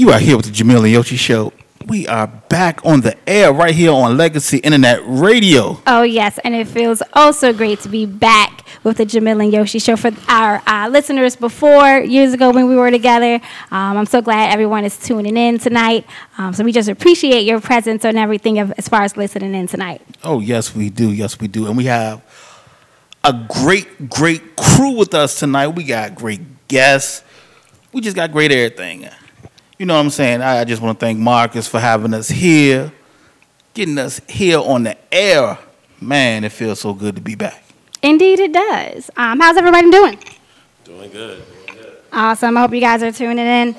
You are here with the Jamil and Yoshi Show. We are back on the air right here on Legacy Internet Radio. Oh, yes. And it feels also great to be back with the Jamil and Yoshi show for our uh, listeners before, years ago when we were together. Um, I'm so glad everyone is tuning in tonight. Um, so we just appreciate your presence and everything as far as listening in tonight. Oh, yes, we do. Yes, we do. And we have a great, great crew with us tonight. We got great guests. We just got great everything. You know what I'm saying? I just want to thank Marcus for having us here, getting us here on the air. Man, it feels so good to be back. Indeed, it does. Um, how's everybody doing? Doing good. Doing good. Awesome. I hope you guys are tuning in.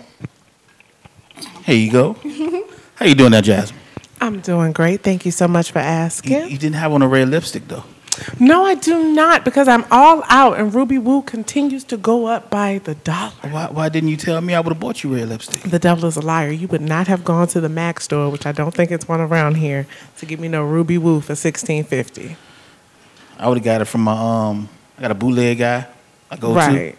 Here you go. How you doing there, Jasmine? I'm doing great. Thank you so much for You, asking. you didn't have on a red lipstick though. No, I do not because I'm all out and Ruby Woo continues to go up by the dollar. Why, why didn't you tell me I would have bought you red lipstick? The devil is a liar. You would not have gone to the Mac store, which I don't think it's one around here, to give me no Ruby Woo for sixteen fifty. I would have got it from my um. I got a bootleg guy. I go Right.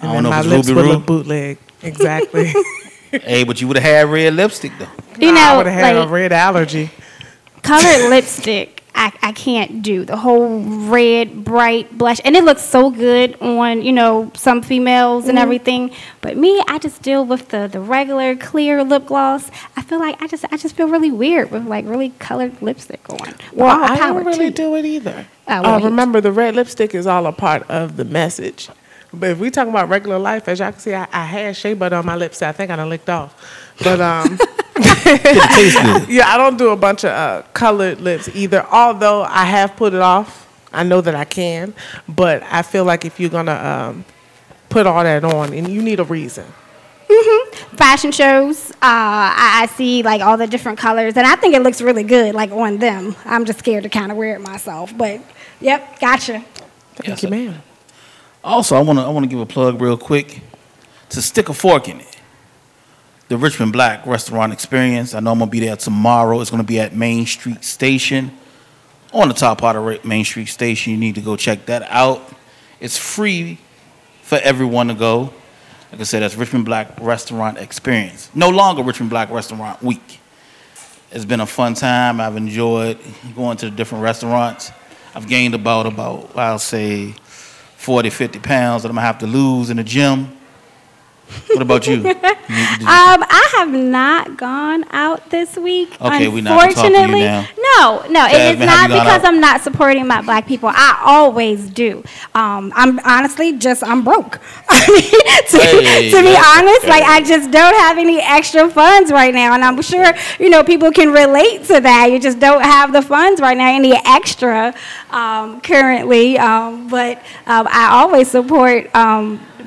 I And don't know my if it's lips Ruby would Roo. look bootleg. Exactly. Hey, but you would have had red lipstick though. You know, I know, would have had like, a red allergy. colored lipstick I, I can't do the whole red bright blush and it looks so good on you know some females and everything but me i just deal with the the regular clear lip gloss i feel like i just i just feel really weird with like really colored lipstick on But Well, I don't really to you. do it either. Oh, well, uh, remember, the red lipstick is all a part of the message. But if we talking about regular life, as y'all can see, I, I had shea butter on my lips. that I think I done licked off. But um, It tastes good. yeah, I don't do a bunch of uh, colored lips either. Although I have put it off, I know that I can. But I feel like if you're gonna um, put all that on, and you need a reason. fashion shows uh, I, I see like all the different colors and i think it looks really good like on them i'm just scared to kind of wear it myself but yep gotcha Thank Yes, you, ma'am. Also, I want to I want to give a plug real quick to stick a fork in it. The Richmond Black Restaurant Experience. I know I'm gonna be there tomorrow. It's gonna be at Main Street Station, on the top part of Main Street Station. You need to go check that out. It's free for everyone to go. Like I said, that's Richmond Black Restaurant Experience. No longer Richmond Black Restaurant Week. It's been a fun time. I've enjoyed going to the different restaurants. I've gained about about I'll say 40, 50 pounds that I'm gonna have to lose in the gym. What about you? You- you- you- Um, I have not gone out this week. Okay, we're not gonna you unfortunately. now. No, no, it is not because out? I'm not supporting my black people. I always do. Um, I'm honestly just I'm broke. I mean, to, Hey, to be honest, like I just don't have any extra funds right now, and I'm sure you know people can relate to that. You just don't have the funds right now, any extra um, currently. Um, but um, I always support.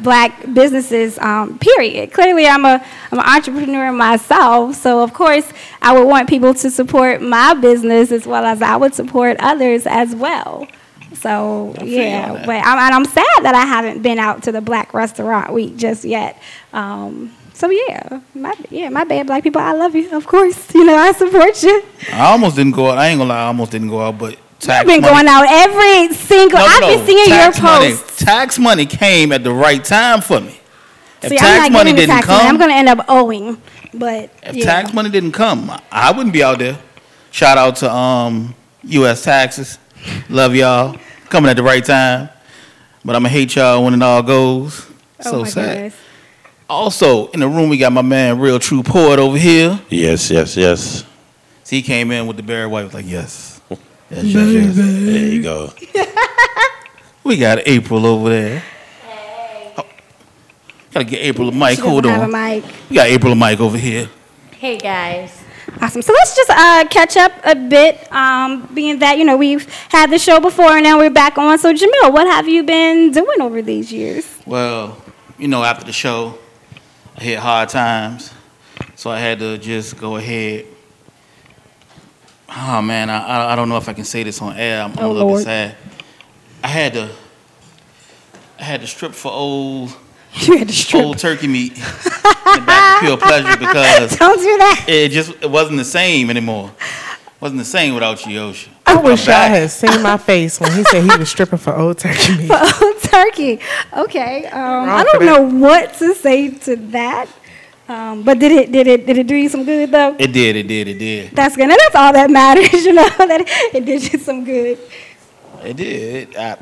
Black businesses um, period. Clearly i'm a i'm an entrepreneur myself so of course i would want people to support my business as well as i would support others as well. So yeah but I'm, and i'm sad that i haven't been out to the black restaurant week just yet. Um, so yeah my yeah my bad black people i love you of course you know i support you. I almost didn't go out. I ain't gonna lie, I almost didn't go out, but tax i've been money, going out every single No, i've no, been seeing your tax money- posts tax money came at the right time for me. If See, tax I'm not money didn't tax money. come, I'm going to end up owing, but if yeah. tax money didn't come, I wouldn't be out there. Shout out to um, U.S. Taxes. Love y'all. Coming at the right time. But I'm gonna hate y'all when it all goes. oh so my sad. goodness. Also, in the room, we got my man, Real True Poet over here. Yes, yes, yes. So he came in with the Barry White, was like, yes. Yes, yes, yes. There you go. We got April over there. Oh, gotta get April a mic. She Hold doesn't have on. a mic. We got April a mic over here. Hey guys. Awesome. So let's just uh, catch up a bit, um, being that, you know, we've had the show before and now we're back on. So, Jamil, what have you been doing over these years? Well, you know, after the show, I hit hard times, so I had to just go ahead. Oh man, I I- I don't know if I can say this on air. I'm, I'm Oh, a little Lord. bit sad. I had to I had to strip for old You had to strip. old turkey meat back of pure pleasure because Don't do that. it just it wasn't the same anymore. wasn't the same without you, Yosha. I wish y'all had seen my face when he said he was stripping for old turkey meat. Oh, turkey. Okay. Um, I don't know what to say to that. Um, but did it did it did it do you some good though? It did, it did, it did. That's good. And that's all that matters, you know, that it did you some good. It did. I,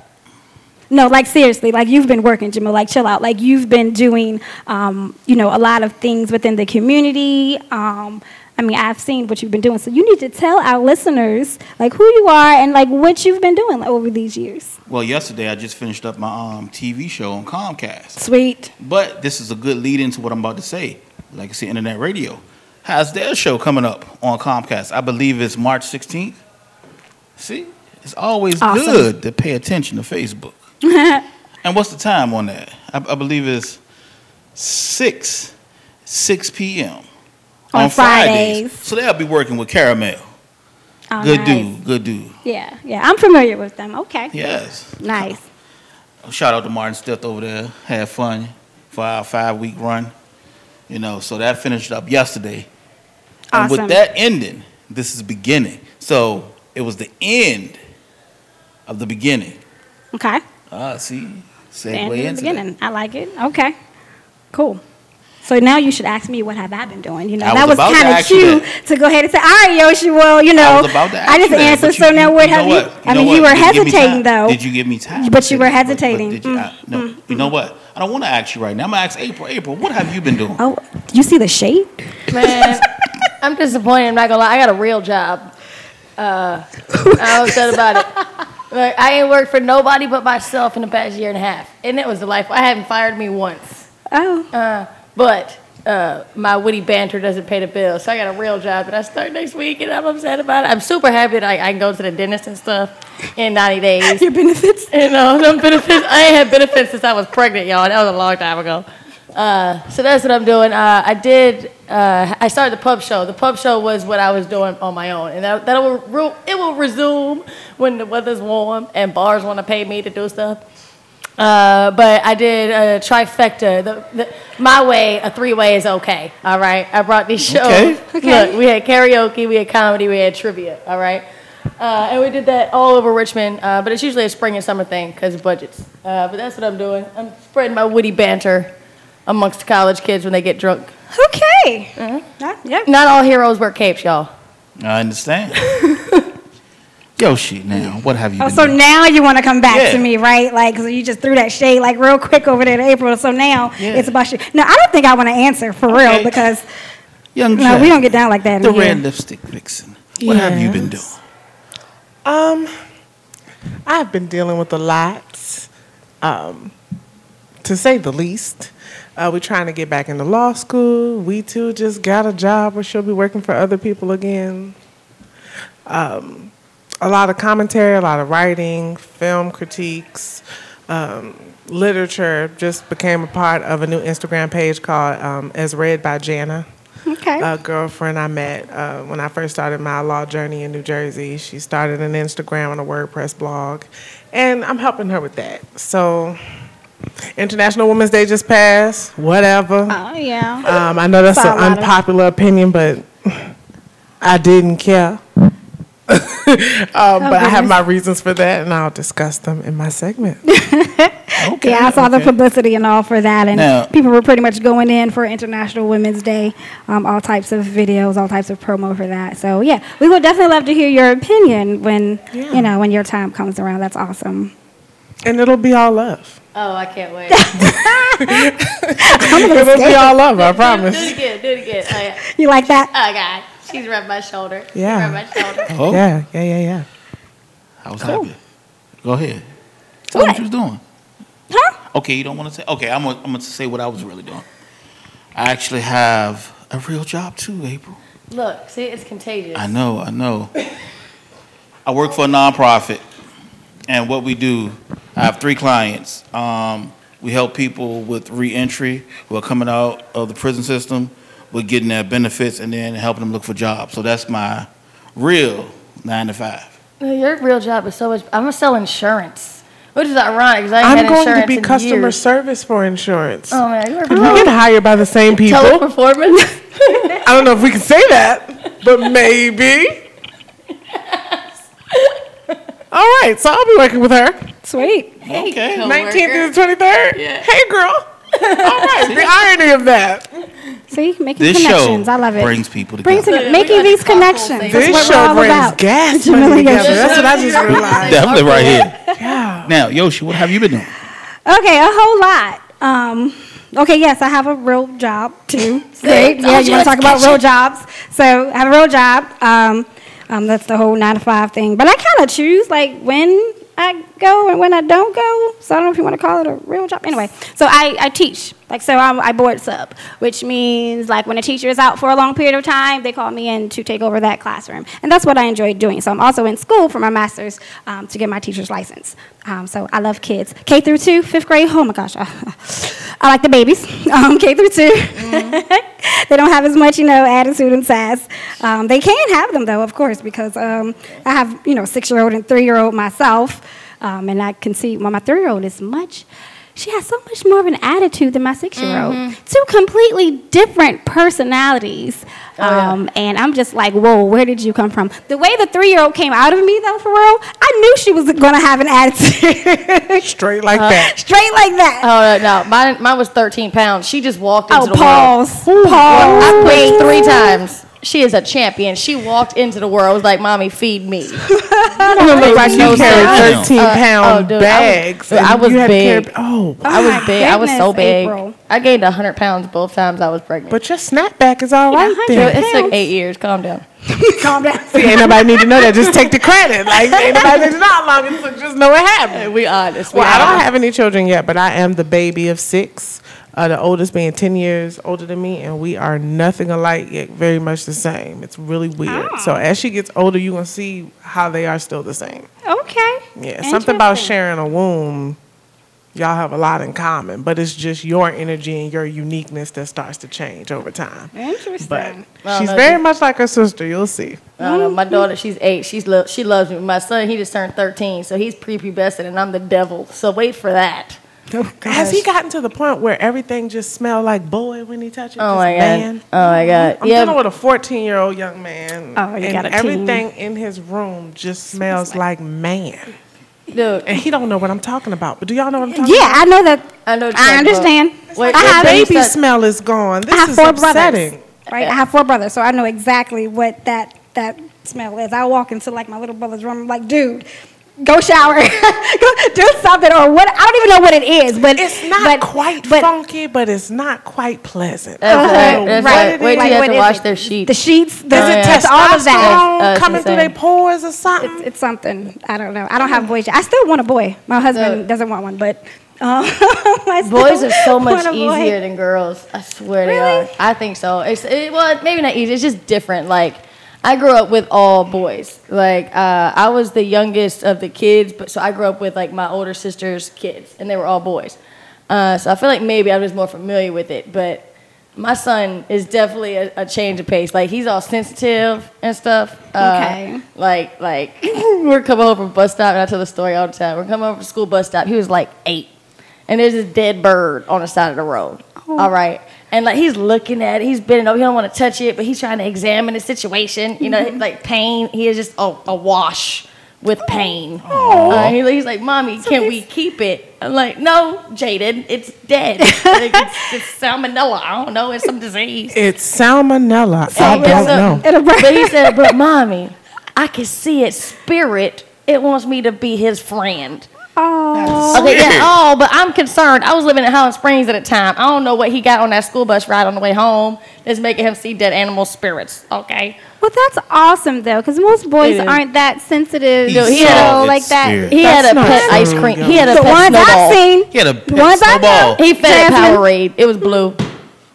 No, like seriously, like you've been working, Jamil. Like chill out. Like you've been doing, um, you know, a lot of things within the community. Um, I mean, I've seen what you've been doing. So you need to tell our listeners like who you are and like what you've been doing over these years. well, yesterday I just finished up my um, TV show on Comcast. Sweet. But this is a good lead into what I'm about to say. See, internet radio has their show coming up on Comcast. I believe it's March 16th. See, it's always Awesome. good to pay attention to Facebook. and what's the time on that? I, I believe it's six, six p.m. On Fridays. So they'll be working with Caramel. Oh, good nice. dude, good dude. Yeah, yeah. I'm familiar with them. Okay. Yes. Nice. Shout out to Martin Stith over there. Had fun for our five week run. You know, so that finished up yesterday. And with that ending, this is beginning. So it was the end of the beginning. Okay. Ah, see, segue into beginning. I like it. Okay. Cool. So now you should ask me what have I been doing. You know, I that was was kind of ask you cute that. to go ahead and say, all right, Yoshi, well, you know, I was about to ask I just answered. So you- now what you have you? what? I mean, what? you were Did hesitating time? though. Did you give me time? But you were Did but hesitating. did you, I, no, you know what? I don't want to ask you right now. I'm gonna ask April. April, what have you been doing? Oh, you see the shade? Man, I'm disappointed. I'm not gonna lie. I got a real job. Uh, I'm upset about it. Like, I ain't worked for nobody but myself in the past year and a half, and it was the life. I haven't fired me once. Oh, Uh, but uh, my witty banter doesn't pay the bills, so I got a real job, and I start next week, and I'm upset about it. I'm super happy that I, I can go to the dentist and stuff in 90 days. your benefits. You know, them benefits. I ain't had benefits since I was pregnant, y'all. That was a long time ago. Uh, so that's what I'm doing. Uh, I did. Uh, I started the pub show. The pub show was what I was doing on my own, and that, that will it will resume when the weather's warm and bars want to pay me to do stuff. Uh, but I did a trifecta. The, the, my way, a three way is okay. All right. I brought these shows. Okay. Okay. Look, we had karaoke, we had comedy, we had trivia. All right. Uh, and we did that all over Richmond. Uh, but it's usually a spring and summer thing because of budgets. Uh, but that's what I'm doing. I'm spreading my witty banter amongst college kids when they get drunk. Okay. Mm-hmm. Uh, yeah. Not all heroes wear capes, y'all. I understand. Yoshi, now what have you Oh, been so doing? now you want to come back Yeah. to me, right? Like, so you just threw that shade like real quick over there to April. So now Yeah. it's about you. No, I don't think I want to answer for real because Young no, Jack, we don't get down like that. the in here. red lipstick vixen. What have you been doing? Um, I've been dealing with a lot, um, to say the least. Uh, we're trying to get back into law school. We too just got a job where she'll be working for other people again. Um, a lot of commentary, a lot of writing, film critiques, um, literature. Just became a part of a new Instagram page called um, As Read by Jana Okay. a girlfriend I met uh, when I first started my law journey in New Jersey. She started an Instagram and a WordPress blog, and I'm helping her with that. So, International Women's Day just passed. Whatever. oh yeah. Um, I know that's Saw an lot of- unpopular opinion, but I didn't care. um, but I have my reasons for that, and I'll discuss them in my segment. Okay. yeah, I saw the publicity and all for that, and Now- people were pretty much going in for International Women's Day, um, all types of videos, all types of promo for that. So yeah, we would definitely love to hear your opinion when Yeah. you know when your time comes around. That's awesome. and it'll be all love. Oh, I can't wait. It'll be all love, I promise. do promise. it again. Do it again. Oh, yeah. You like that? Oh, God. She's rubbed my shoulder. Yeah. rubbed my shoulder. Oh, Yeah, yeah, yeah, yeah. I was happy. Go ahead. Tell them what you was doing. Huh? Okay, you don't want to say. Okay, I'm gonna, I'm gonna say what I was really doing. I actually have a real job too, April. Look, see, it's contagious. I know, I know. I work for a nonprofit, and what we do, I have three clients. Um, we help people with reentry who are coming out of the prison system with getting their benefits and then helping them look for jobs. So that's my real nine to five. Your real job is so much. I'm gonna sell insurance, which is ironic because I ain't I'm had going insurance to be customer years. service for insurance. Oh man, you we are get hired by the same people. teleperformance. I don't know if we can say that, but maybe. All right, so I'll be working with her. Sweet. Okay. 19th through the 23rd? Yeah. Hey, girl. All right, the irony of that. See, making This show connections. I love it. brings people Brings together. it- making these got this connections. console That's This what we're show all brings about. gas Jamila money together. Yoshi. That's what I just realized. Definitely right here. Now, Yoshi, what have you been doing? Okay, a whole lot. Um, okay, yes, I have a real job too. Great. Yeah, you want to talk about real jobs? So I have a real job. Um, um, that's the whole nine to five thing. But I kind of choose like when I go and when I don't go. So I don't know if you want to call it a real job. Anyway, so I, I teach. Like so, I'm, I board sub, which means like when a teacher is out for a long period of time, they call me in to take over that classroom, and that's what I enjoy doing. So I'm also in school for my master's um, to get my teacher's license. Um, so I love kids, K through two, fifth grade. Oh my gosh, I, I like the babies, um, K through 2 they don't have as much, you know, attitude and sass. Um, they can have them though, of course, because um, I have you know six year old and three year old myself, um, and I can see well, my three year old is much. She has so much more of an attitude than my six year old. Two completely different personalities. Um, and I'm just like, whoa, where did you come from? The way the three year old came out of me, though, for real, I knew she was going to have an attitude. Straight like that. Straight like that. Oh no, mine, mine was 13 pounds. She just walked into Oh, the world. pause. Pause. I Wait. pushed three times. She is a champion. She walked into the world. Was like, "Mommy, feed me." Look like no you carried sense. 13 Uh, pound oh, dude, I was- bags. I was you had to big. carry- oh, I was big. I was so big. April. I gained 100 pounds both times I was pregnant. but your snapback is all right Yeah, Dude, there. it took eight years. Calm down. Calm down. See, ain't nobody need to know that. Just take the credit. Like, ain't nobody need to know how long it took. Just know it happened. We honest. We Well, I don't have any children yet, but I am the baby of six. Uh, the oldest being 10 years older than me, and we are nothing alike, yet very much the same. It's really weird. Oh. So, as she gets older, you're going to see how they are still the same. Okay. Yeah, something about sharing a womb, y'all have a lot in common, but it's just your energy and your uniqueness that starts to change over time. Interesting. But Well, she's no, very much like her sister. You'll see. I don't know. My daughter, she's eight. She's lo- she loves me. My son, he just turned 13, so he's prepubescent, and I'm the devil. So wait for that. Has he gotten to the point where everything just smells like boy when he touches? Oh Just my god. man? Oh my god. I'm yeah. dealing with a 14 year old young man. Oh, you and got a teen. everything in his room just smells like man. Dude, And he don't know what I'm talking about. But do y'all know what I'm talking Yeah, I know that. I know. I understand. Wait, I wait, have, baby- Baby start- smell is gone. This I have is four upsetting. brothers. Right, I have four brothers, so I know exactly what that that smell is. I walk into like my little brother's room, I'm like, dude, go shower, go do something, or what? I don't even know what it is, but It's not but, quite but, funky, but it's not quite pleasant. That's I don't right, know that's right. it Wait till you have to wash it? their sheets. The sheets, the, Oh, yeah. it's all of that. Testosterone That's- coming that's through their insane. pores or something. It's, it's something. I don't know. I don't have mm. boys. I still want a boy. My husband Look. doesn't want one, but um, Boys are so much want boy. easier than girls. I swear they Really? are. I think so. It's it, well, maybe not easy. It's just different. Like I grew up with all boys. Like uh, I was the youngest of the kids, but so I grew up with like my older sister's kids, and they were all boys. Uh, so I feel like maybe I was more familiar with it, but. My son is definitely a, a change of pace. Like he's all sensitive and stuff. Uh, Okay. Like like we're coming home from bus stop, and I tell the story all the time. We're coming home from school bus stop. He was like eight, and there's this dead bird on the side of the road. All right. And like he's looking at it, he's bending over, he don't want to touch it, but he's trying to examine the situation. You know, like pain. He is just a, wash with pain. Uh, he- he's like, "Mommy, can we keep it?" I'm like, "No, Jaden, it's dead. like, it's, it's salmonella. I don't know. It's some disease." It's salmonella. I don't know. But he said, "But mommy, I can see it. Spirit, it wants me to be his friend." Oh, Okay, yeah. Oh, but I'm concerned. I was living in Highland Springs at the time. I don't know what he got on that school bus ride on the way home that's making him see dead animal spirits. Okay. well, that's awesome though, because most boys It is. aren't that sensitive. He so, saw like its that. spirit. He had a pet not ice cream. He had a The pet ones snowball. I've seen. He had a The pet ones snowball. He fed it Jasmine. Powerade. It was blue.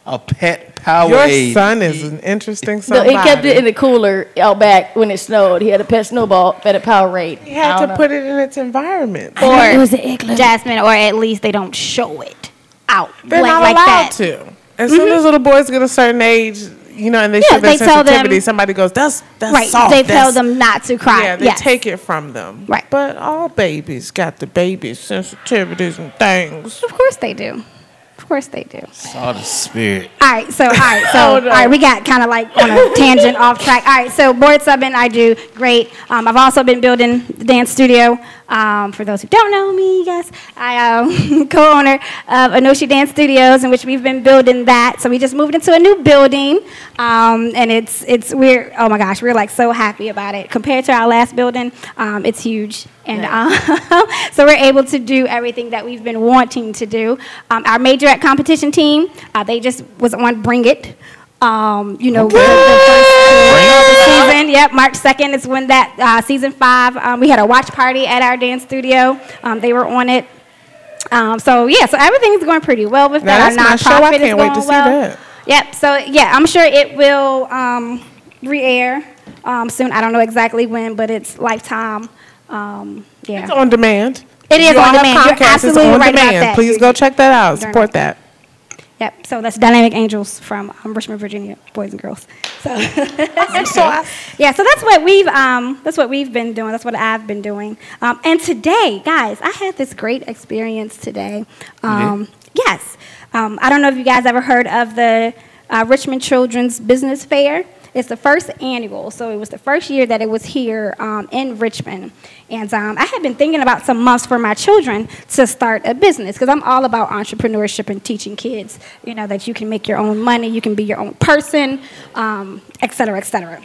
A pet Powerade. Your son is an interesting No, somebody. he kept it in the cooler out back when it snowed. He had a pet snowball, fed it Powerade. He had to put it in its environment. Or It was the igloo. Jasmine, or at least they don't show it out They're like, not like allowed that. to. As soon mm-hmm. as little boys get a certain age, you know, and they Yeah, show their they tell them- sensitivity, somebody goes, "That's that's Right. soft." they tell that's- them not to cry. Yeah, they yes. take it from them. Right. But all babies got the baby sensitivities and things. Of course they do. Of course they do. Saw the spirit. All right, so all right, so Oh, no. right, we got kind of like on a tangent off track. All right, so board subbing, I do great. Um, I've also been building the dance studio. Um, for those who don't know me, yes, I am co-owner of Anoshi Dance Studios, in which we've been building that. So we just moved into a new building, um, and it's it's we're oh my gosh, we're like so happy about it. Compared to our last building, um, it's huge, and um, so we're able to do everything that we've been wanting to do. Um, our major at competition team, uh, they just was on Bring It. Um, you know, the, the first the season. Yep, March 2nd is when that uh, season five. Um, we had a watch party at our dance studio. Um, they were on it. Um, so yeah, so everything's going pretty well with Now, that. that's Our my show. I nonprofit can't wait to see well. that. Yep. So yeah, I'm sure it will um, re-air um, soon. I don't know exactly when, but it's lifetime. Um, yeah. It's on demand. It is You on demand. You're absolutely on right about demand. that. Please go check that out. Support that. Yep. So that's Dynamic Angels from um, Richmond, Virginia, boys and girls. So yeah, so that's what we've um, that's what we've been doing. That's what I've been doing. Um, and today, guys, I had this great experience today. Um, yes. Um, I don't know if you guys ever heard of the uh, Richmond Children's Business Fair. It's the first annual, so it was the first year that it was here um, in Richmond. And um, I had been thinking about some months for my children to start a business because I'm all about entrepreneurship and teaching kids, you know, that you can make your own money, you can be your own person, um, et cetera, et cetera.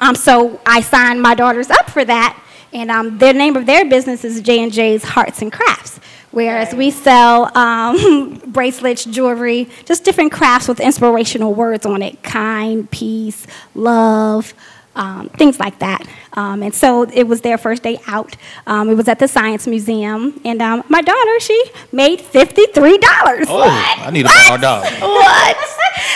Um, so I signed my daughters up for that, and um, the name of their business is J and J's Hearts and Crafts. Whereas we sell um, bracelets, jewelry, just different crafts with inspirational words on it: kind, peace, love, um, things like that. Um, and so it was their first day out. Um, it was at the Science Museum, and um, my daughter she made fifty-three dollars. Oh, I need a dog. What?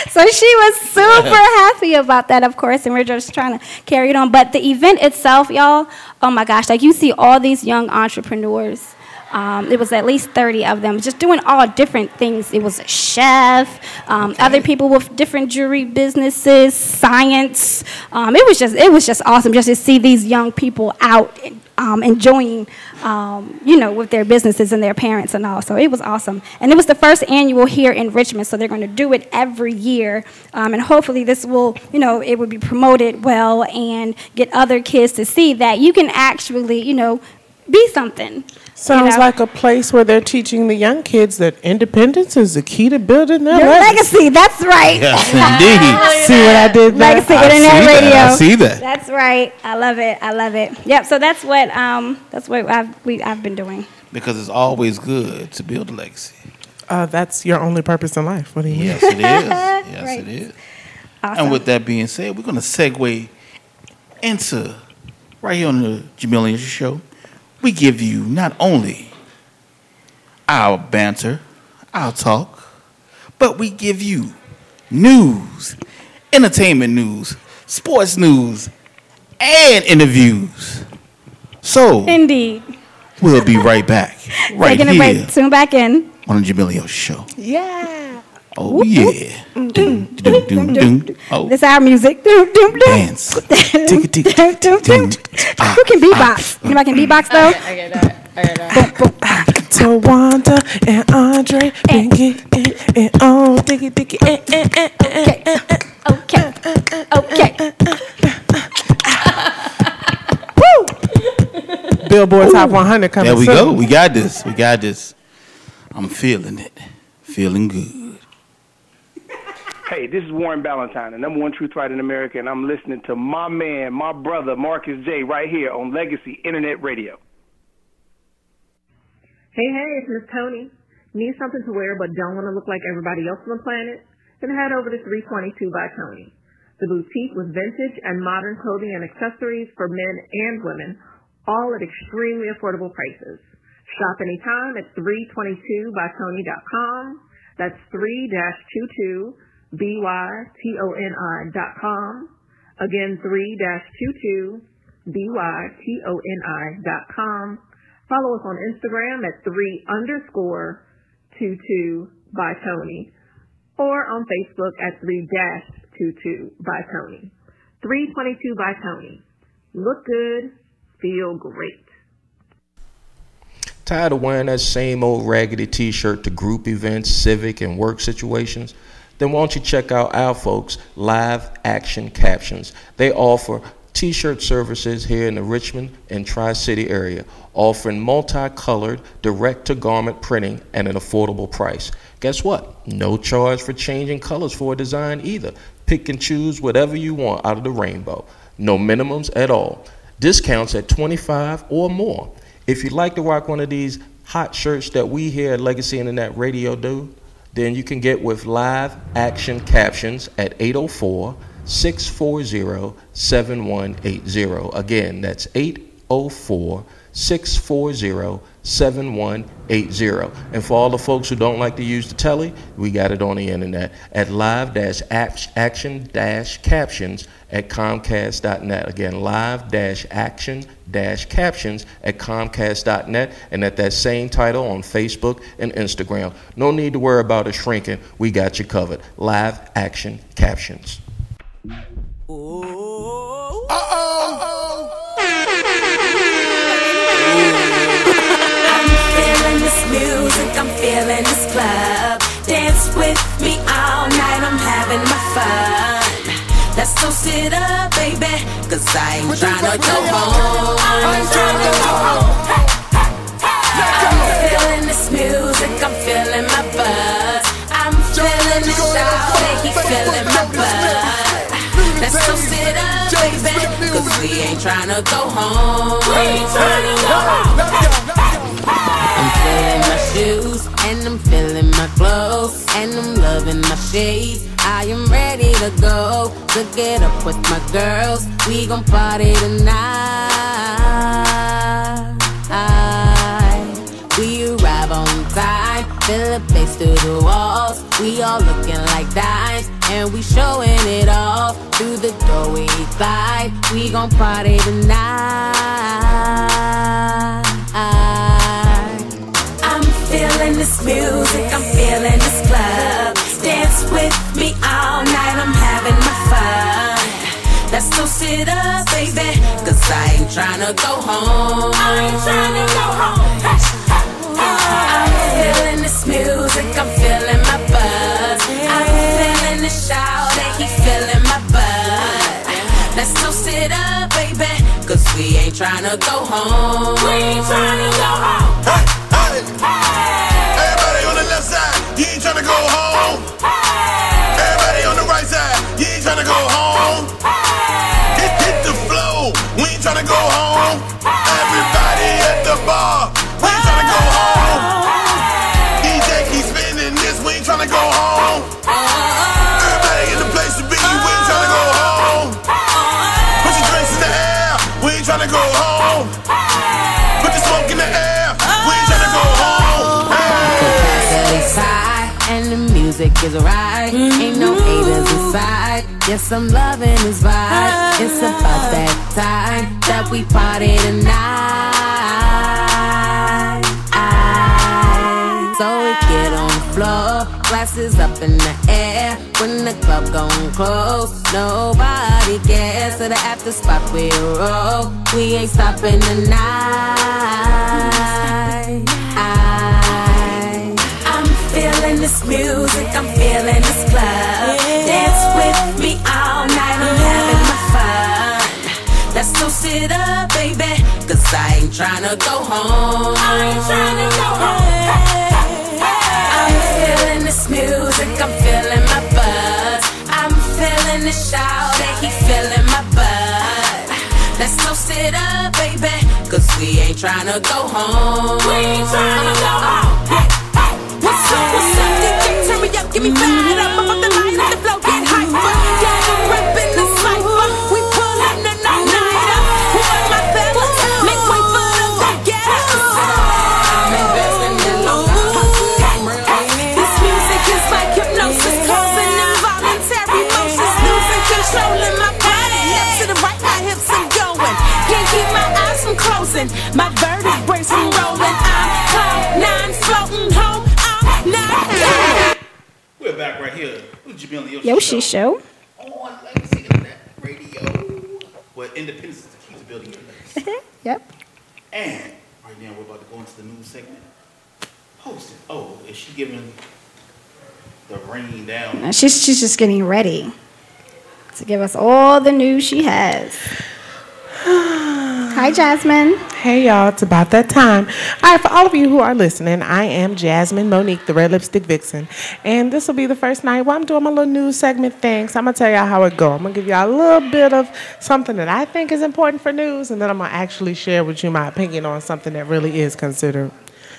so she was super happy about that, of course, and we're just trying to carry it on. But the event itself, y'all, oh my gosh, like you see all these young entrepreneurs. Um, it was at least 30 of them just doing all different things. It was a chef, um, other people with different jewelry businesses, science. Um, it was just it was just awesome just to see these young people out um, enjoying, um, you know, with their businesses and their parents and all. So it was awesome. And it was the first annual here in Richmond, so they're going to do it every year. Um, and hopefully this will, you know, it will be promoted well and get other kids to see that you can actually, you know, be something. Sounds know? like a place where they're teaching the young kids that independence is the key to building their Your legacy. legacy, that's right. Yes, indeed. See what I did there? Legacy I Internet see that. Radio. I see that. That's right. I love it. I love it. Yep. So that's what um that's what I've we I've been doing. Because it's always good to build a legacy. Uh, that's your only purpose in life. What do you mean? Yes, it is. Yes, Right. it is. Awesome. And with that being said, we're going to segue into right here on the Jamilian Show. We give you not only our banter, our talk, but we give you news, entertainment news, sports news, and interviews. So Indeed. we'll be right back, right Taking a break. Tune back in. on the Jamilian Show. Yeah. Oh yeah. Dun, dun, dun, dun. Oh, This our music. Doom, doom, doom. dance. Doom, doom, doom, doom. Who can beatbox? Anybody can beatbox though? I get that. I get that. Tawanda and Andre been getting it on. Diggy, diggy, eh, eh, eh, eh, eh. Okay. Okay. Billboard Top 100 coming There we soon. go. We got this. We got this. I'm feeling it. Feeling good. Hey, this is Warren Ballantyne, the number one truth writer in America, and I'm listening to my man, my brother, Marcus J, right here on Legacy Internet Radio. Hey, hey, it's Miss Tony. Need something to wear but don't want to look like everybody else on the planet? Then head over to 322 by Tony. The boutique with vintage and modern clothing and accessories for men and women, all at extremely affordable prices. Shop anytime at 322bytony.com. That's 3-22 B-Y-T-O-N-I dot com. Again, 3-22 B-Y-T-O-N-I dot com. Follow us on Instagram at 3 underscore 22 by Tony or on Facebook at 3 dash 22 by Tony. 322 by Tony. Look good, feel great. Tired of wearing that same old raggedy t shirt to group events, civic, and work situations? Then why don't you check out our folks, Live Action Captions? They offer t-shirt services here in the Richmond and Tri-City area, offering multicolored direct-to-garment printing at an affordable price. Guess what? No charge for changing colors for a design either. Pick and choose whatever you want out of the rainbow. No minimums at all. Discounts at 25 or more. If you'd like to rock one of these hot shirts that we here at Legacy Internet Radio do, then you can get with live action captions at 804 640 7180. Again, that's 804 640 7180. And for all the folks who don't like to use the telly, we got it on the internet at live action captions at comcast.net. Again, live action captions at comcast.net and at that same title on Facebook and Instagram. No need to worry about it shrinking. We got you covered. Live action captions. I'm oh. Club. Dance with me all night, I'm having my fun. Let's toast it up, baby, cause I ain't tryna go home. I ain't tryna go home. I'm feeling this music, I'm feeling my buzz. I'm feeling the shout, he feeling my buzz. Let's toast it up, baby, cause we ain't tryna go home. We ain't tryna go home. I'm feeling my shoes and I'm feeling my clothes and I'm loving my shades. I am ready to go to get up with my girls. We gon' party tonight. We arrive on time, fill the bass to the walls. We all looking like dimes and we showing it off. Through the door we glide. We gon' party tonight. I'm feeling this music, I'm feeling this club. Dance with me all night, I'm having my fun. Let's toast it up, baby, cause I ain't tryna go home. I ain't tryna go home. I'm feeling this music, I'm feeling my buzz. I'm feeling the shout, and he feeling my buzz. Let's toast it up, baby, cause we ain't tryna go home. We ain't tryna go home. Everybody go home. Everybody on the right side, you ain't tryna go home. Hit, hit the flow, we ain't tryna go home. Everybody at the bar, we ain't tryna go home. DJ keep spinning this, we ain't tryna go home. Everybody in the place to be, we ain't go home. Put your drinks in the air, we ain't tryna go home. Music is right. Ain't no mm-hmm. haters inside. Yes, I'm loving this vibe. It's ah. about that time that we party tonight. So we get on the floor, glasses up in the air. When the club gon' close, nobody cares. To the after spot we roll, we ain't stopping tonight. Mm-hmm. I'm feeling this music, I'm feeling this club. Dance with me all night, I'm having my fun. Let's toast it up, baby, cause I ain't tryna go home. I ain't tryna go home. I'm feeling this music, I'm feeling my buzz. I'm feeling the shout, and he feeling my buzz. Let's toast it up, baby, cause we ain't tryna go home. We ain't tryna go home. What's up, what's up? Turn me fired up. I'm about to light up the flow, get hyper. Here with Jamil Yoshi, Yoshi Show. on Legacy Internet Radio, where independence is the key to building your legacy. Yep. And right now we're about to go into the news segment. Hosted. Oh, is she giving the rain down? Now she's she's just getting ready to give us all the news she has. Hi, Jasmine. Hey y'all, it's about that time. All right, for all of you who are listening, I am Jasmine Monique, the Red Lipstick Vixen, and this will be the first night where I'm doing my little news segment thing. So I'm gonna tell y'all how it go. I'm gonna give y'all a little bit of something that I think is important for news, and then I'm gonna actually share with you my opinion on something that really is considered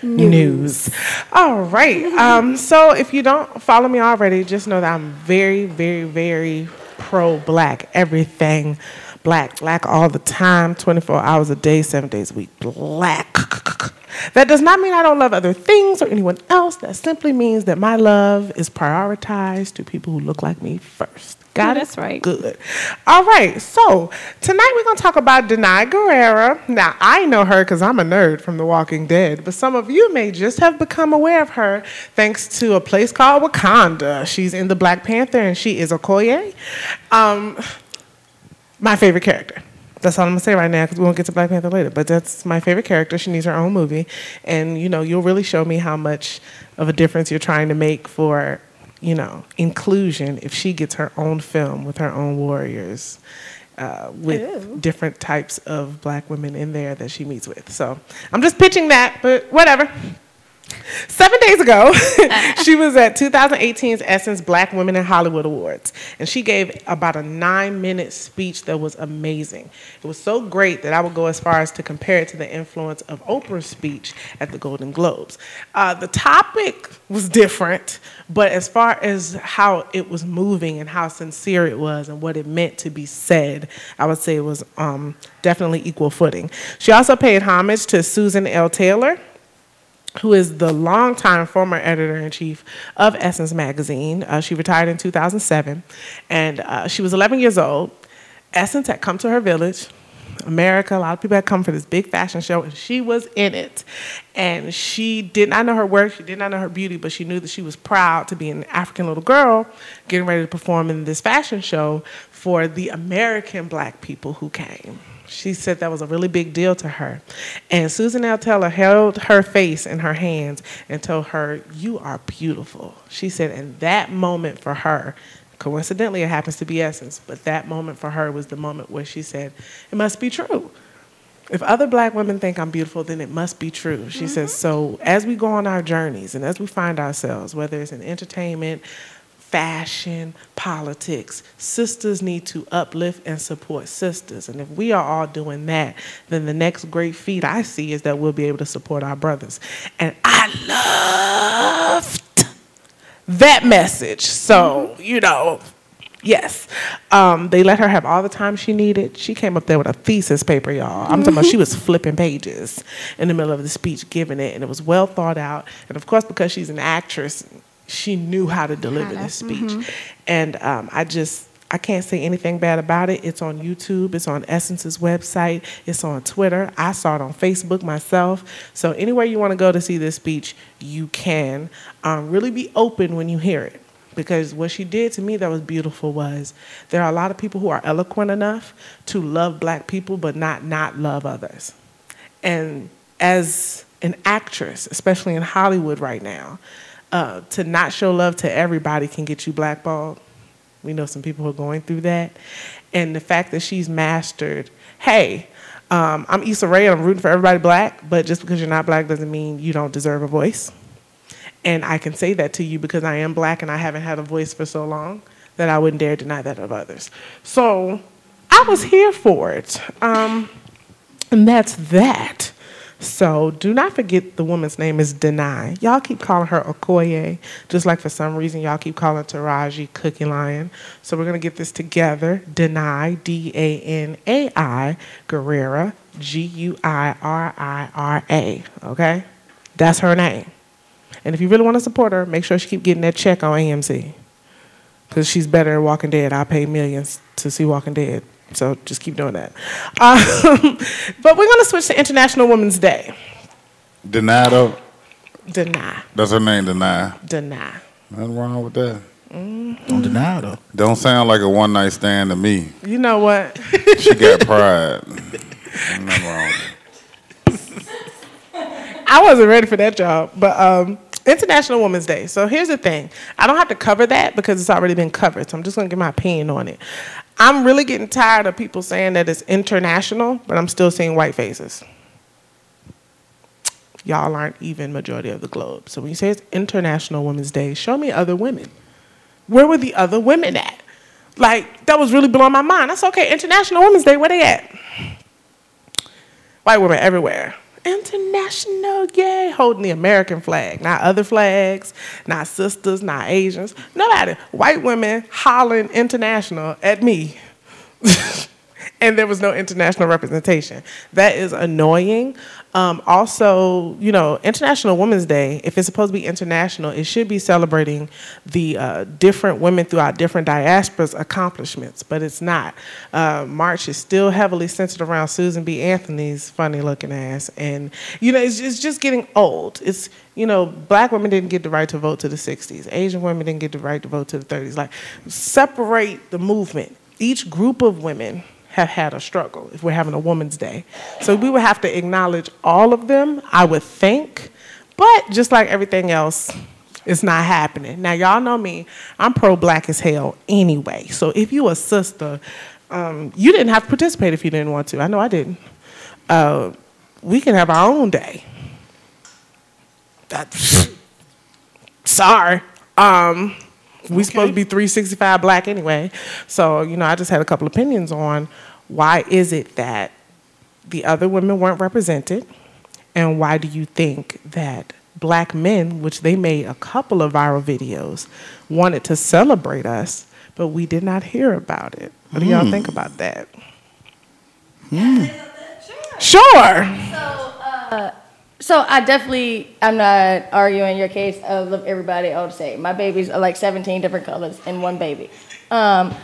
news. All right. Um, so if you don't follow me already, just know that I'm very, very, very pro black. Everything black, black all the time, 24 hours a day, seven days a week. Black. That does not mean I don't love other things or anyone else. That simply means that my love is prioritized to people who look like me first. Got Yeah, it? that's right. Good. All right. So tonight we're gonna talk about Danai Gurira. Now I know her because I'm a nerd from The Walking Dead, but some of you may just have become aware of her thanks to a place called Wakanda. She's in the Black Panther and she is Okoye. Um, my favorite character. That's all I'm gonna say right now because we won't get to Black Panther later. But that's my favorite character. She needs her own movie, and you know you'll really show me how much of a difference you're trying to make for you know inclusion if she gets her own film with her own warriors. Uh, with different types of black women in there that she meets with. So I'm just pitching that, but whatever. Seven days ago, she was at 2018's Essence Black Women in Hollywood Awards, and she gave about a nine minute speech that was amazing. It was so great that I would go as far as to compare it to the influence of Oprah's speech at the Golden Globes. Uh, the topic was different, but as far as how it was moving and how sincere it was and what it meant to be said, I would say it was um, definitely equal footing. She also paid homage to Susan L. Taylor who is the longtime former editor in chief of Essence magazine. Uh, she retired in 2007, and uh, she was 11 years old. Essence had come to her village. America, a lot of people had come for this big fashion show, and she was in it. And she did not know her work, she did not know her beauty, but she knew that she was proud to be an African little girl getting ready to perform in this fashion show for the American black people who came. She said that was a really big deal to her. And Susan L. Taylor held her face in her hands and told her, You are beautiful. She said, and that moment for her, coincidentally, it happens to be Essence, but that moment for her was the moment where she said, It must be true. If other black women think I'm beautiful, then it must be true. She says, mm-hmm. So as we go on our journeys and as we find ourselves, whether it's in entertainment, fashion, politics. Sisters need to uplift and support sisters. And if we are all doing that, then the next great feat I see is that we'll be able to support our brothers. And I loved that message. So, you know, yes. Um, they let her have all the time she needed. She came up there with a thesis paper, y'all. I'm talking about she was flipping pages in the middle of the speech, giving it, and it was well thought out. And of course, because she's an actress, she knew how to deliver this speech. And um, I just, I can't say anything bad about it. It's on YouTube, it's on Essence's website, it's on Twitter. I saw it on Facebook myself. So anywhere you want to go to see this speech, you can. Um, really be open when you hear it. Because what she did to me that was beautiful was there are a lot of people who are eloquent enough to love black people but not not love others. And as an actress, especially in Hollywood right now, uh, to not show love to everybody can get you blackballed. We know some people who are going through that. And the fact that she's mastered, hey, um, I'm Issa Rae and I'm rooting for everybody black, but just because you're not black doesn't mean you don't deserve a voice. And I can say that to you because I am black and I haven't had a voice for so long that I wouldn't dare deny that of others. So I was here for it. Um, and that's that. So do not forget the woman's name is Danai. Y'all keep calling her Okoye, just like for some reason y'all keep calling Taraji Cookie Lyon. So we're gonna get this together. Danai, D A N A I, Gurira, G U I R I R A. Okay, that's her name. And if you really want to support her, make sure she keep getting that check on AMC, because she's better at Walking Dead. I pay millions to see Walking Dead. So just keep doing that. Um, but we're going to switch to International Women's Day. Deny though. Deny. That's her name, Deny. Deny. Nothing wrong with that. Don't deny though. Don't sound like a one night stand to me. You know what? She got pride. Nothing wrong. with it. I wasn't ready for that job. But um, International Women's Day. So here's the thing I don't have to cover that because it's already been covered. So I'm just going to give my opinion on it. I'm really getting tired of people saying that it's international, but I'm still seeing white faces. Y'all aren't even majority of the globe. So when you say it's International Women's Day, show me other women. Where were the other women at? Like that was really blowing my mind. That's okay. International Women's Day, where they at? White women everywhere. International, yay, holding the American flag, not other flags, not sisters, not Asians, nobody. White women hollering international at me. and there was no international representation. That is annoying. Um, also, you know, International Women's Day, if it's supposed to be international, it should be celebrating the uh, different women throughout different diasporas' accomplishments, but it's not. Uh, March is still heavily centered around Susan B. Anthony's funny looking ass. And, you know, it's, it's just getting old. It's, you know, black women didn't get the right to vote to the 60s, Asian women didn't get the right to vote to the 30s. Like, separate the movement. Each group of women have had a struggle if we're having a woman's day. So we would have to acknowledge all of them, I would think. But just like everything else, it's not happening. Now, y'all know me, I'm pro black as hell anyway. So if you a sister, um, you didn't have to participate if you didn't want to. I know I didn't. Uh, we can have our own day. That's sorry. Um, we supposed to be 365 black anyway. So, you know, I just had a couple opinions on why is it that the other women weren't represented? And why do you think that black men, which they made a couple of viral videos, wanted to celebrate us, but we did not hear about it? What do y'all Hmm. think about that? Sure. Uh, so I definitely, I'm not arguing your case. Love everybody all the same. My babies are like 17 different colors in one baby. Um,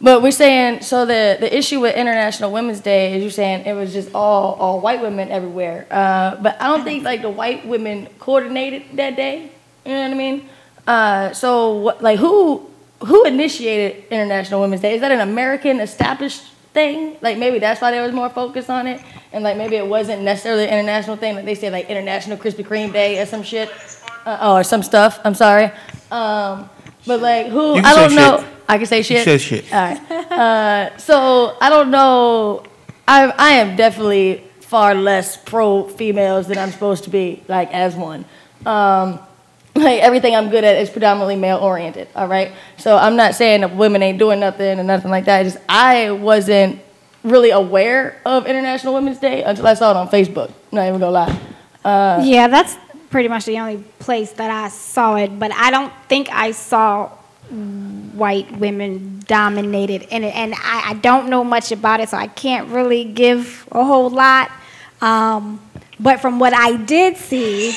but we're saying, so the, the issue with International Women's Day is you're saying it was just all, all white women everywhere. Uh, but I don't think like the white women coordinated that day. You know what I mean? Uh, so what, like who, who initiated International Women's Day? Is that an American established thing? Like maybe that's why there was more focus on it, and like maybe it wasn't necessarily an international thing. Like they say like International Krispy Kreme Day or some shit, uh, oh, or some stuff. I'm sorry, um, but like who? I don't know. shit. I can say You shit. say shit. All right. Uh, so I don't know. I I am definitely far less pro females than I'm supposed to be. Like as one. Um, like everything I'm good at is predominantly male oriented. All right. So I'm not saying that women ain't doing nothing and nothing like that. It's just I wasn't really aware of International Women's Day until I saw it on Facebook. Not even gonna lie. Uh, yeah, that's pretty much the only place that I saw it, but I don't think I saw white women dominated in it, and I, I don't know much about it, so I can't really give a whole lot. Um, but from what I did see,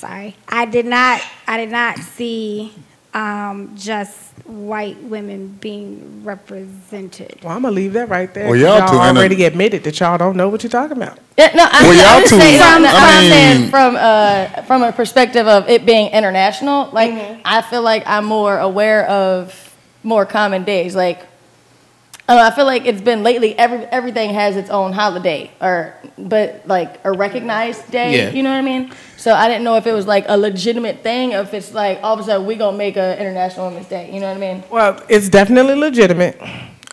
sorry, I did not, I did not see um, just white women being represented. Well, I'm gonna leave that right there. Well, 'cause y'all y'all two in a- already admitted that y'all don't know what you're talking about. Yeah, no, I, Well, y'all I'm just saying, I I'm, I'm mean- saying from uh, from a perspective of it being international. Like I feel like I'm more aware of more common days. Like I, don't know, I feel like it's been lately. Every everything has its own holiday, or but like a recognized day. Yeah. You know what I mean? So I didn't know if it was like a legitimate thing, or if it's like all of a sudden we gonna make a International Women's Day. You know what I mean? Well, it's definitely legitimate.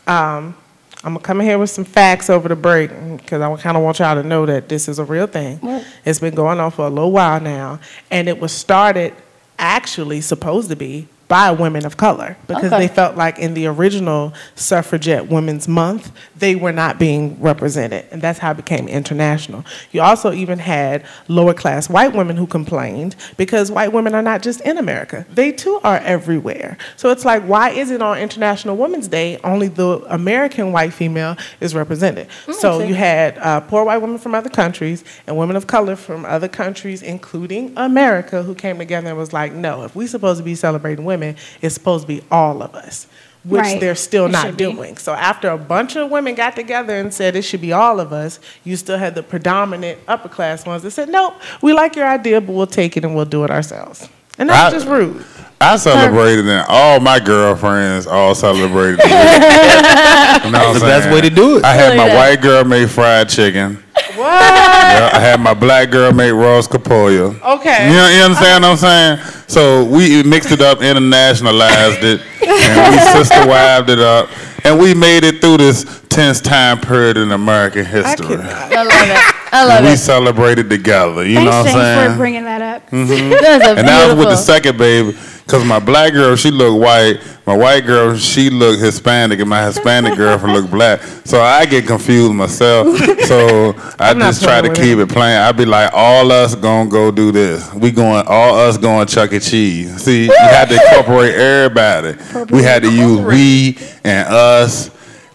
Um, I'm gonna come in here with some facts over the break because I kind of want y'all to know that this is a real thing. What? It's been going on for a little while now, and it was started actually supposed to be by women of color because Okay. they felt like in the original suffragette women's month they were not being represented and that's how it became international. You also even had lower class white women who complained because white women are not just in america. They too are everywhere. So it's like why is it on international women's day only the american white female is represented? So you had uh, poor white women from other countries and women of color from other countries including america who came together and was like no if we're supposed to be celebrating women it's supposed to be all of us which Right. they're still It not should be. doing. So after a bunch of women got together and said it should be all of us, you still had the predominant upper class ones that said, nope, we like your idea, but we'll take it and we'll do it ourselves. And that's I- just rude. I celebrated and all my girlfriends all celebrated. You know what That's the best way to do it. I had Really my that. white girl make fried chicken. What? Yeah, I had my black girl mate Ross capoya. Okay. You, know, you understand what I'm saying? So we mixed it up, internationalized it, and we sister wived it up. and we made it through this tense time period in American history. I love it. I love we it. We celebrated together. You Thanks, know what I'm saying? Thanks for bringing that up. Mhm. That's a and that was with the second baby, because my black girl she look white, my white girl she look Hispanic, and my Hispanic girlfriend look black. So I get confused myself. So I just try to keep it plain. I be like, all us gonna go do this. We going, all us going Chuck E. Cheese. See, you had to incorporate everybody. We had to use we and us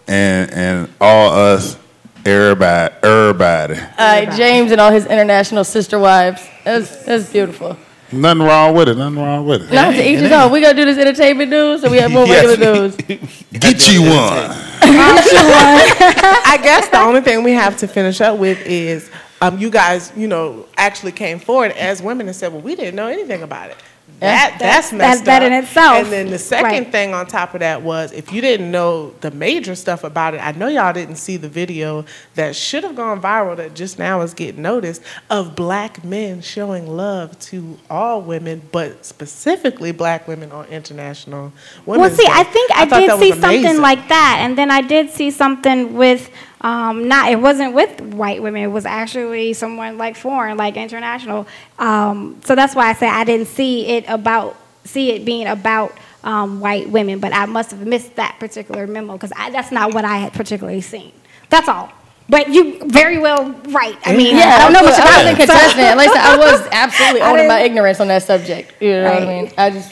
and and all us, everybody, everybody. All right, James and all his international sister wives. That's that's beautiful. Nothing wrong with it. Nothing wrong with it. Not to each his own. We gonna do this entertainment news, so we have more Yes. regular news. Get you one. I guess the only thing we have to finish up with is um, you guys, you know, actually came forward as women and said, "Well, we didn't know anything about it." That that's That- messed that up. in itself. And then the second Right. thing on top of that was, if you didn't know the major stuff about it, I know y'all didn't see the video that should have gone viral that just now is getting noticed of black men showing love to all women, but specifically black women on International Women's Well, see, Day. I think I, thought did see something like that, and then I did see something with um, not. It wasn't with white women. It was actually someone like foreign, like international. Um, so that's why I say I didn't see it about see it being about um, white women, but I must have missed that particular memo because that's not what I had particularly seen. That's all. But you very well right. I mean, yeah, I don't know much I wasn't it. so- contesting. Like I said, I was absolutely I owning my ignorance on that subject. You know what I mean? I just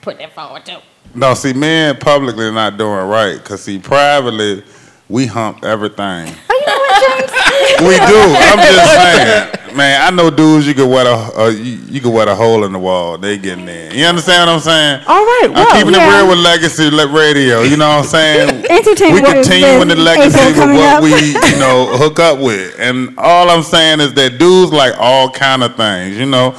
put that forward too. No, see, men publicly not doing right. Cause see, privately, we hump everything. Oh, you know what, James? we do. I'm just saying, man. I know dudes. You could wet a, uh, you, you could wet a hole in the wall. They getting in. You understand what I'm saying? All right, Well, I'm keeping yeah. it real with Legacy Radio. You know what I'm saying? Entertainment we continue with the legacy with what up. we, you know, hook up with. And all I'm saying is that dudes like all kind of things. You know,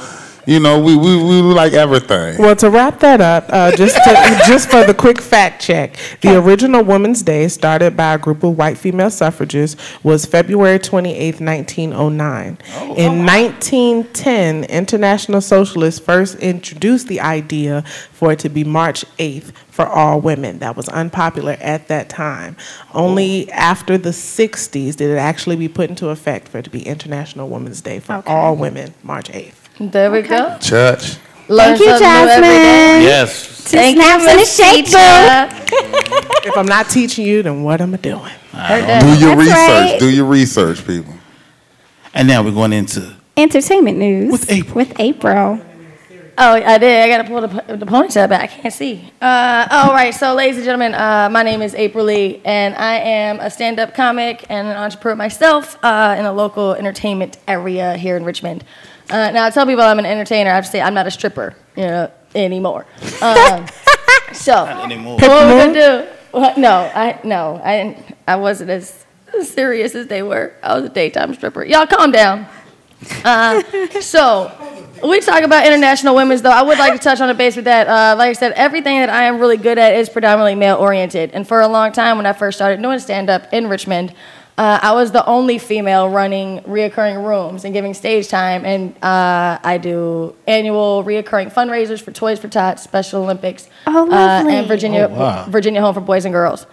you know, we we, we like everything. Well, to wrap that up, uh, just to, just for the quick fact check, the original Women's Day, started by a group of white female suffragists, was February 28, 1909. In 1910, international socialists first introduced the idea for it to be March 8th for all women. That was unpopular at that time. Only after the 60s did it actually be put into effect for it to be International Women's Day for all women, March 8th. There we go. Church. Learn Thank you, something new every day. Jasmine. Yes. Two Thank you, snaps and a Miss shake, Teacher. boo. If I'm not teaching you, then what am I doing? Heard that. Do your That's research. right. Do your research, people. And now we're going into Entertainment news With April. With April. Oh, I did. I got to pull the, the ponytail back. I can't see. Uh, all right. So, ladies and gentlemen, uh, my name is April Lee, and I am a stand-up comic and an entrepreneur myself uh, in the local entertainment area here in Richmond. Uh, now, I tell people I'm an entertainer. I have to say I'm not a stripper, you know, anymore. Um, so, anymore. what we're gonna do? What? No, I no, I I wasn't as serious as they were. I was a daytime stripper. Y'all, calm down. Uh, so, we talk about International Women's, though. I would like to touch on a base with that. Uh, like I said, everything that I am really good at is predominantly male oriented. And for a long time, when I first started doing stand up in Richmond, uh, I was the only female running reoccurring rooms and giving stage time. And uh, I do annual reoccurring fundraisers for Toys for Tots, Special Olympics, Oh, uh, and Virginia, Oh, wow. Virginia Home for Boys and Girls.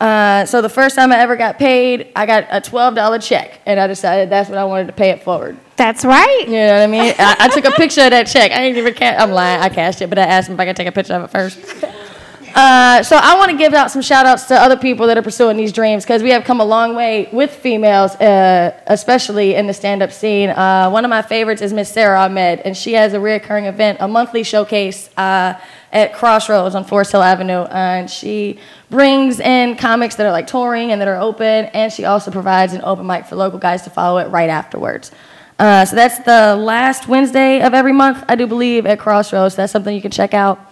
Uh, so the first time I ever got paid, I got a $12 check, and I decided that's what I wanted to pay it forward. That's right. You know what I mean? I, I took a picture of that check. I didn't even ca- I'm lying. I cashed it, but I asked him if I could take a picture of it first. Uh, so I want to give out some shout outs to other people that are pursuing these dreams because we have come a long way with females, uh, especially in the stand-up scene. Uh, one of my favorites is Miss Sarah Ahmed, and she has a recurring event, a monthly showcase uh, at Crossroads on Forest Hill Avenue, and she brings in comics that are like touring and that are open, and she also provides an open mic for local guys to follow it right afterwards. Uh, so that's the last Wednesday of every month, I do believe, at Crossroads. That's something you can check out.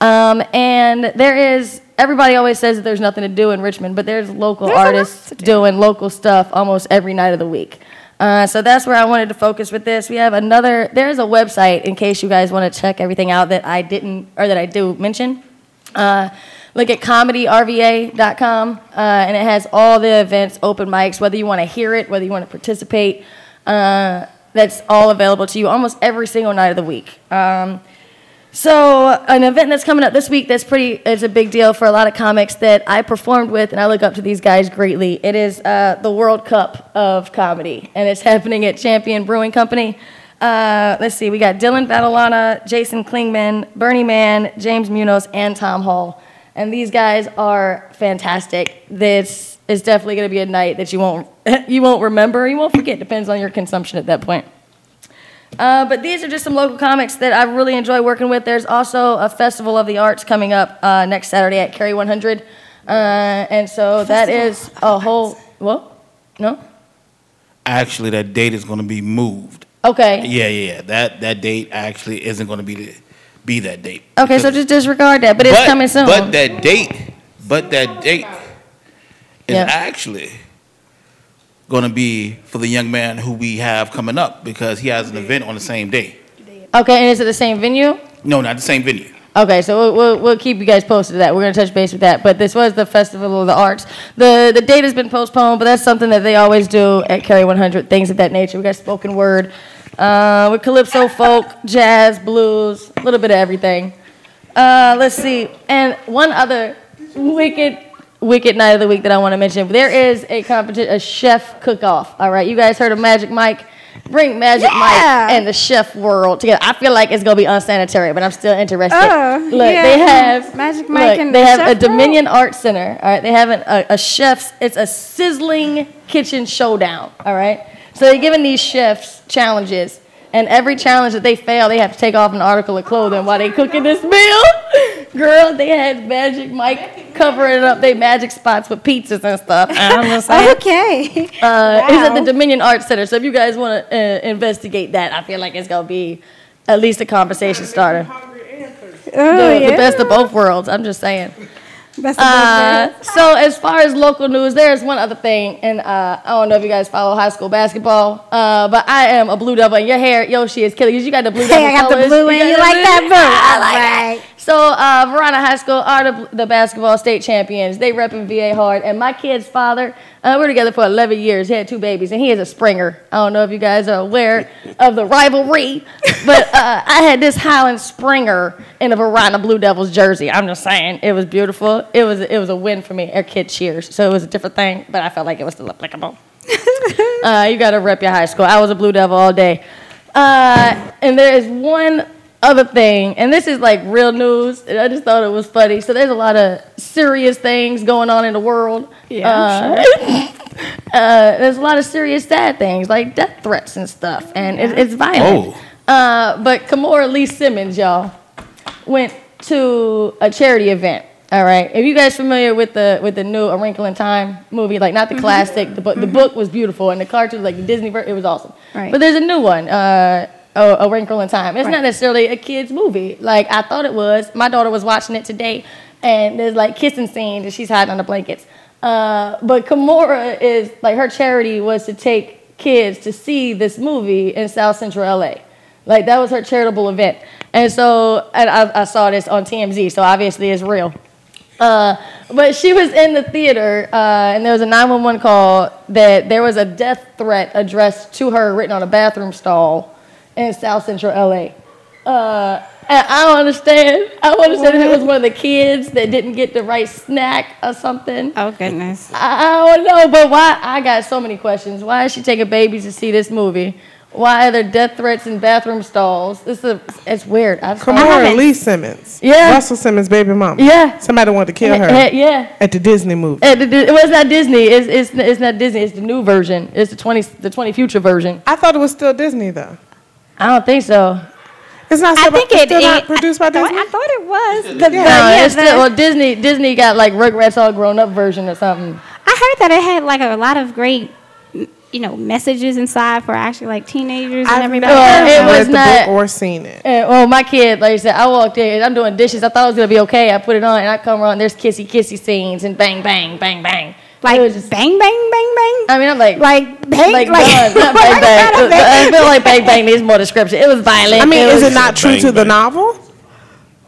Um, and there is, everybody always says that there's nothing to do in Richmond, but there's local There's artists do. doing local stuff almost every night of the week. Uh, so that's where I wanted to focus with this. We have another, there's a website in case you guys want to check everything out that I didn't, or that I do mention. Uh, look at comedyrva.com, uh, and it has all the events, open mics, whether you want to hear it, whether you want to participate. Uh, that's all available to you almost every single night of the week. Um, So an event that's coming up this week that's pretty it's a big deal for a lot of comics that I performed with and I look up to these guys greatly. It is uh, the World Cup of comedy and it's happening at Champion Brewing Company. Uh, let's see, we got Dylan Badalana, Jason Klingman, Bernie Mann, James Munoz, and Tom Hall. And these guys are fantastic. This is definitely going to be a night that you won't you won't remember, you won't forget. Depends on your consumption at that point. Uh, but these are just some local comics that I really enjoy working with. There's also a Festival of the Arts coming up uh, next Saturday at Cary 100. Uh, and so that is a whole. What? No? Actually, that date is going to be moved. Okay. Yeah, yeah, yeah. That that date actually isn't going to be be that date. Okay, so just disregard that, but it's coming soon. But that date, but that date is Yeah. actually going to be for the young man who we have coming up because he has an event on the same day. okay, and is it the same venue? No, not the same venue. Okay, so we'll, we'll, we'll keep you guys posted to that. We're going to touch base with that. But this was the Festival of the Arts. The, the date has been postponed, but that's something that they always do at Cary 100, things of that nature. We got spoken word uh, with calypso, folk, jazz, blues, a little bit of everything. Uh, let's see. And one other wicked, wicked night of the week that I want to mention. There is a competition, a chef cook-off. All right, you guys heard of Magic Mike? Bring Magic Yeah. Mike and the chef world together. I feel like it's gonna be unsanitary, but I'm still interested. Oh, look, yeah. they have Magic Mike look, and they the have a chef world? Dominion Art Center. All right, they have an, a, a chef's. It's a sizzling kitchen showdown. All right, so they're giving these chefs challenges, and every challenge that they fail, they have to take off an article of clothing while they cooking this meal. Girl, they had Magic Mike covering up their magic spots with pizzas and stuff. I'm just saying. Okay. Uh, It's at the Dominion Art Center. So if you guys want to uh, investigate that, I feel like it's gonna be at least a conversation starter. Oh, the, yeah. the best of both worlds. I'm just saying. Best of both Uh, so as far as local news, there's one other thing, and uh, I don't know if you guys follow high school basketball, uh, but I am a Blue Devil, and your hair, Yoshi, is killing you. You got the Blue Devil Hey, I got the colors. blue and you like blue? that blue. I like right. it. So uh, Varina High School are the, the basketball state champions. They repping VA hard, and my kid's father, uh, we're together for 11 years. He had two babies, and he is a Springer. I don't know if you guys are aware of the rivalry, but uh, I had this Highland Springer in a Verona Blue Devils jersey. I'm just saying, it was beautiful. It was it was a win for me. Our kid cheers, so it was a different thing, but I felt like it was still applicable. Uh, you got to rep your high school. I was a Blue Devil all day. Uh, and there is one other thing, and this is like real news. And I just thought it was funny. So there's a lot of serious things going on in the world. Yeah, uh, uh, there's a lot of serious sad things like death threats and stuff, and it, it's violent. Uh, but Kimora Lee Simmons, y'all, went to a charity event. All right. If you guys familiar with the with the new A Wrinkle in Time movie, like not the classic, the book, the book was beautiful, and the cartoon, like the Disney, ver- it was awesome. Right. But there's a new one, uh, a, a Wrinkle in Time. It's Right. not necessarily a kids movie, like I thought it was. My daughter was watching it today, and there's like kissing scenes, and she's hiding under blankets. Uh, but Kimora is like her charity was to take kids to see this movie in South Central LA. Like that was her charitable event, and so and I, I saw this on TMZ, so obviously it's real. Uh, but she was in the theater, uh, and there was a 911 call that there was a death threat addressed to her written on a bathroom stall in South Central LA. Uh, and I don't understand. I don't understand if it was one of the kids that didn't get the right snack or something. Oh goodness. I, I don't know, but why? I got so many questions. Why is she taking babies to see this movie? Why are there death threats in bathroom stalls? This is it's weird. I just Come thought- on, Lee Simmons. Yeah. Russell Simmons' baby mama. Yeah. Somebody wanted to kill her. Eh, yeah. At the Disney movie. Uh, the, the, well, it's not Disney. It's, it's, it's not Disney. It's the new version. It's the 20, the 20 future version. I thought it was still Disney though. I don't think so. It's not. I think it's it, still not it- produced by I thought, Disney. I thought it was. The, the, No, yeah, it's the- still, well, Disney Disney got like Rugrats all grown up version or something. I heard that it had like a lot of great, you know, messages inside for actually like teenagers and I've everybody. Well, never it was read the not- book or seen it. And, well, my kid, like I said, I walked in, I'm doing dishes. I thought it was gonna be okay. I put it on, and I come around. There's kissy kissy scenes and bang bang bang bang. Like It was just- bang bang bang bang. I mean, I'm like. Like bang like, like, guns, not bang bang. I feel like bang bang needs more description. It was violent. I mean, it is it not true Bang, to the novel?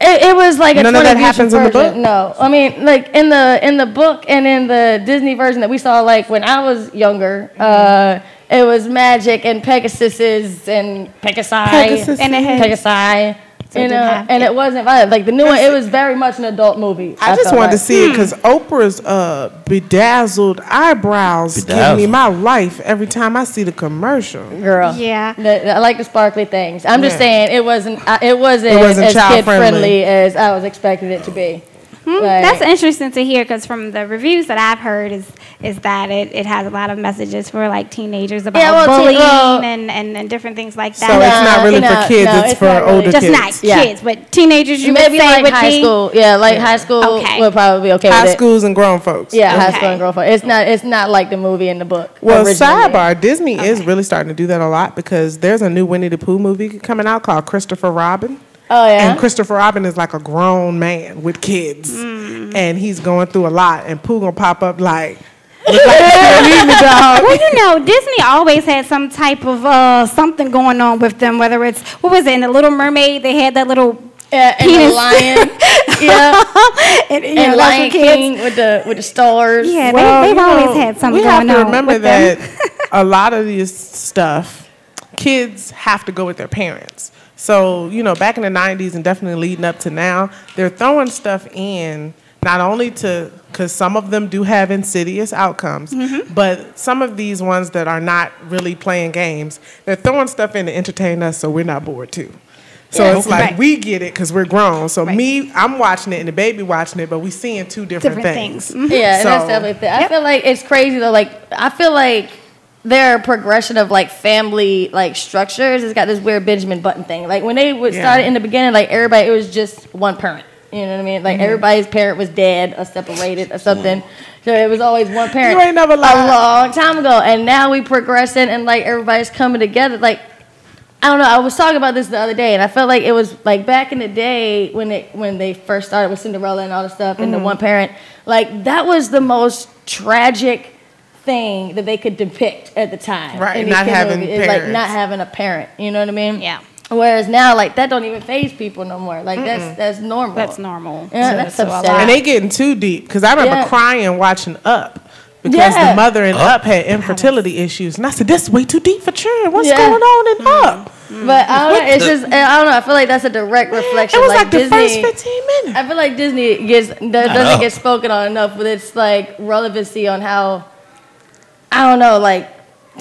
It, it was like a None of that future happens in the book? No, I mean, like in the in the book and in the Disney version that we saw, like when I was younger, uh, it was magic and Pegasuses and Pegasi Pegasus. And it had- Pegasi. So it and, uh, and it wasn't violent. Like the new one, it was very much an adult movie. I just felt wanted to like. see it because Oprah's uh, bedazzled eyebrows give me my life every time I see the commercial. Girl, yeah, I like the sparkly things. I'm just Yeah. saying it wasn't. Uh, it wasn't, It wasn't as kid friendly friendly. as I was expecting it to be. Hmm, that's interesting to hear because from the reviews that I've heard is is that it, it has a lot of messages for like teenagers about Yeah, well, teen- bullying well- and, and, and different things like that. So that. it's not really No, for kids, no, it's, it's for really. older Just kids. not Yeah. kids, but teenagers you Maybe would say like would high be school. Yeah, like high school Okay. would probably be okay High with it. schools and grown folks. Yeah, high school and grown folks. It's not. It's not like the movie in the book. Well, originally. sidebar, Disney is really starting to do that a lot because there's a new Winnie the Pooh movie coming out called Christopher Robin. Oh yeah. And Christopher Robin is like a grown man with kids, Mm. and he's going through a lot. And Pooh gonna pop up like, like you still need me, dog. Well, you know, Disney always had some type of uh, something going on with them. Whether it's what was it in the Little Mermaid, they had that little Yeah, and the lion. yeah. and, you and know, Lion what kids- King with the with the stars. Yeah, Well, they, they've always know, had something we have going to on remember that a lot of this stuff, kids have to go with their parents. So you know, back in the '90s and definitely leading up to now, they're throwing stuff in not only to because some of them do have insidious outcomes, Mm-hmm. but some of these ones that are not really playing games, they're throwing stuff in to entertain us, so we're not bored too. So Yeah, it's like right. we get it because we're grown. So me, I'm watching it and the baby watching it, but we seeing two different, Different things. things. Mhm. Yeah, and that's So- definitely. Th- I feel like it's crazy though. Like I feel like their progression of like family like structures it's got this weird Benjamin Button thing. Like when they would Yeah. started in the beginning, like everybody, it was just one parent. You know what I mean? Like Mhm. everybody's parent was dead or separated or something. So it was always one parent. You ain't never lied. a long time ago, and now we progressing and like everybody's coming together. Like I don't know. I was talking about this the other day, and I felt like it was like back in the day when it when they first started with Cinderella and all the stuff, and the Mhm. one parent. Like that was the most tragic thing that they could depict at the time. Right, in these not having movies. It's like not having a parent. You know what I mean? Yeah. Whereas now, like that don't even phase people no more. Like Mm-mm. that's that's normal. That's normal. Yeah, So- that's so a upsetting. And they getting too deep because I remember Yeah. crying watching Up because Yeah. the mother in Up. Up had infertility issues, and I said, "This is way too deep for children. What's Yeah. going on in mm-hmm. Up?" Mm-hmm. But I don't know. It's just I don't know. I feel like that's a direct reflection. It was like, like the Disney, first 15 minutes. I feel like Disney gets doesn't get spoken on enough with its like relevancy on how I don't know like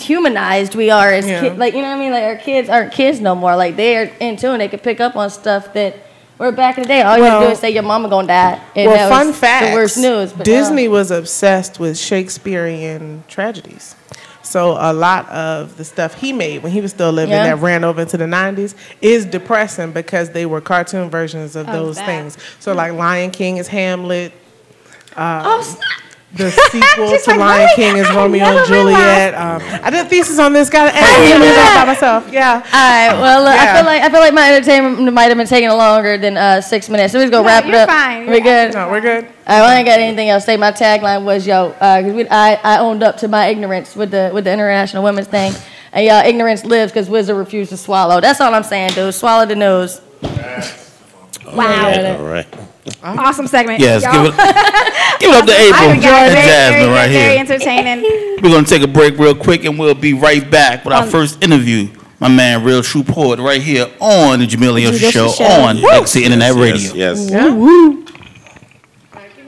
humanized we are as Yeah. kids. Like you know what I mean? Like our kids aren't kids no more. Like they are in tune. They can pick up on stuff that. Where back in the day, all you had to do is say your mama gonna die, and well, that fun fact: the worst news. But Disney was obsessed with Shakespearean tragedies. So a lot of the stuff he made when he was still living Yeah. that ran over into the 90s is depressing because they were cartoon versions of Of those things. So like Lion King is Hamlet. Um, Oh, the sequel to like, Lion "Really? King is I Romeo and Juliet. Um, I did a thesis on this. Got to edit it by myself. Yeah. All right. Well, look, I Yeah. feel like I feel like my entertainment might have been taking longer than uh, six minutes. So we just go No, wrap it you're up. fine. We're good? No, we're good. All right, well, I ain't got anything else to say. My tagline was, "Yo," because we I, I owned up to my ignorance with the with the International Women's thing, and y'all ignorance lives because Wizard refused to swallow. That's all I'm saying, dude. Swallow the news. Wow. All right. Awesome segment. Yes, give it, give it up to April I and enjoyed it. Very, Jasmine very, right very here. entertaining. We're gonna take a break real quick, and we'll be right back with our Um, first interview. My man, Real True Poet, right here on the Jamil Yoshi Yoshi Show, Show. on Woo! Legacy Internet Yes, Radio. yes.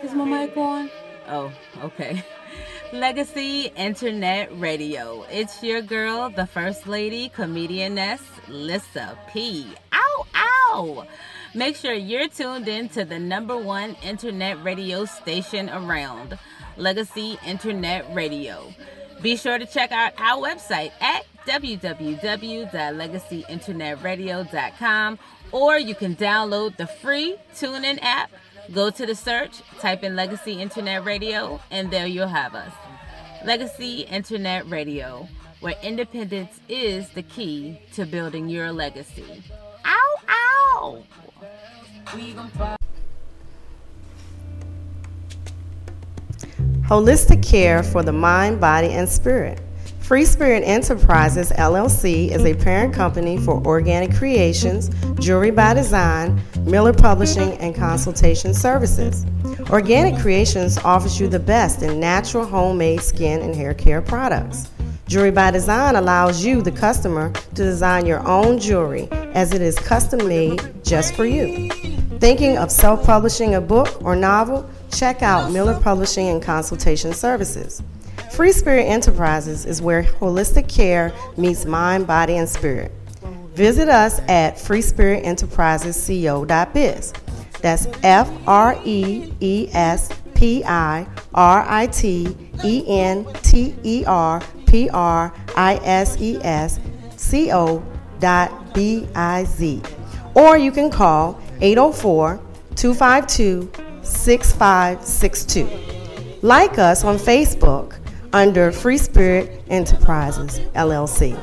Is my mic on? Oh, okay. Legacy Internet Radio. It's your girl, the First Lady, comedianess, Lissa P. Ow, ow! Make sure you're tuned in to the number one internet radio station around, Legacy Internet Radio. Be sure to check out our website at www.legacyinternetradio.com or you can download the free TuneIn app. Go to the search, type in Legacy Internet Radio, and there you'll have us. Legacy Internet Radio, where independence is the key to building your legacy. Ow, ow! Holistic care for the mind, body, and spirit. Free Spirit Enterprises LLC is a parent company for Organic Creations, Jewelry by Design, Miller Publishing, and Consultation Services. Organic Creations offers you the best in natural homemade skin and hair care products. Jewelry by Design allows you, the customer, to design your own jewelry as it is custom made just for you. Thinking of self publishing a book or novel? Check out Miller Publishing and Consultation Services. Free Spirit Enterprises is where holistic care meets mind, body, and spirit. Visit us at freespiritenterprisesco.biz. That's F R E E S P I R I T E N T E R P R I S E S C O dot B I Z. Or you can call 804 252 6562. Like us on Facebook under Free Spirit Enterprises, LLC.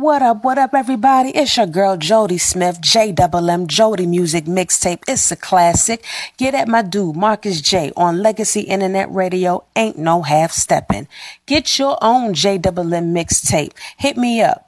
What up, what up, everybody? It's your girl Jody Smith, J Double M Jody Music Mixtape. It's a classic. Get at my dude, Marcus J, on Legacy Internet Radio. Ain't no half stepping. Get your own J Double M mixtape. Hit me up.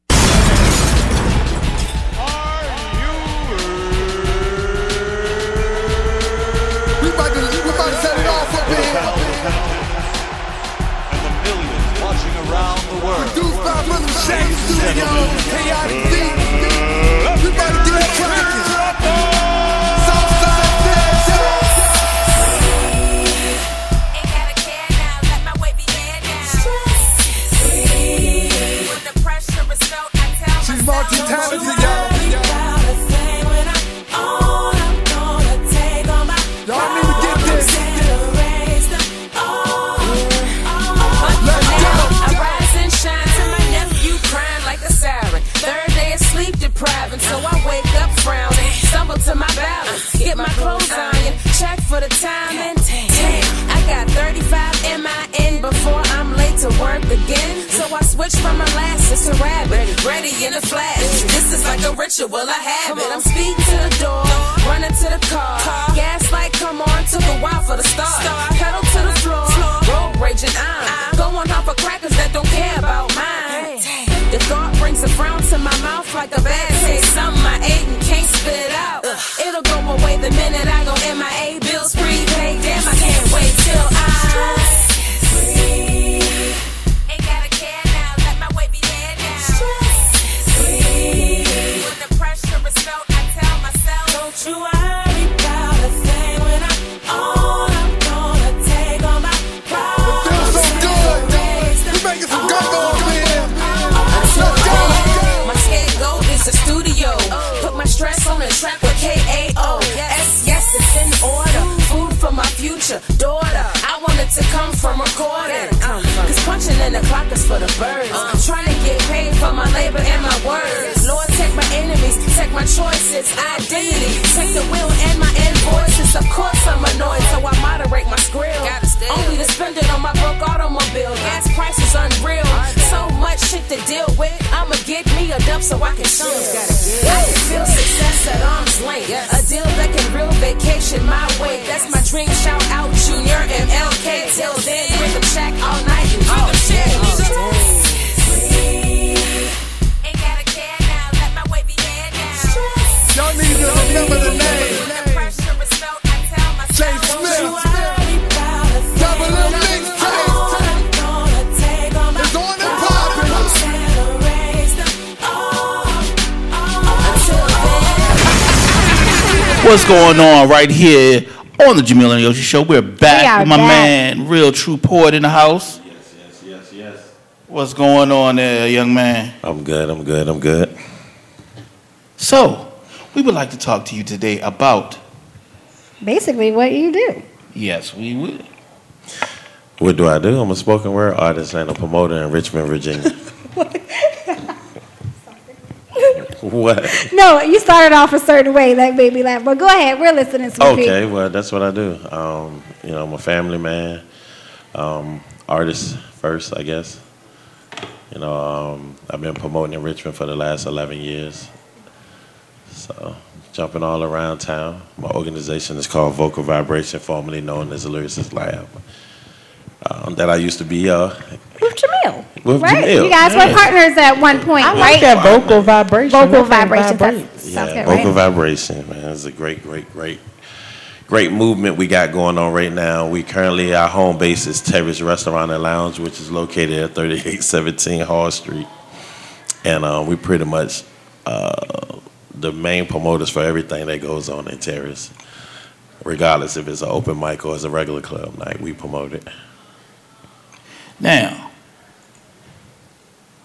Shaq Studio, Chaotic D. to my balance, get my clothes ironed, check for the time and damn, I got 35 in my end before I'm late to work again. So I switch from my molasses to rabbit, ready in a flash. This is like a ritual, I have it. I'm speeding to the door, running to the car. Gas light come on, took a while for the start. Pedal to the floor, road raging I'm going off of crackers that don't care about mine. The thought brings a frown to my mouth like a bad taste. Something I ate and spit out. It'll go away the minute I go to come from recording. Punching in the clock is for the birds. I'm trying to get paid for my labor and my words. Lord, take my enemies, take my choices, identity. Take the will and my invoices. Of course, I'm annoyed, so I moderate my skrill. Only to spend it on my broke automobile. Gas prices unreal. So much shit to deal with. I'ma get me a dump so I can show I can feel success at arm's length. A deal that can real vacation my way. That's my dream. Shout out Junior and LK. Till then, rhythm shack all night. And rhythm shack. Y'all need to remember the name. Jay Smith. Double M mixtape. It's on and popping. What's going on right here on the Jamil and Yoshi Show? We're back We with my back. man, Real True Poet in the house. What's going on there, young man? I'm good. I'm good. I'm good. So, we would like to talk to you today about, Basically, what you do. yes, we would. What do I do? I'm a spoken word artist and a promoter in Richmond, Virginia. What? No, you started off a certain way that made me laugh. But go ahead, we're listening, sweetie. Okay, well, that's what I do. Um, you know, I'm a family man, um, artist first, I guess. You know, um, I've been promoting in Richmond for the last 11 years. So, jumping all around town. My organization is called Vocal Vibration, formerly known as the Lyricist Lab. Um, that I used to be uh, With Jamil. with right? Jamil. You guys were Yeah. partners at one point, I right? like that vocal vibration. Vocal thing vibration. vibrates. That's, Yeah, sounds good, vocal right? vibration, man. It's a great, great, great, great movement we got going on right now. We currently our home base is Terrace Restaurant and Lounge, which is located at 3817 Hull Street, and uh, we pretty much uh, the main promoters for everything that goes on in Terrace. Regardless if it's an open mic or it's a regular club night, we promote it. Now,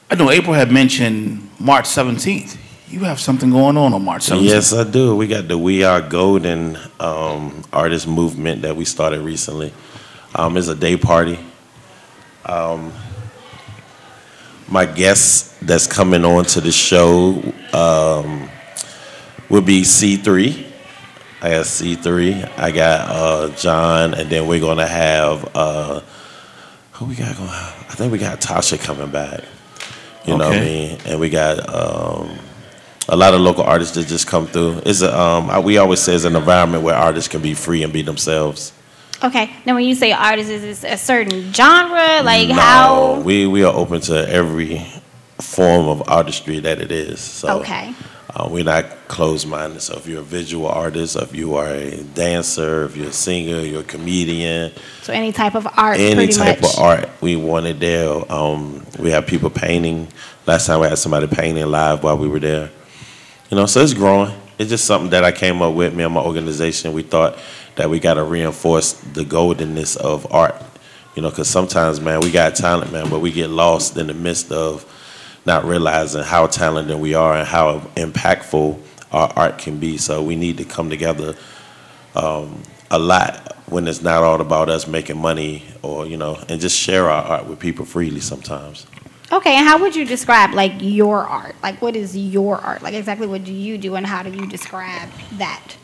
I know April had mentioned March 17th. You have something going on on March 17th. Yes, I do. We got the We Are Golden um, artist movement that we started recently. Um, it's a day party. Um, my guest that's coming on to the show um, will be C3. I got C3. I got uh, John, and then we're gonna have uh, who we got going? I think we got Tasha coming back. You know what I mean? And we got um, a lot of local artists that just come through. It's a, um, we always say it's an environment where artists can be free and be themselves. Okay. Now, when you say artists, is it a certain genre? Like no, how? we we are open to every form of artistry that it is. So Okay. uh, we're not closed-minded. So if you're a visual artist, if you are a dancer, if you're a singer, you're a comedian, So any type of art, any type much. of art we wanted there. Um, we have people painting. Last time we had somebody painting live while we were there. You know, so it's growing. It's just something that I came up with. Me and my organization, we thought that we got to reinforce the goldenness of art. You know, because sometimes, man, we got talent, man, but we get lost in the midst of not realizing how talented we are and how impactful our art can be. So we need to come together um, a lot when it's not all about us making money or you know, and just share our art with people freely sometimes. Okay, and how would you describe like your art? Like, what is your art? Like, exactly what do you do, and how do you describe that?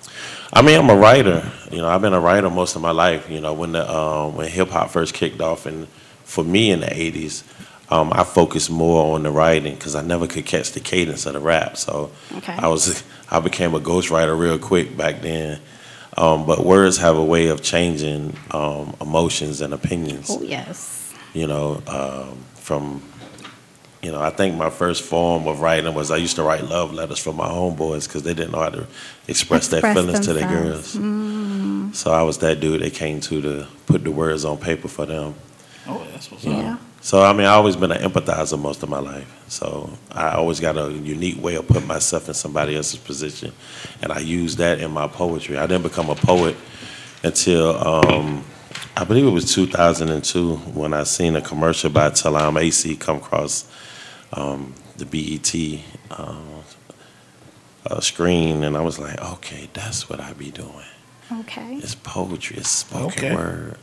I mean, I'm a writer. You know, I've been a writer most of my life. You know, when the um, when hip hop first kicked off, and for me in the '80s, um, I focused more on the writing because I never could catch the cadence of the rap. So Okay. I was I became a ghostwriter real quick back then. Um, but words have a way of changing um, emotions and opinions. Oh yes. you know, um, from, you know, I think my first form of writing was I used to write love letters for my homeboys because they didn't know how to express, their Express feelings to their girls. Mm. So I was that dude they came to to put the words on paper for them. Oh, that's what's Yeah. So I mean, I've always been an empathizer most of my life. So I always got a unique way of putting myself in somebody else's position, and I use that in my poetry. I didn't become a poet until um, I believe it was 2002 when I seen a commercial by Talam AC come across um, the BET uh, uh, screen, and I was like, okay, that's what I be doing. Okay. It's poetry. It's spoken Okay. word.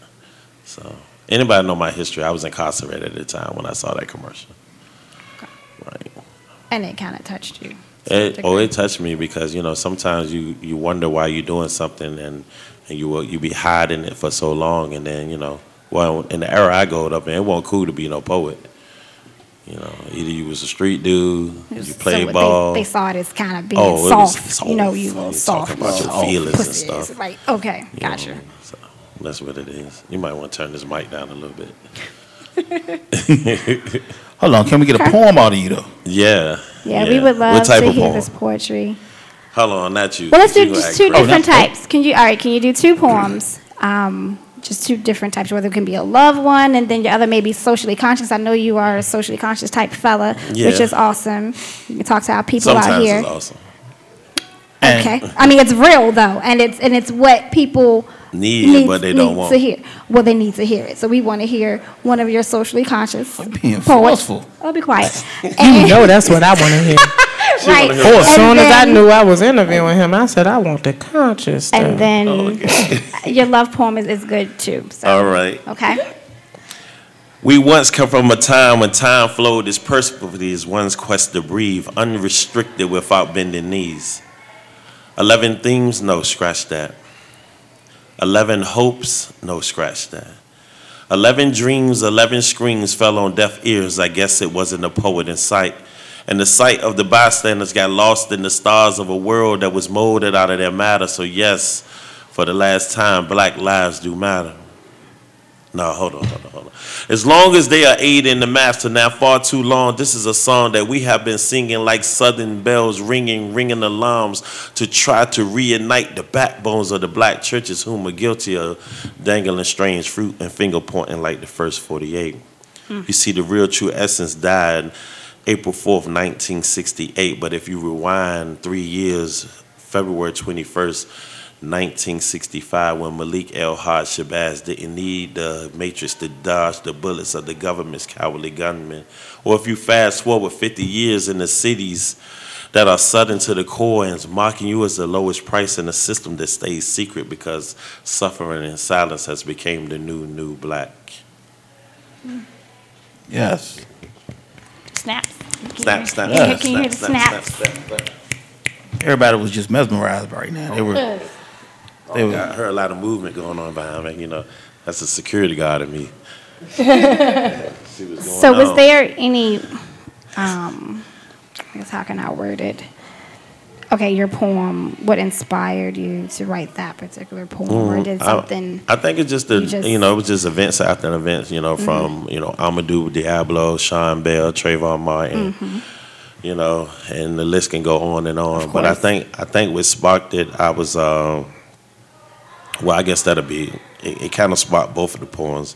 So anybody know my history? I was incarcerated at the time when I saw that commercial. Right. And it kind of touched you. It, oh, it touched me because you know sometimes you you wonder why you're doing something and and you will you be hiding it for so long and then you know well in the era I growed up in it wasn't cool to be no poet. You know, either you was a street dude, you So played they- ball. They, saw it as kind of being Oh, it was soft. You know, you were soft. talking about your little feelings and stuff. Right. Okay. you Gotcha. know, so that's what it is. You might want to turn this mic down a little bit. Hold on, can we get a poem out of you though? Yeah. Yeah, we would love to hear poem? this poetry. Hold on, not you. Well, let's do You just act two crazy. different types. Can you? All right. Can you do two poems? Um, just two different types. Whether it can be a love one, and then your other may be socially conscious. I know you are a socially conscious type fella, which is awesome. You can talk to our people out Sometimes here. it's awesome. Okay. I mean, it's real though, and it's and it's what people Need, need, but they don't need want. to hear. Well, they need to hear it. So we want to hear one of your socially conscious I'm Being poets. forceful. Oh, be quiet. You know that's what I want to hear. right. Oh, as And soon as I knew I was interviewing him, I said I want the conscious stuff. And then Oh, your love poem is, is good too. So. All right. Okay. We once come from a time when time flowed as perspicuously as one's quest to breathe, unrestricted without bending knees. Eleven themes, no, scratch that. Eleven hopes, no, scratch that. Eleven dreams, eleven screams fell on deaf ears. I guess it wasn't a poet in sight. And the sight of the bystanders got lost in the stars of a world that was molded out of their matter. So, yes, for the last time, black lives do matter. No, hold on, hold on, hold on. As long as they are aiding the master, now far too long, this is a song that we have been singing like southern bells ringing, ringing alarms to try to reunite the backbones of the black churches whom are guilty of dangling strange fruit and finger pointing like the first 48. Hmm. You see, the real true essence died April 4th, 1968, but if you rewind three years, February 21st, 1965 when Malik El Haj Shabazz didn't need the matrix to dodge the bullets of the government's cowardly gunmen. Or if you fast forward 50 years in the cities that are southern to the core and is mocking you as the lowest price in a system that stays secret because suffering and silence has become the new, new black. Yes. Snaps. Snap, snap, Yeah, snap, can you hear the snap, snap, snaps? snap, snap, snap. Everybody was just mesmerized right now. They were. They They were. I heard a lot of movement going on behind me. You know, that's a security guard in me. See what's going So, was on. there any, um, I guess, how can I word it? Okay, your poem, what inspired you to write that particular poem? Or Mhm. did I- something. I, think it's just the you you, just- Mm-hmm. know it was just events after events. You know, from you know Amadou Diallo, Sean Bell, Trayvon Martin. Mhm. You know, and the list can go on and on. But I think I think what sparked it, I was. Um, well, I guess that'll be. It, it kind of sparked both of the poems.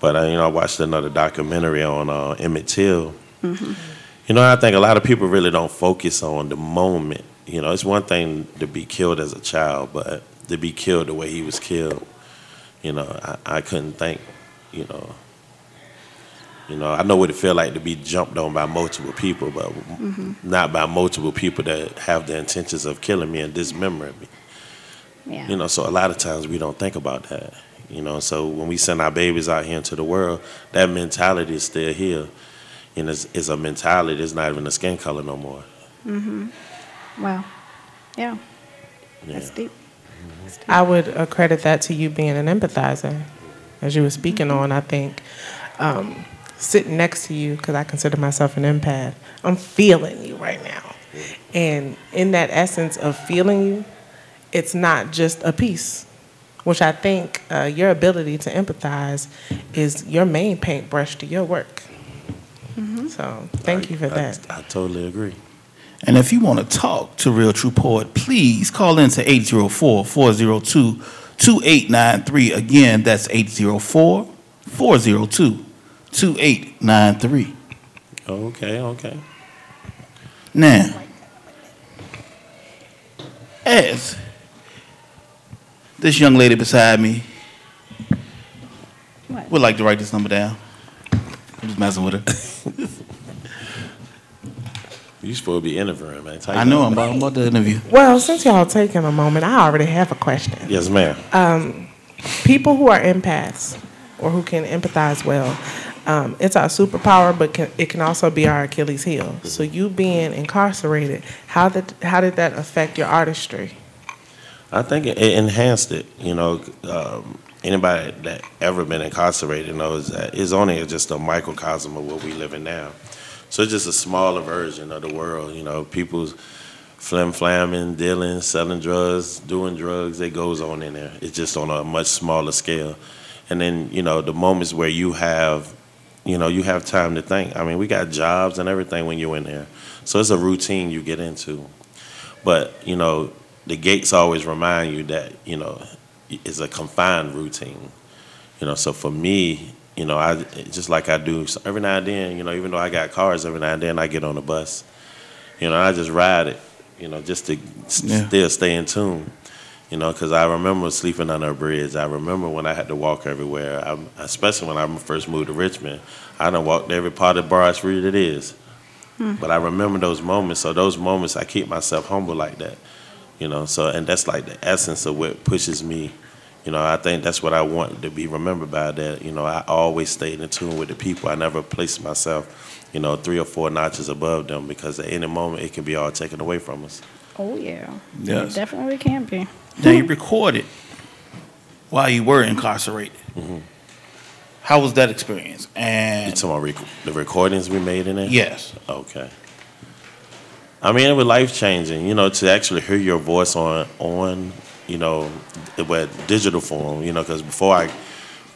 But uh, you know, I watched another documentary on uh, Emmett Till. Mhm. You know, I think a lot of people really don't focus on the moment. You know, it's one thing to be killed as a child, but to be killed the way he was killed, you know, I, I couldn't think, you know. You know, I know what it feel like to be jumped on by multiple people, but Mhm. not by multiple people that have the intentions of killing me and dismembering me. Yeah. You know, so a lot of times we don't think about that. You know, so when we send our babies out here into the world, that mentality is still here. And it's, it's a mentality, it's not even a skin color no more. Mm-hmm. Well, yeah, Yeah. that's deep. I would accredit that to you being an empathizer. As you were speaking on, I think um, sitting next to you, because I consider myself an empath, I'm feeling you right now. And in that essence of feeling you, it's not just a piece, which I think uh, your ability to empathize is your main paintbrush to your work. So thank you for that. I totally agree. And if you want to talk to Real True Poet, please call in to 804 402 2893. Again, that's 804 402 2893. Okay, okay. Now, as this young lady beside me would like to write this number down. I'm just messing with her. You supposed to be interviewing, man. Tell I know. I'm about, I'm about to interview. Well, since y'all taking a moment, I already have a question. Yes, ma'am. um, people who are empaths or who can empathize well, um, it's our superpower, but can, it can also be our Achilles heel. So you being incarcerated, how did how did that affect your artistry? I think it, it enhanced it. You know, um, anybody that ever been incarcerated knows that it's only just a microcosm of what we live in now. So it's just a smaller version of the world. You know, people's flim flamming, dealing, selling drugs, doing drugs. It goes on in there. It's just on a much smaller scale. And then you know the moments where you have, you know, you have time to think. I mean, we got jobs and everything when you're in there. So it's a routine you get into. But you know, the gates always remind you that you know it's a confined routine. You know, so for me, you know, I just like I do so every now and then. You know, even though I got cars, every now and then I get on the bus. You know, I just ride it. You know, just to Yeah. still stay in tune. You know, because I remember sleeping under a bridge. I remember when I had to walk everywhere. I, especially when I first moved to Richmond, I done walked every part of Broad Street it is. Hmm. But I remember those moments. So those moments, I keep myself humble like that. You know. So and that's like the essence of what pushes me. You know, I think that's what I want to be remembered by. That you know, I always stayed in tune with the people. I never placed myself, you know, three or four notches above them because at any moment it can be all taken away from us. Oh yeah. Yes. It definitely can be. Now you recorded while you were incarcerated. Mm-hmm. How was that experience? You And talking about rec- the recordings we made in there? Yes. Okay. I mean, it was life changing. You know, to actually hear your voice on on you know, what digital form. You know, because before I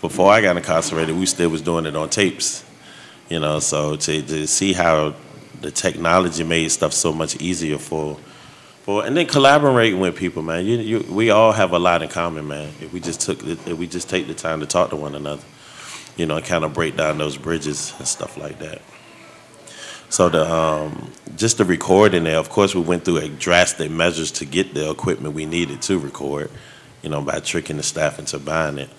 before I got incarcerated, we still was doing it on tapes. You know, so to to see how the technology made stuff so much easier for. For, and then collaborating with people, man. You, you, we all have a lot in common, man. If we just took, if we just take the time to talk to one another, you know, and kind of break down those bridges and stuff like that. So the um, just the recording there, of course, we went through a drastic measures to get the equipment we needed to record, you know, by tricking the staff into buying it.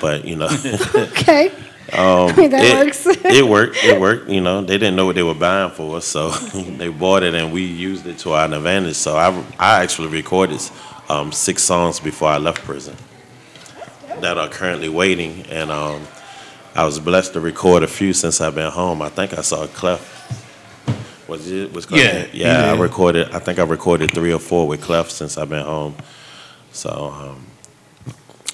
But you know, Okay. um, That it, works. it worked. It worked. You know, they didn't know what they were buying for, so they bought it, and we used it to our advantage. So I, I actually recorded um, six songs before I left prison that are currently waiting, and um, I was blessed to record a few since I've been home. I think I saw a Clef. Was it was Clef? Yeah, yeah. he I recorded. I think I recorded three or four with Clef since I've been home. So um,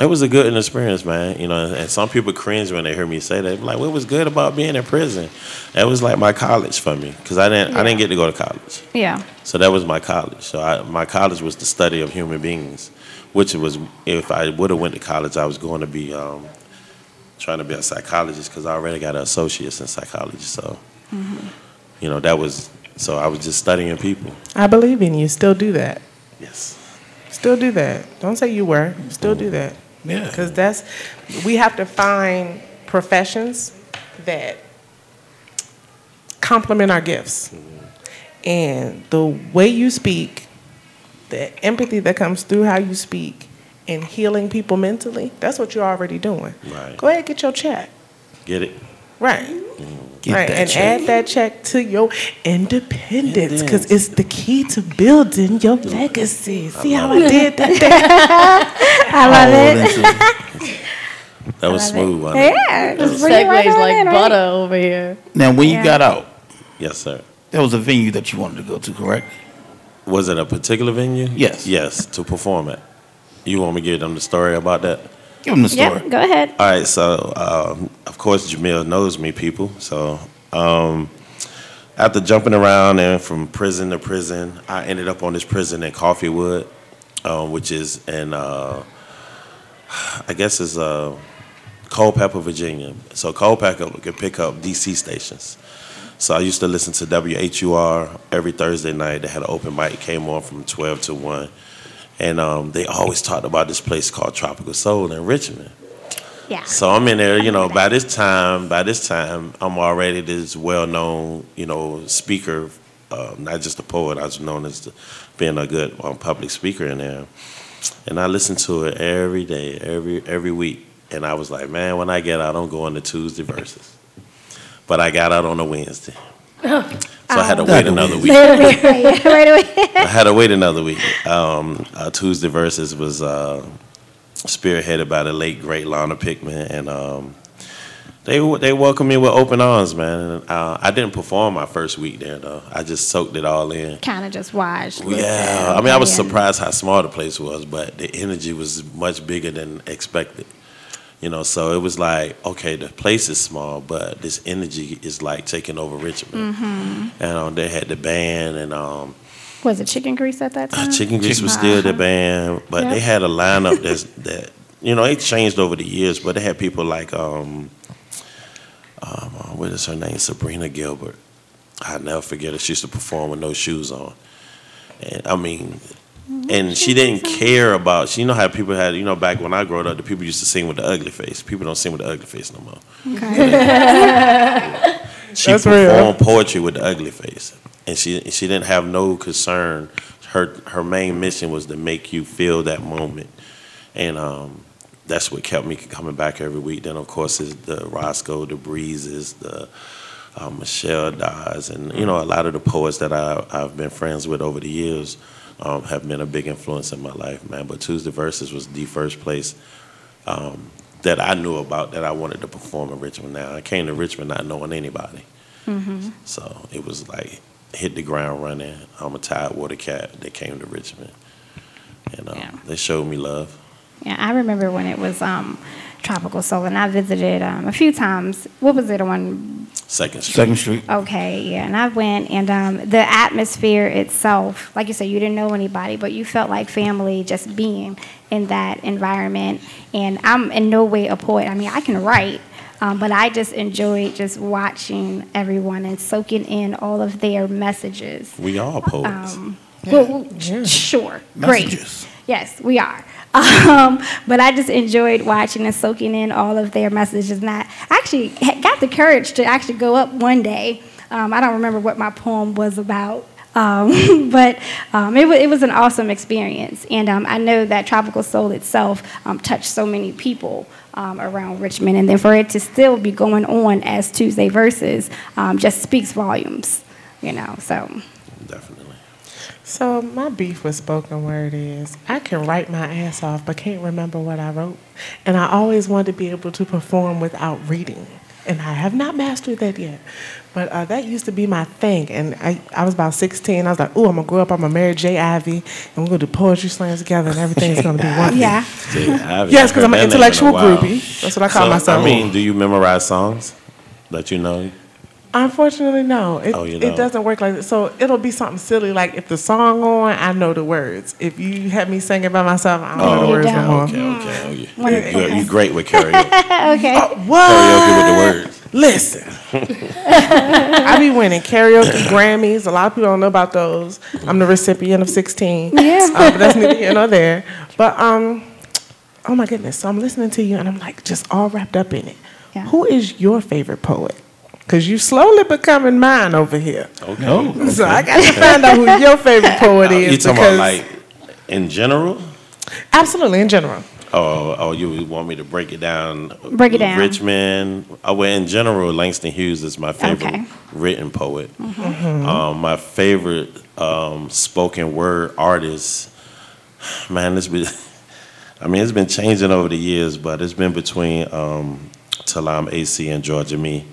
it was a good experience, man. You know, and some people cringe when they hear me say that. Like, "What was good about being in prison?" That was like my college for me because I didn't. I didn't get to go to college. Yeah. So that was my college. So I, my college was the study of human beings, which was if I would have went to college, I was going to be um, trying to be a psychologist because I already got an associate's in psychology. So you know that was so I was just studying people. I believe in you. Still do that. Yes. Still do that. Don't say you were. Still do that. Yeah. Because that's, we have to find professions that complement our gifts. And the way you speak, the empathy that comes through how you speak, and healing people mentally, that's what you're already doing. Right. Go ahead, get your check. Get it? Right. Mm-hmm. Get right. that and check. add that check to your independence because it's the key to building your legacy. See how I did that? there? I love it. That was smooth. wasn't it? Yeah, That was- just bring right like in, right? butter over here. now, when you got out, Yes, sir. there was a venue that you wanted to go to, correct? Was it a particular venue? Yes. Yes, to perform at. You want me to give them the story about that? Give them the story. Yep, go ahead. All right, so um, of course Jamil knows me, people. So um, after jumping around and from prison to prison, I ended up on this prison in Coffeewood, um, which is in uh, I guess it's uh, Culpeper, Virginia. So Culpeper could pick up DC stations. So I used to listen to WHUR every Thursday night. They had an open mic, came on from 12 to 1. And um, they always talked about this place called Tropical Soul in Richmond. Yeah. So I'm in there, you know, by this time, by this time, I'm already this well-known, you know, speaker, uh, not just a poet, I was known as the, being a good um, public speaker in there. And I listened to it every day, every every week. And I was like, man, when I get out, I'm going to Tuesday verses. But I got out on a Wednesday. So I had to wait another week. Wait away. I had to wait another week. Um, uh, Tuesday verses was uh, spearheaded by the late great Lana Pickman, and um, they they welcomed me with open arms, man. And, uh, I didn't perform my first week there though. I just soaked it all in. kind of just watched. Yeah, I mean, I was surprised how small the place was, but the energy was much bigger than expected. You know, so it was like, okay, the place is small, but this energy is like taking over Richmond. hmm And um, they had the band, and um, Was it chicken grease at that time? Chicken Grease was still the Uh-huh. band, but they had a lineup that's that you know it changed over the years, but they had people like um, um uh, what is her name Sabrina Gilbert. I never forget her. She used to perform with no shoes on, and I mean, and she didn't care about. She you know how people had you know back when I grew up, the people used to sing with the ugly face. People don't sing with the ugly face no more. Okay. She That's real. performed poetry with the ugly face, and she she didn't have no concern. Her her main mission was to make you feel that moment, and um, that's what kept me coming back every week. Then of course is the Roscoe, the Breezes, the uh, Michelle Dawes, and you know a lot of the poets that I I've been friends with over the years um, have been a big influence in my life, man. But Tuesday Verses was the first place um, that I knew about that I wanted to perform in Richmond. Now I came to Richmond not knowing anybody, Mhm. so it was like hit the ground running. I'm a Tidewater cat that came to Richmond, and um, they showed me love. Yeah, I remember when it was um, Tropical Soul, and I visited um, a few times. What was it on? Second Street. Second Street. Okay, yeah, and I went, and um, the atmosphere itself, like you said, you didn't know anybody, but you felt like family just being in that environment. And I'm in no way a poet. I mean, I can write. Um, but I just enjoyed just watching everyone and soaking in all of their messages. We all poets. Um, well, well, sure, Messages. great. Yes, we are. Um, but I just enjoyed watching and soaking in all of their messages. And I actually got the courage to actually go up one day. Um, I don't remember what my poem was about. Um, but um, it, wa it was an awesome experience. And um, I know that Tropical Soul itself um, touched so many people um, around Richmond. And then for it to still be going on as Tuesday Verses um, just speaks volumes, you know. So So my beef with spoken word is I can write my ass off, but can't remember what I wrote, and I always wanted to be able to perform without reading, and I have not mastered that yet. But uh, that used to be my thing, and I, I was about 16. I was like, "Ooh, I'm gonna grow up. I'm gonna marry J. Ivy, and we're gonna do poetry slams together, and everything's gonna be wonderful." Yeah. Jay Ivy, Yes, I've 'cause I'm an that name in intellectual groupie. That's what I call So, myself. I mean, do you memorize songs that you know? Unfortunately, no. It, Oh, you know. it doesn't work like that. So it'll be something silly. Like if the song on, I know the words. If you have me singing by myself, I don't know the Oh, words okay, no more. okay, okay. Oh, You're, of you, you great with karaoke. okay. what? Karaoke with the words. Listen. I be winning karaoke Grammys. A lot of people don't know about those. I'm the recipient of 16. Yeah. Uh, but that's neither here nor there. But um, oh my goodness. So I'm listening to you and I'm like just all wrapped up in it. Yeah. Who is your favorite poet? Because you're slowly becoming mine over here. Okay. Oh, So I got to find out who your favorite poet is. You talking about like in general? absolutely in general. Oh, oh, you want me to break it down? Break it down. Richmond. Oh, well, in general, Langston Hughes is my favorite Okay. written poet. Mhm. Um, my favorite um, spoken word artist, man, this been, I mean, it's been changing over the years, but it's been between um, Talaam Acey and Georgia Me.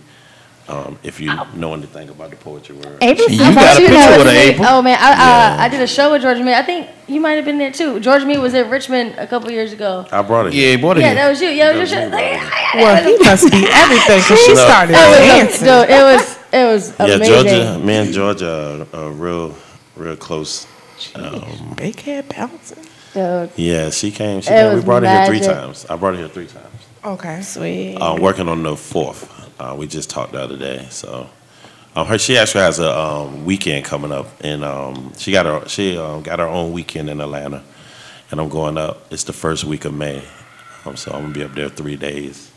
Um, if you know anything about the poetry world, April, you I thought got a you picture know with her, me. April. Oh man, I, uh, I did a show with Georgia Me. I think you might have been there too. Georgia Me was in Richmond a couple years ago. I brought it. Yeah, he brought it. Yeah, that was you. Yeah, it was your show. Well, he must be everything because she No. started It was, dancing. dude, it was it was Yeah, amazing. Georgia, me and Georgia are, are real, real close. Um, Big head bouncing. Dude. yeah, she came. She It came. We was brought her here three magic. times. I brought her here three times. Okay. Sweet. Uh, working on the fourth. Uh, we just talked the other day. So, um, her she actually has a um, weekend coming up, and um, she got her she um, got her own weekend in Atlanta, and I'm going up. It's the first week of May, um, so I'm gonna be up there three days.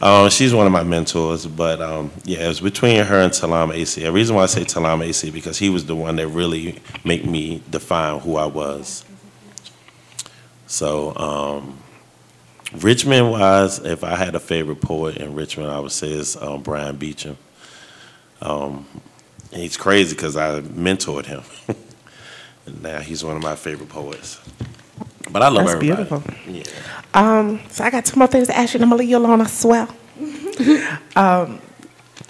Um, she's one of my mentors, but um, yeah, it was between her and Talaam Acey. The reason why I say Talaam Acey because he was the one that really made me define who I was. So, Richmond wise, if I had a favorite poet in Richmond, I would say it's um, Brian Beecham. Um, he's crazy because I mentored him. and now he's one of my favorite poets. But I love That's everybody. beautiful. Yeah. Um, so I got two more things to ask you, and I'm gonna leave you alone. I swear. um,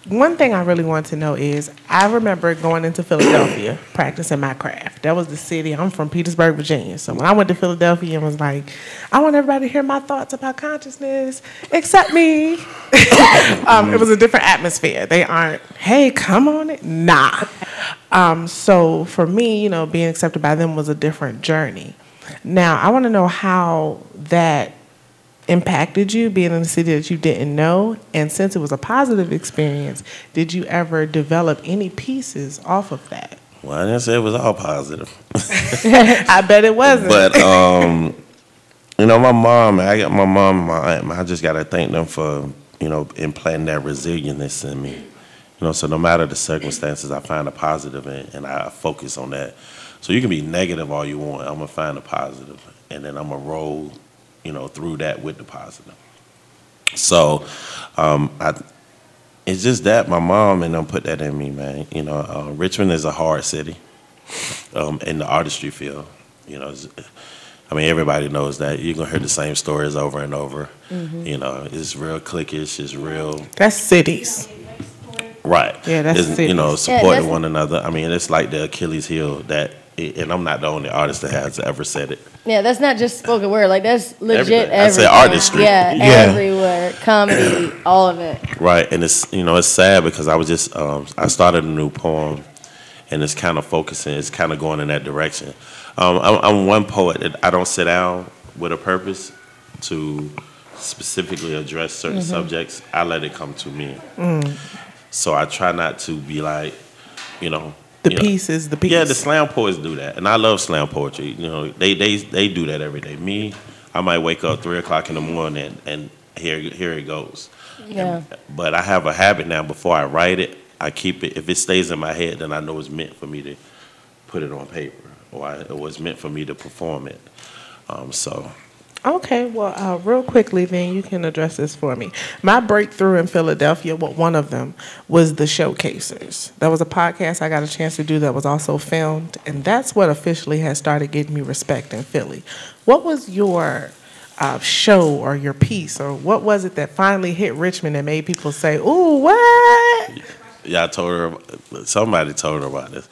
one thing I really want to know is I remember going into Philadelphia practicing my craft. That was the city. I'm from Petersburg, Virginia. So when I went to Philadelphia and was like, I want everybody to hear my thoughts about consciousness, except me. um, it was a different atmosphere. They aren't, hey, come on it. Nah. Um, so for me, you know, being accepted by them was a different journey. Now, I want to know how that impacted you being in a city that you didn't know. And since it was a positive experience, did you ever develop any pieces off of that? Well, I didn't say it was all positive. I bet it wasn't. But um, you know, my mom, I got my mom, and my aunt. I just got to thank them for you know implanting that resilience in me. You know, so no matter the circumstances, I find a positive in, and I focus on that. So you can be negative all you want. I'm gonna find a positive, and then I'm gonna roll, you know, through that with the positive. So, um, I, it's just that my mom and them put that in me, man. You know, uh, Richmond is a hard city um, in the artistry field. You know, I mean, everybody knows that you're gonna hear the same stories over and over. Mhm. You know, it's real cliquish. It's real That's cities. right. Yeah, that's It's, you know cities. Yeah, supporting one another. I mean, it's like the Achilles heel that, and I'm not the only artist that has ever said it. Yeah, that's not just spoken word. Like that's legit. Everything. I everything. artistry. Yeah, Yeah. everywhere. Comedy, all of it. Right, and it's you know it's sad because I was just um, I started a new poem, and it's kind of focusing, it's kind of going in that direction. Um, I'm, I'm one poet that I don't sit down with a purpose to specifically address certain Mhm. subjects. I let it come to me. Mm. So I try not to be like, you know. The you know- is the piece. Yeah, the slam poets do that, and I love slam poetry. You know, they they they do that every day. Me, I might wake up three o'clock in the morning and, and here here it goes. Yeah. But I have a habit now. Before I write it, I keep it. If it stays in my head, then I know it's meant for me to put it on paper, or I, it was meant for me to perform it. Um, so Okay, well, uh, real quickly, then you can address this for me. My breakthrough in Philadelphia, well, one of them was the Showcasers. That was a podcast I got a chance to do that was also filmed, and that's what officially has started getting me respect in Philly. What was your uh, show or your piece, or what was it that finally hit Richmond and made people say, "Ooh, what?" I told her. Somebody told her about this.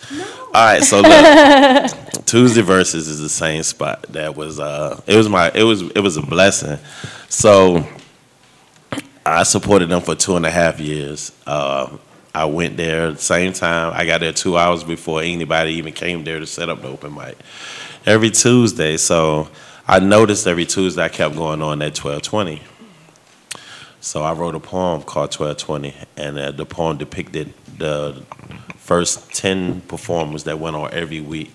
All right, so look, Tuesday verses is the same spot. That was uh, it was my it was it was a blessing. So I supported them for two and a half years. Uh, I went there at the same time. I got there two hours before anybody even came there to set up the open mic. Every Tuesday, so I noticed every Tuesday I kept going on at twelve twenty. So I wrote a poem called 1220, and uh, the poem depicted the first 10 performers that went on every week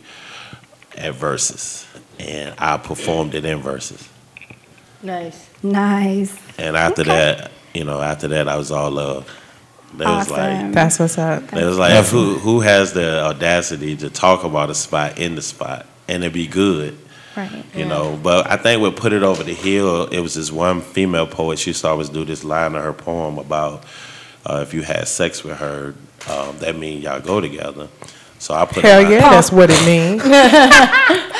at Verses. And I performed it in Verses. Nice. Nice. And after that, you know, after that, I was all love. They was like, That's what's up. they was like, who, who has the audacity to talk about a spot in the spot and it be good? Right. you know. But I think what put it over the hill, it was this one female poet. She used to always do this line of her poem about uh, if you had sex with her, um, that means y'all go together. So I put Hell a line- yeah, that's what it means.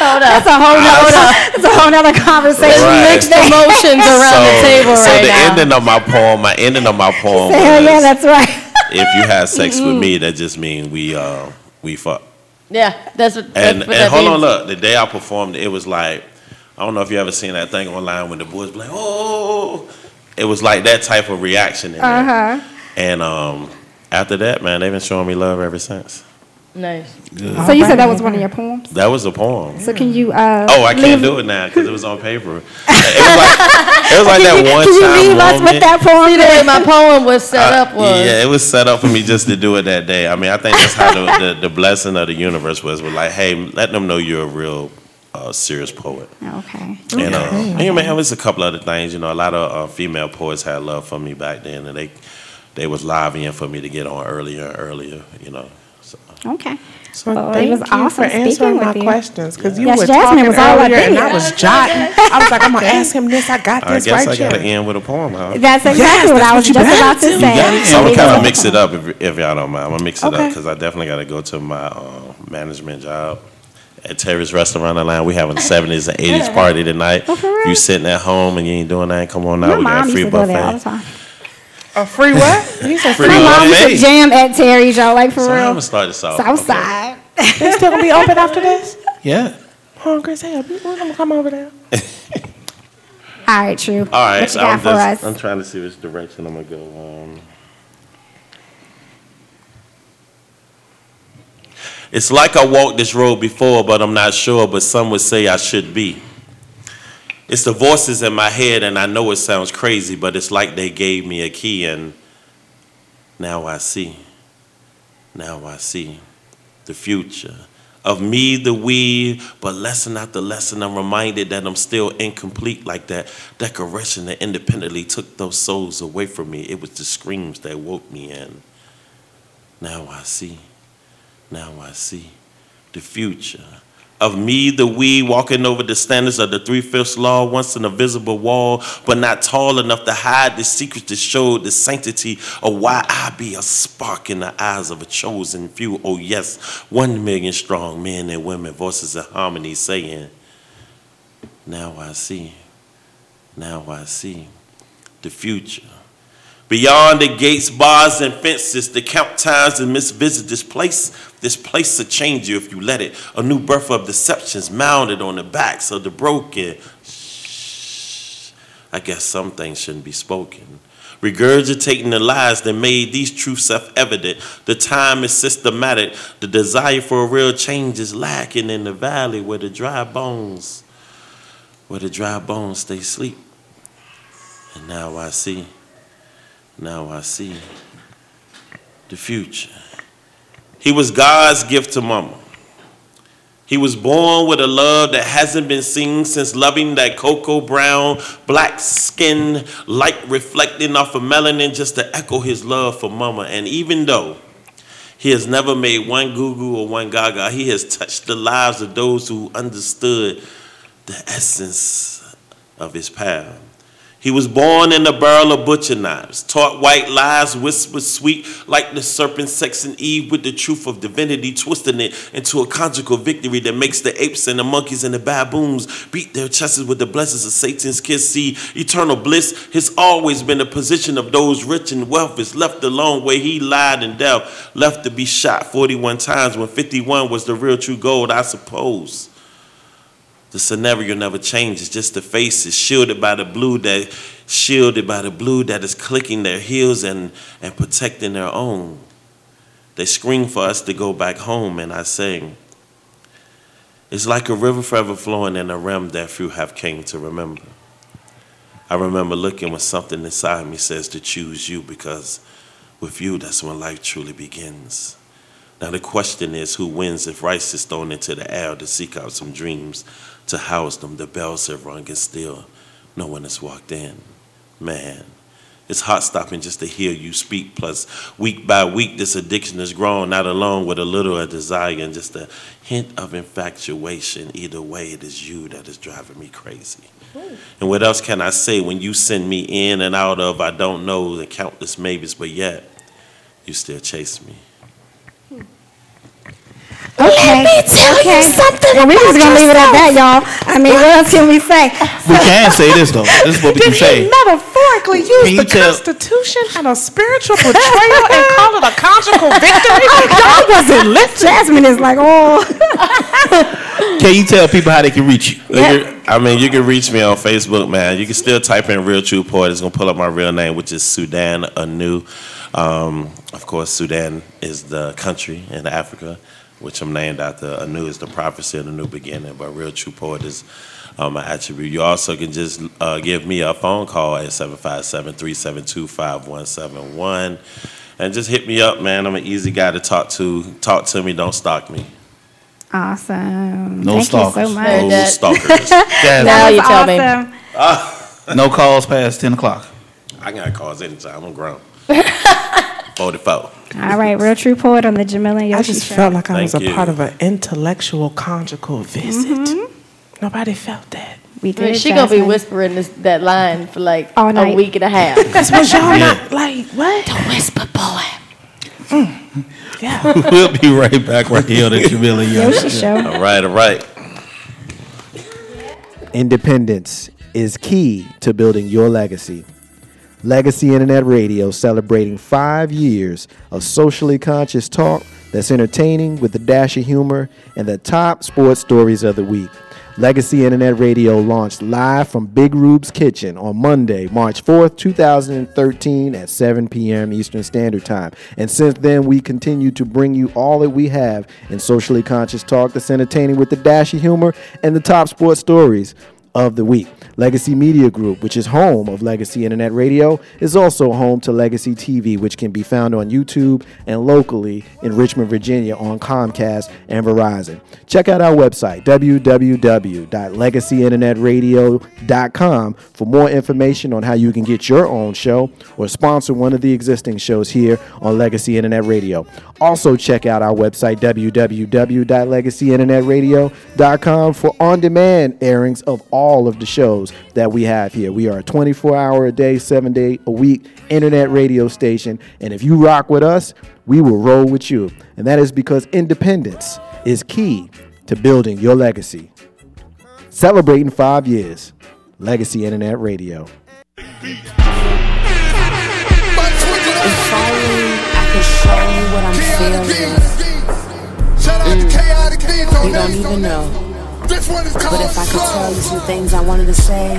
Hold up. That's a whole nother. That's a whole nother conversation. Right. Mixed emotions around the table right? so right the now. ending of my poem, my ending of my poem Hell yeah, that's right. if you had sex with Mm-mm. me, that just means we uh, we fuck. Yeah, that's what. That's And, what and that hold means. on, look. The day I performed, it was like I don't know if you ever seen that thing online when the boys be like, "Oh," it was like that type of reaction in there. Uh huh. And um, after that, man, they've been showing me love ever since. Nice. So you said that was one of your poems. That was a poem. So can you? Uh, Oh, I can't leave- do it now because it was on paper. It was like it was like that you- one can you time leave us with that poem? See, the way my poem was set Uh, up was. Yeah, it was set up for me just to do it that day. I mean, I think that's how the, the, the blessing of the universe was. Was like, hey, let them know you're a real uh, serious poet. Okay. And, uh, Okay. and, you know, man, it was a couple other things. You know, a lot of uh, female poets had love for me back then, and they they was lobbying for me to get on earlier and earlier. You know, so. Okay. Well, Well, thank it was you awesome for answering speaking my you. questions because you Yes, were Jasmine talking was all earlier and. I was jotting. I was like, I'm gonna ask him this. I got I this guess right I got to here. end with a poem. Huh? That's exactly Yes, what that's I was you just better about to do. say. So I'm gonna kind of mix it up if, if y'all don't mind. I'm gonna mix it up because I definitely got to go to my uh, management job at Terry's Restaurant and Line. We having a 70s and 80s party tonight. Oh, for real? If you sitting at home and you ain't doing that, come on My out. We got mom a used free to go there all the buffet. Time. A free what? He said Free My mom used to jam at Terry's, y'all. Like for So I'm real. gonna start this off. South side. They still gonna be open after this? Yeah. Hungry as hell. We're gonna come over there. All right, true. All right, What you got I'm, for just, us? I'm trying to see which direction I'm gonna go. Um, it's like I walked this road before, but I'm not sure. But some would say I should be. It's the voices in my head, and I know it sounds crazy, but it's like they gave me a key, and now I see. Now I see the future of me, the we, but lesson after lesson, I'm reminded that I'm still incomplete, like that decoration that independently took those souls away from me. It was the screams that woke me in. Now I see, now I see the future of me, the we, walking over the standards of the three fifths law, once an invisible wall, but not tall enough to hide the secrets that showed the sanctity of why I be a spark in the eyes of a chosen few. Oh, yes, one million strong men and women, voices of harmony saying, Now I see. Now I see the future. Beyond the gates, bars, and fences, the count times and misvisit this place. This place will change you if you let it. A new birth of deceptions mounted on the backs of the broken. Shh. I guess some things shouldn't be spoken. Regurgitating the lies that made these truths self-evident. The time is systematic. The desire for a real change is lacking in the valley where the dry bones, where the dry bones stay asleep. And now I see. Now I see the future. He was God's gift to mama. He was born with a love that hasn't been seen since loving that cocoa brown, black skin, light reflecting off of melanin just to echo his love for mama. And even though he has never made one goo or one gaga, he has touched the lives of those who understood the essence of his path. He was born in a barrel of butcher knives, taught white lies, whispered sweet like the serpent sexing Eve with the truth of divinity, twisting it into a conjugal victory that makes the apes and the monkeys and the baboons beat their chests with the blessings of Satan's kiss. See, eternal bliss has always been the position of those rich and wealth is left alone where he lied and death, left to be shot 41 times when 51 was the real true gold, I suppose. The scenario never changes, just the faces shielded by the blue that shielded by the blue that is clicking their heels and, and protecting their own. They scream for us to go back home, and I sing. It's like a river forever flowing in a realm that few have came to remember. I remember looking when something inside me says to choose you because with you, that's when life truly begins. Now, the question is who wins if rice is thrown into the air to seek out some dreams to house them? The bells have rung and still no one has walked in. Man, it's heart stopping just to hear you speak. Plus, week by week, this addiction has grown, not alone with a little of desire and just a hint of infatuation. Either way, it is you that is driving me crazy. And what else can I say when you send me in and out of I don't know the countless maybes, but yet you still chase me. Okay. Let me tell okay. you something Well, we was about gonna leave it at that, y'all. I mean, what else can we say? We can say this though. This is what we Did can say. he metaphorically use Can you the tell- Constitution and a spiritual betrayal and call it a conjugal victory? I wasn't listening. Jasmine is like, oh. Can you tell people how they can reach you? You can- I mean, you can reach me on Facebook, man. You can still type in Real True Poet. It's going to pull up my real name, which is Sudan Anu. Um, of course, Sudan is the country in Africa, which I'm named after. Anu is the prophecy of the new beginning, but Real True Poet is um, my attribute. You also can just uh, give me a phone call at 757 372 5171 and just hit me up, man. I'm an easy guy to talk to. Talk to me, don't stalk me. Awesome. No Thank stalkers. you so much. No that. stalkers. Jasmine, Now you was tell me. awesome. Ah. no calls past 10 o'clock. I got calls anytime. I'm grown. 44. All right, real true poet on the Jamila and Yoshi I just show. felt like I was a you. part of an intellectual conjugal visit. Mm-hmm. Nobody felt that. we I did. mean, she gonna be Jasmine. whispering this that line for like All a night. week and a half. Because was y'all Yeah. not like, what? Whisper boy. Mm. Yeah. we'll be right back right here on the Jamila Yoshi Yoshi show. All right, all right. Independence is key to building your legacy. Legacy Internet Radio celebrating five years of socially conscious talk that's entertaining with a dash of humor and the top sports stories of the week. Legacy Internet Radio launched live from Big Rube's Kitchen on Monday, March 4th, 2013 at 7 p.m. Eastern Standard Time. And since then, we continue to bring you all that we have in socially conscious talk that's entertaining with the dash of humor and the top sports stories of the week. Legacy Media Group, which is home of Legacy Internet Radio, is also home to Legacy TV, which can be found on YouTube and locally in Richmond, Virginia on Comcast and Verizon. Check out our website, www.legacyinternetradio.com, for more information on how you can get your own show or sponsor one of the existing shows here on Legacy Internet Radio. Also, check out our website, www.legacyinternetradio.com, for on demand airings of all of the shows that we have here. We are a 24 hour a day, seven day a week internet radio station. And if you rock with us, we will roll with you. And that is because independence is key to building your legacy. Celebrating five years. Legacy Internet Radio. If only I could show you what I'm feeling. Mm, you don't even know. But if I could tell you some things I wanted to say,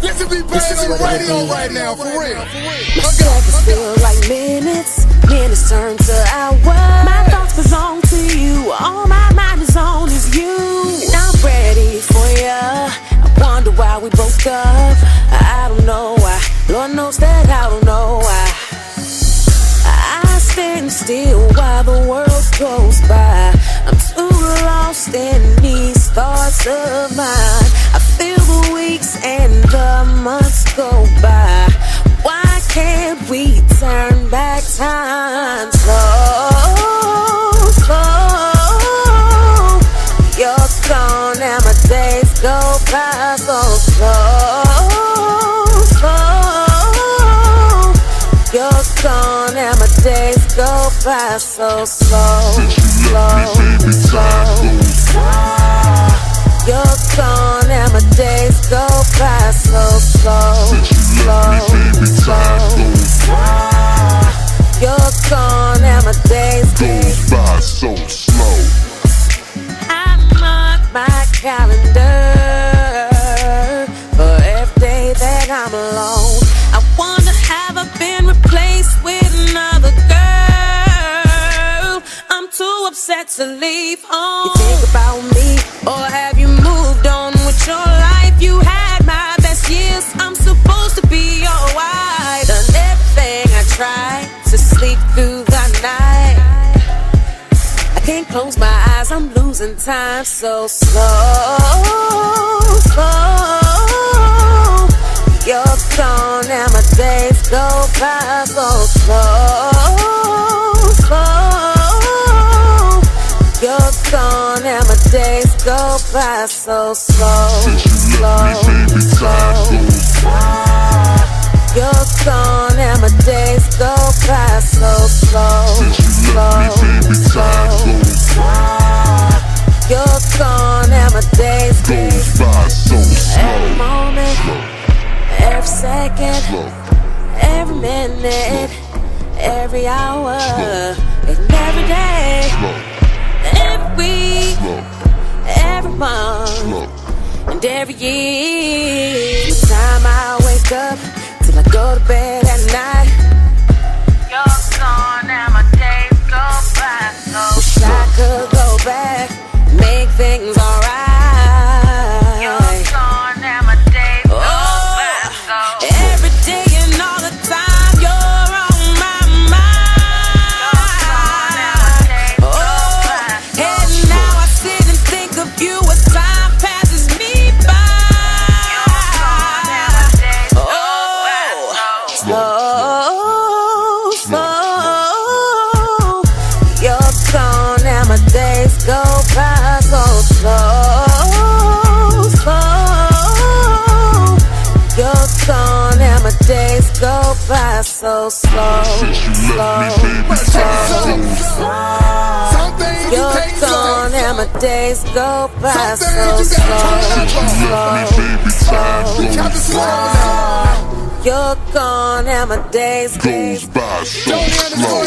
this is what be. right now, for real. My seconds feel like minutes, minutes turn to hours. My thoughts belong to you, all my mind is on is you. And I'm ready for ya. I wonder why we broke up. I don't know why. Lord knows that I don't know why. I stand still while the world goes by. I'm too lost in these thoughts of mine. I feel the weeks and the months go by. Why can't we turn back time slow, slow? You're gone and my days go by so slow, slow. You're gone and my days go by so slow, slow, slow, slow. You're gone and my days go by so slow. You're gone and my days by so slow. I mark my calendar upset to leave home. You think about me, or have you moved on with your life? You had my best years. I'm supposed to be your wife. Done everything I tried to sleep through the night. I can't close my eyes, I'm losing time so slow, slow. You're gone and my days go by so slow, slow. You're gone and my days go by so slow, slow, slow. You're gone and my days go by so slow, slow, slow. You're gone and my days Goes by so slow. Every moment, every second, every minute, every hour, year. From the time I wake up till I go to bed gone and my days go by so slow, slow, slow, slow. You're gone and my days Goes by so slow.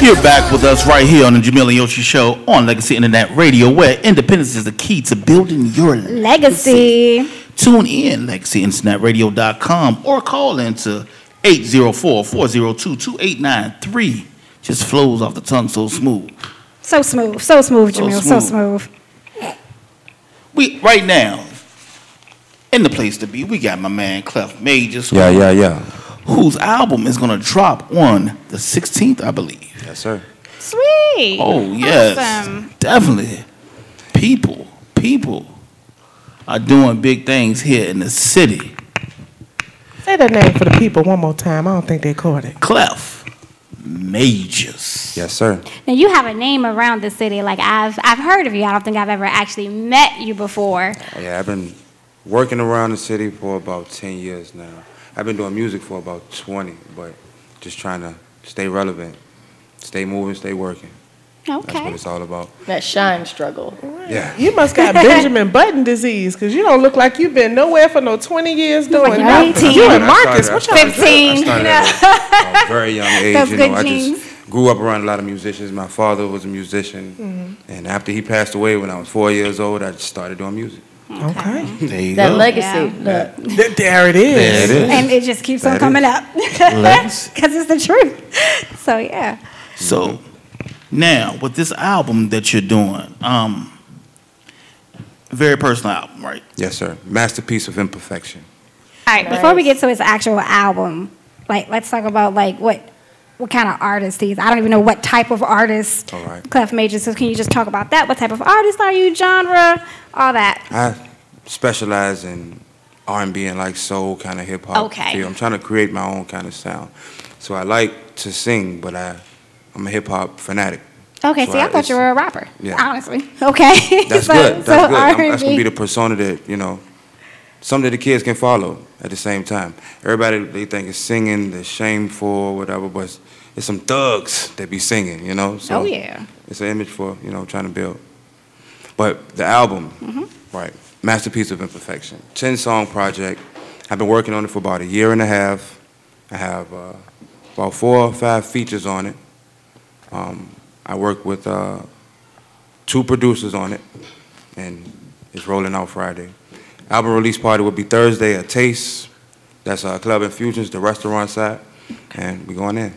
You're back with us right here on the Jamil and Yoshi Show on Legacy Internet Radio, where independence is the key to building your Legacy. Tune in, legacyinternetradio.com, or call into 804-402-2893. Just flows off the tongue so smooth. So smooth, so smooth, So Jamil, so smooth. smooth. We right now, in the place to be, we got my man Clef Majors. Yeah, yeah, yeah. Whose album is gonna drop on the 16th, I believe. Yes, sir. Sweet. Oh yes, Awesome. definitely. People, people are doing big things here in the city. Say that name for the people one more time. I don't think they caught it. Clef Majors. Yes, sir. Now you have a name around the city. Like I've I've heard of you. I don't think I've ever actually met you before. Yeah, I've been working around the city for about 10 years now. I've been doing music for about 20, but just trying to stay relevant, stay moving, stay working. That's Okay. what it's all about. That shine struggle. Yeah. You must got Benjamin Button disease because you don't look like you've been nowhere for no 20 years doing like nothing. 18. You and I Marcus, started- what I y'all started- doing? I started at a, a very young age. Those you know, good I just grew up around a lot of musicians. My father was a musician, mm-hmm. and after he passed away when I was four years old, I just started doing music. Okay. There you That go. legacy. Yeah. Look. Th- There it is. There it is. And it just keeps on coming is. up. Because it's the truth. So, yeah. So now with this album that you're doing, um, very personal album, right? Yes, sir. Masterpiece of imperfection. All right, before we get to his actual album, like, let's talk about, like, what what kind of artist he is. I don't even know what type of artist All right. Clef Major. So, can you just talk about that? What type of artist are you? Genre? All that. I specialize in R&B and like soul kind of hip hop. Okay. feel. I'm trying to create my own kind of sound. So I like to sing, but I I'm a hip hop fanatic. Okay, So see, I, thought you were a rapper. Yeah. honestly. Okay. That's So- good. That's so good. I'm- that's gonna be the persona that you know. Some that the kids can follow at the same time. Everybody they think is singing, they're shameful, whatever, but it's some thugs that be singing, you know. So Oh, yeah. It's an image for you know trying to build. But the album, Mm-hmm. right? Masterpiece of Imperfection, ten song project. I've been working on it for about a year and a half. I have uh, about four or five features on it. Um, I work with uh, two producers on it, and it's rolling out Friday. Album release party will be Thursday at Taste. That's uh, Club Infusions, the restaurant side, and we're going in.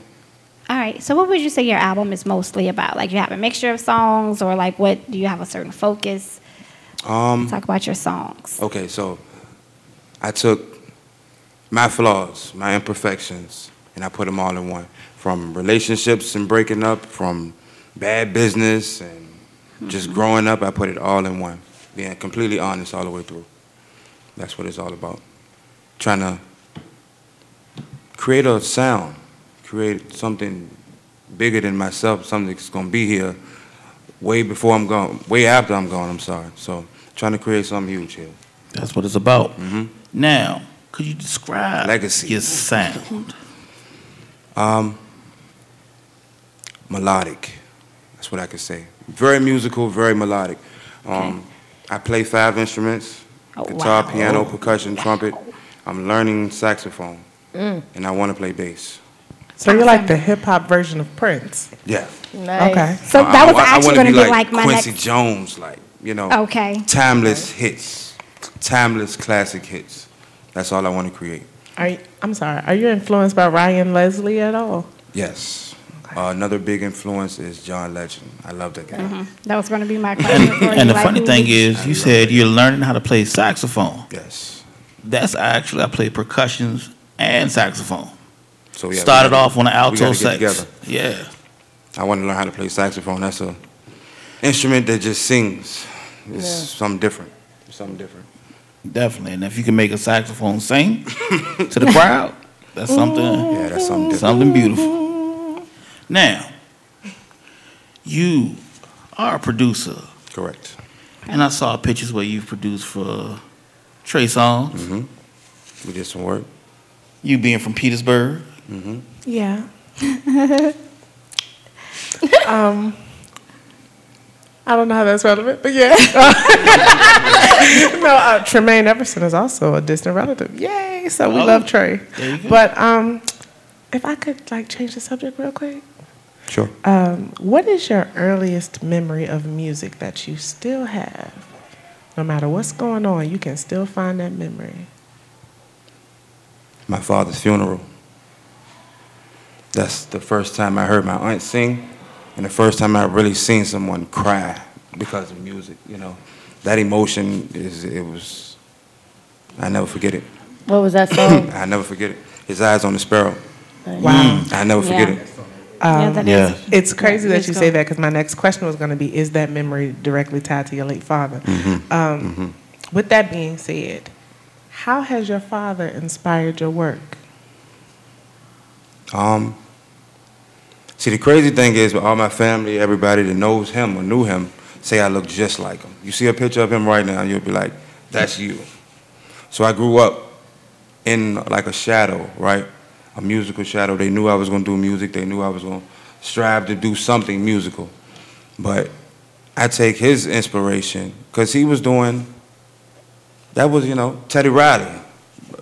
All right. So, what would you say your album is mostly about? Like, you have a mixture of songs, or like, what do you have a certain focus? Um, Talk about your songs. Okay, so I took my flaws, my imperfections, and I put them all in one. From relationships and breaking up, from bad business and just growing up, I put it all in one. Being completely honest all the way through. That's what it's all about. Trying to create a sound, create something bigger than myself, something that's gonna be here way before I'm gone, way after I'm gone, I'm sorry. So trying to create something huge here. That's what it's about. Mm-hmm. Now, could you describe Legacy. your sound? Um, melodic. That's what I could say. Very musical, very melodic. Um, I play five instruments: guitar, wow. piano, percussion, trumpet. I'm learning saxophone, Mm. and I want to play bass. So you're like the hip hop version of Prince. Yeah. Nice. Okay. So I- that was I- I actually going to be be like my Quincy next. Jones, like you know. Okay. Timeless hits, timeless classic hits. That's all I want to create. Are you, I'm sorry. Are you influenced by Ryan Leslie at all? Yes. Uh, another big influence is John Legend. I love that guy. Mhm. That was going to be my question. for you, And the like, funny who thing is, you said you're learning how to play saxophone. Yes. That's actually I play percussions and saxophone. So yeah, Started gotta- off on the alto gotta get sax. together. Yeah. I want to learn how to play saxophone. That's a instrument that just sings. It's Yeah. something different. It's something different. Definitely. And if you can make a saxophone sing to the crowd, that's something. Yeah, that's something different. Something beautiful. Now, you are a producer. Correct. And I saw pictures where you've produced for Trey Songz. Mm-hmm. We did some work. You being from Petersburg. Mm-hmm. Yeah. um, I don't know how that's relevant, but yeah. no, uh, Tremaine Neverson is also a distant relative. Yay! So we Oh, love Trey. there you go. But um, if I could like change the subject real quick. Sure. Um, what is your earliest memory of music that you still have? No matter what's going on, you can still find that memory. My father's funeral. That's the first time I heard my aunt sing, and the first time I really seen someone cry because of music. You know, that emotion is it was. I never forget it. What was that song? I never forget it. His eyes on the sparrow. Wow. I never forget Yeah. it. Um, that Yeah. is- It's crazy that you go. say that because my next question was going to be Is that memory directly tied to your late father? Mhm. Um, Mhm. With that being said, how has your father inspired your work? Um, see, the crazy thing is, with all my family, everybody that knows him or knew him, say I look just like him. You see a picture of him right now, you'll be like, "That's you." So I grew up in like a shadow, right? A musical shadow. They knew I was gonna do music. They knew I was gonna strive to do something musical. But I take his inspiration because he was doing. That was you know Teddy Riley,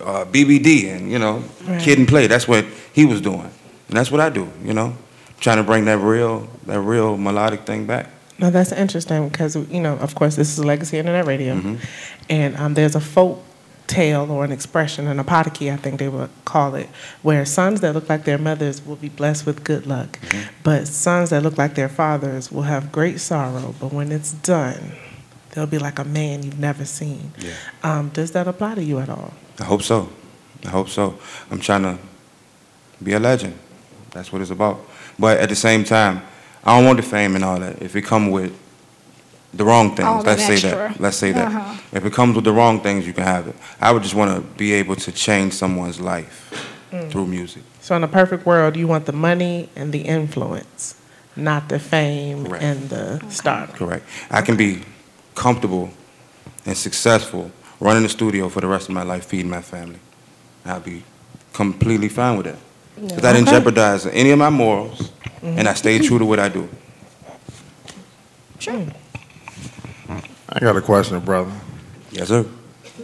uh, BBD, and you know Right. Kid and Play. That's what he was doing, and that's what I do. You know, trying to bring that real that real melodic thing back. Now that's interesting because you know, of course, this is Legacy Internet Radio, Mm-hmm. and um, there's a folk tale or an expression, an apotiki, I think they would call it, where sons that look like their mothers will be blessed with good luck, Mm-hmm. but sons that look like their fathers will have great sorrow. But when it's done, they'll be like a man you've never seen. Yeah. Um, does that apply to you at all? I hope so. I hope so. I'm trying to be a legend. That's what it's about. But at the same time, I don't want the fame and all that. If it come with the wrong things, All let's say extra. that. Let's say that. Uh-huh. If it comes with the wrong things, you can have it. I would just want to be able to change someone's life Mm. through music. So, in a perfect world, you want the money and the influence, not the fame Correct. and the stardom. Correct. I can be comfortable and successful running the studio for the rest of my life, feeding my family. I'll be completely fine with that. Because I didn't Okay. jeopardize any of my morals, and I stayed true to what I do. I got a question, brother. Yes, sir.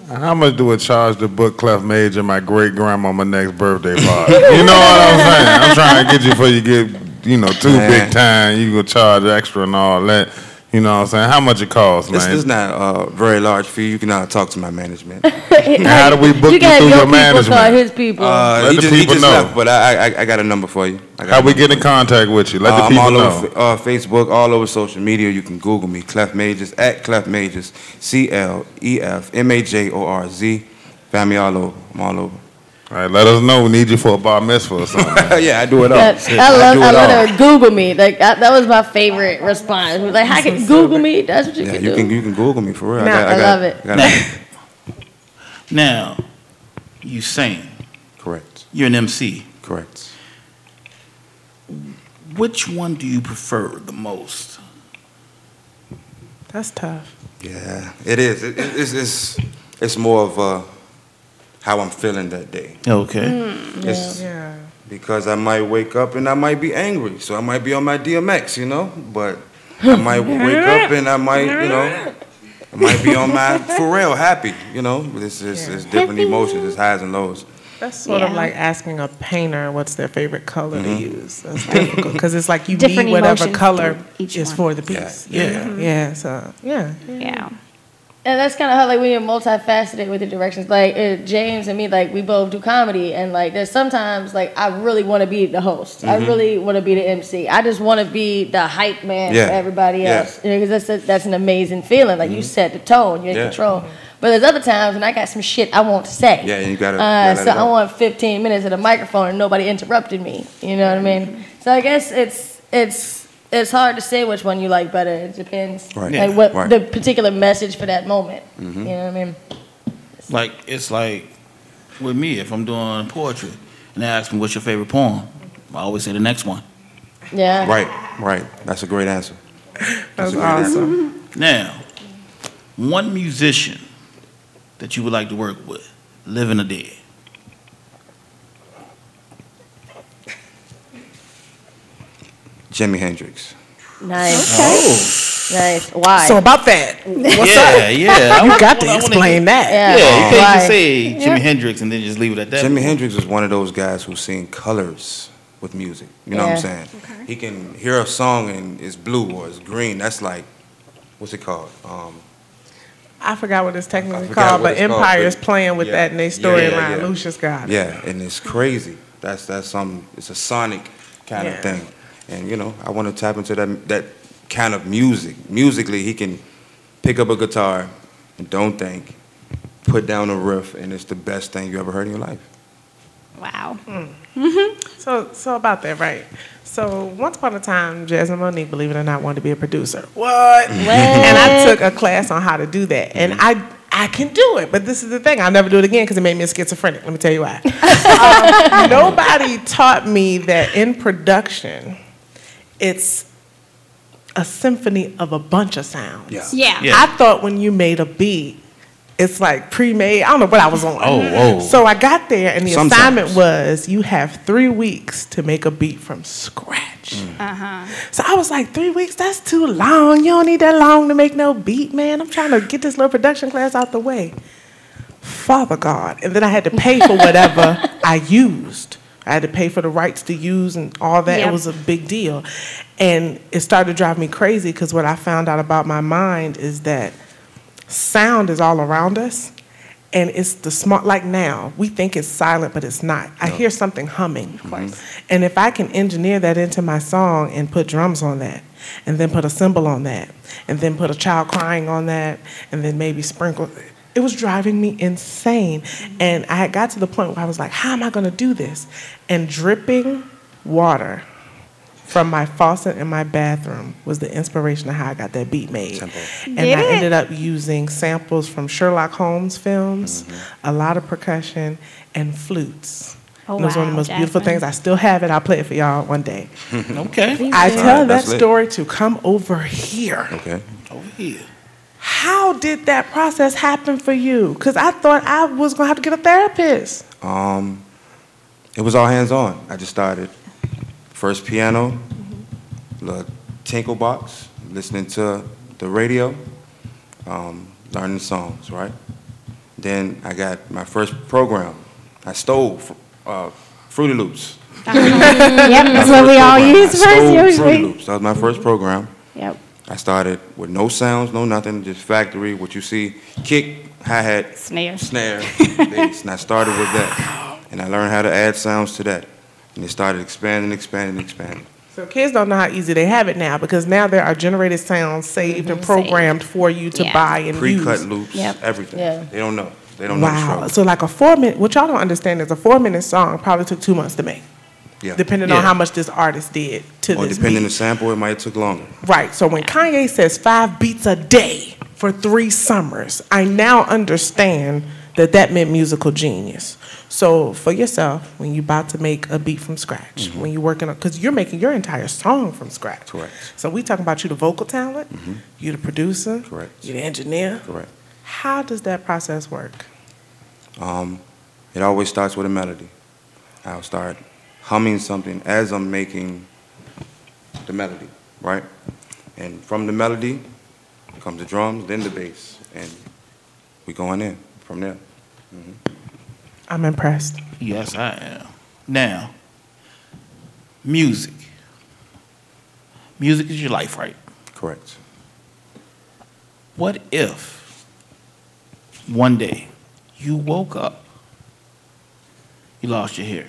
How much do it charge to book Clef Major my great grandmama next birthday party? you know what I'm saying? I'm trying to get you before you get, you know, too Man. big time. You go charge extra and all that. You know what I'm saying? How much it costs, This man? is not a very large fee. You can uh, talk to my management. how do we book you, you through your your people management? call his people. Uh, Let he the just, he people just know. left, but I, I, I got a number for you. I got How a we get in contact with you? Let Uh, the I'm people all know. over uh, Facebook, all over social media. You can Google me, Clef Majors, at Clef Majors, C L E F M A J O R Z. Find me all over. I'm all over. All right, let us know. We need you for a bar mitzvah or something. yeah, I do it all. That- I I love, do I it love all. her Google me. Like I, that was my favorite response. Was like, "I can Google me." That's what you Yeah, can you do. can you can Google me for real. Nah, I love it. I got Now, you sing. Correct. You're an MC. Correct. Which one do you prefer the most? That's tough. Yeah, it is. It, it- it's, it's it's more of uh, how I'm feeling that day. Okay. Mm, It's- Yeah. Because I might wake up and I might be angry, so I might be on my DMX, you know. But I might wake up and I might, you know, I might be on my for real happy, you know. It's, it's, it's different emotions, it's highs and lows. That's sort of like asking a painter what's their favorite color Mm-hmm. to use. That's difficult because it's like you Different need whatever color each is one. for the Yeah. piece. Yeah, yeah. So yeah, Yeah. And that's kind of how like when you're multifaceted with the directions. Like uh, James and me, like we both do comedy, and like there's sometimes like I really want to be the host. I Mhm. really want to be the MC. I just want to be the hype man Yeah. for everybody Yeah. else. You know, because that's a, that's an amazing feeling. Like you set the tone, you're in Yeah. control. But there's other times when I got some shit I want to say. Yeah, and you gotta. Uh, so I want 15 minutes at a microphone and nobody interrupted me. You know what I mean? So I guess it's it's it's hard to say which one you like better. It depends, Right. like what Right. the particular message for that moment. Mhm. You know what I mean? Like it's like with me, if I'm doing poetry and they ask me what's your favorite poem, I always say the next one. Yeah. Right, right. That's a great answer. that's a great answer. awesome. Now, one musician that you would like to work with, living or dead. Jimi Hendrix. Nice. Nice. Why? So about that, what's yeah, up? yeah. You got to wanna explain that. Yeah. Yeah, you can't Why? just say Jimi Yeah. Hendrix and then just leave it at that. Jimi Hendrix is one of those guys who's seen colors with music. You know what I'm Yeah. saying? He can hear a song and it's blue or it's green. That's like, what's it called? Um, I forgot what it's technically called, but it's called, Empire's but- playing with yeah. that in their Yeah, yeah, storyline. yeah. Lucious got it. yeah, and it's crazy. That's that's some. It's a sonic kind Yeah. of thing, and you know I want to tap into that that kind of music. Musically, he can pick up a guitar and don't think, put down a riff, and it's the best thing you ever heard in your life. Wow. Hmm. Mm-hmm. So, so about that, right? So, once upon a time, Jasmine Monique, believe it or not, wanted to be a producer. What? And I took a class on how to do that, and mm-hmm. I, I can do it. But this is the thing: I'll never do it again because it made me a schizophrenic. Let me tell you why. um, nobody taught me that in production, it's a symphony of a bunch of sounds. Yeah. Yeah. Yeah. I thought when you made a beat, It's like pre-made. I don't know what I was on. Oh, whoa. So I got there, and the Sometimes. assignment was you have three weeks to make a beat from scratch. Uh-huh. So I was like, three weeks? That's too long. You don't need that long to make no beat, man. I'm trying to get this little production class out the way. Father God. And then I had to pay for whatever I used. I had to pay for the rights to use and all that. Yep. It was a big deal. And it started to drive me crazy because what I found out about my mind is that sound is all around us. And it's the smart, like now, we think it's silent, but it's not. I hear something humming. Of course. Mm-hmm. And if I can engineer that into my song and put drums on that, and then put a cymbal on that, and then put a child crying on that, and then maybe sprinkle, it was driving me insane. And I had got to the point where I was like, how am I going to do this? And dripping water from my faucet in my bathroom was the inspiration of how I got that beat made. And Did I it? ended up using samples from Sherlock Holmes films, mm-hmm. a lot of percussion, and flutes. Oh, And it was one of the wow, most beautiful things. I still have it. I'll play it for y'all one day. Okay. Please I tell Alright, that lit. story to come over here. Okay. Over here. How did that process happen for you? Because I thought I was going to have to get a therapist. Um, it was all hands on. I just started first piano, the tinkle box, listening to the radio, um, learning songs, right? Then I got my first program. I stole fr- uh, Fruity Loops. yep, that's what we all use I first stole Fruity. Loops. That was my first program. Yep. I started with no sounds, no nothing, just factory, what you see, kick, hi-hat, Snare. snare, bass. And I started with that. And I learned how to add sounds to that. And it started expanding, expanding, expanding. So kids don't know how easy they have it now because now there are generated sounds saved mhm. and programmed for you to Yeah. buy and Pre-cut use. loops, Yep. everything. Yeah. They don't know. They don't know the Wow. struggle. So like a four minute, what y'all don't understand is a four minute song probably took two months to make, Yeah. depending Yeah. on how much this artist did to Or this depending on beat. the sample, it might have took longer. Right. So when Kanye says five beats a day for three summers, I now understand that that meant musical genius. So for yourself, when you're about to make a beat from scratch, when you're working on, because you're making your entire song from scratch. Correct. So we talking about you, the vocal talent, you the producer, Correct. you the engineer. Correct. How does that process work? Um, it always starts with a melody. I'll start humming something as I'm making the melody, right? And from the melody comes the drums, then the bass, and we going in from there. Mm-hmm. I'm impressed. Yes, I am. Now, music. Music is your life, right? Correct. What if one day you woke up, you lost your hearing?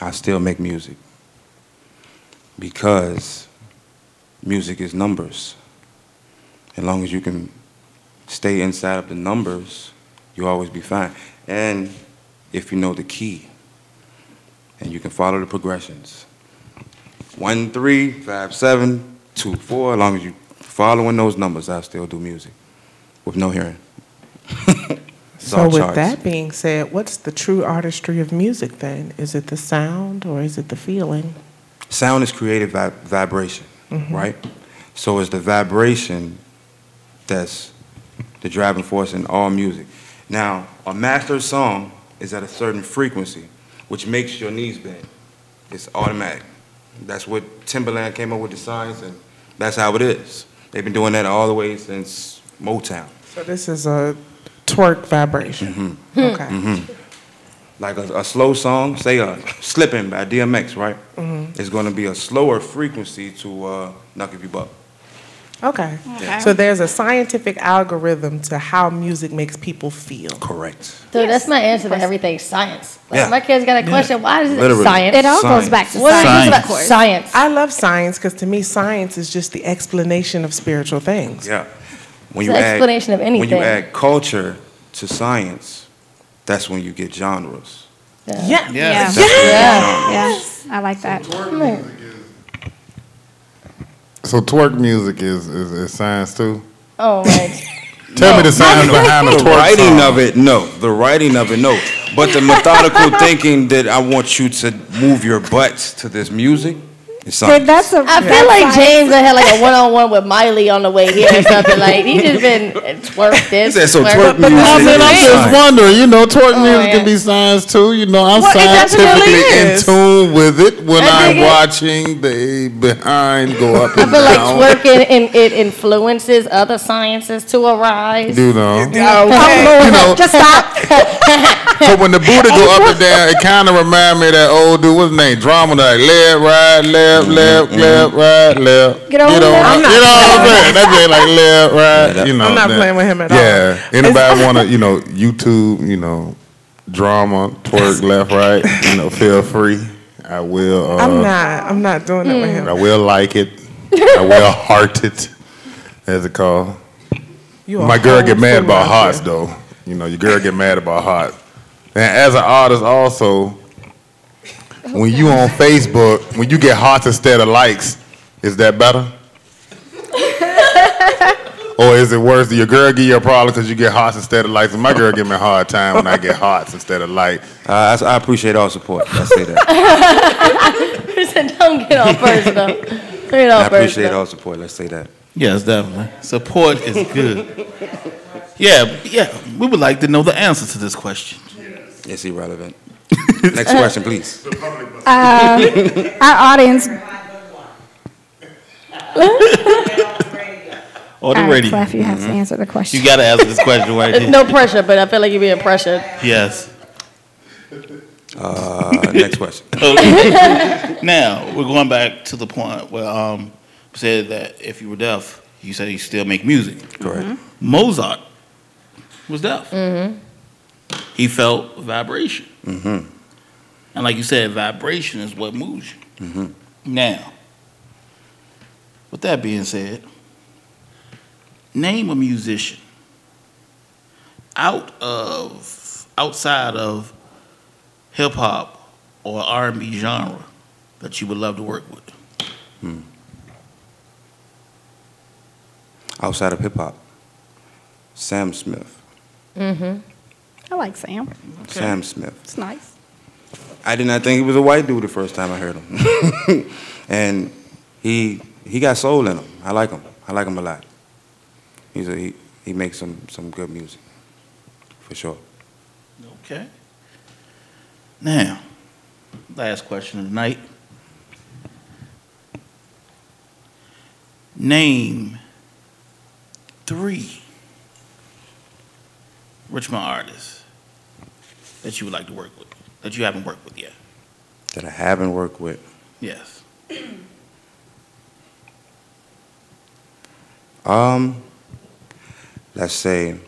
I still make music because music is numbers. As long as you can stay inside of the numbers, you'll always be fine. And if you know the key and you can follow the progressions one, three, five, seven, two, four, as long as you following those numbers, I'll still do music with no hearing. So all with that being said, what's the true artistry of music then? Is it the sound or is it the feeling? Sound is created by vibration, mm-hmm. right? So it's the vibration that's the driving force in all music. Now, a master song is at a certain frequency, which makes your knees bend. It's automatic. That's what Timbaland came up with the science, and that's how it is. They've been doing that all the way since Motown. So this is a twerk vibration. Okay. hmm Like a, a slow song, say a "Slipping" by DMX, right? Mhm. It's going to be a slower frequency to uh, "Knuck If You Buck." Okay. Okay. So there's a scientific algorithm to how music makes people feel. Correct. So that's my answer to everything science. Like, Yeah. My kids got a question. Why is it Literally. science? It all goes back to What is science. it about science? I love science because to me, science is just the explanation of spiritual things. Yeah. When It's an explanation of When you add culture to science, that's when you get genres. Yeah. Yeah. Yeah. Yeah. Yeah. Yes. I like that. So twerk music is, is, is science too? Oh, right. Tell me the science behind the the twerk writing song. of it, no. The writing of it, no. But the methodical thinking that I want you to move your butts to this music, It's something. That's a. I feel like James had like a one on one with Miley on the way here or something. Like he just been uh, twerk this. said so twerk twerk music I mean, I'm just wondering, you know, twerk Oh, music yeah. can be science too. You know, I'm Well, scientifically in tune with it when I I'm it. watching the behind go up I and feel like down. twerking and it influences other sciences to arise. You know, Okay. you oh, know, Just stop. but when the booty go up and down, it kind of remind me of that old dude. What's his name? Drama, like left, right, left, left, left, right, left. Get on you know, there. you I'm know not- what I'm saying? That be like left, right. You know, I'm not that- playing with him at all. Yeah. Anybody want to, you know, YouTube, you know, drama, twerk, left, right. You know, feel free. I will. Uh, I'm not. I'm not doing it with him. I will like it. I will heart it, as it called. You a My girl get mad about out hearts here. though. You know, your girl get mad about hearts. And as an artist, also, when you on Facebook, when you get hearts instead of likes, is that better? or is it worse? Do your girl give you a problem because you get hearts instead of likes? And my girl give me a hard time when I get hearts instead of likes. Uh, I, I appreciate all support. I say that. He said, "Don't get all personal. Don't get all I appreciate all support. Let's say that. Yes, definitely. Support is good. Yeah, yeah. We would like to know the answer to this question. It's irrelevant. Next question, please. Uh, our audience. Or the All right, radio. Clef, you have to answer the question. You got to answer this question right here. no pressure, but I feel like you're being pressured. Yes. Uh, next question. now we're going back to the point where um said that if you were deaf, you said you still make music. Correct. Mozart was deaf. Mm-hmm. He felt vibration, Mm-hmm. and like you said, vibration is what moves you. Mm-hmm. Now, with that being said, name a musician out of outside of hip hop or R and B genre that you would love to work with. Hmm. Outside of hip hop, Sam Smith. Mm-hmm. I like Sam. Sam Smith. It's nice. I did not think he was a white dude the first time I heard him, and he he got soul in him. I like him. I like him a lot. He's a, he he makes some some good music, for sure. Okay. Now, last question of the night. Name three Richmond artists that you would like to work with, that you haven't worked with yet. That I haven't worked with. Yes. Um, let's say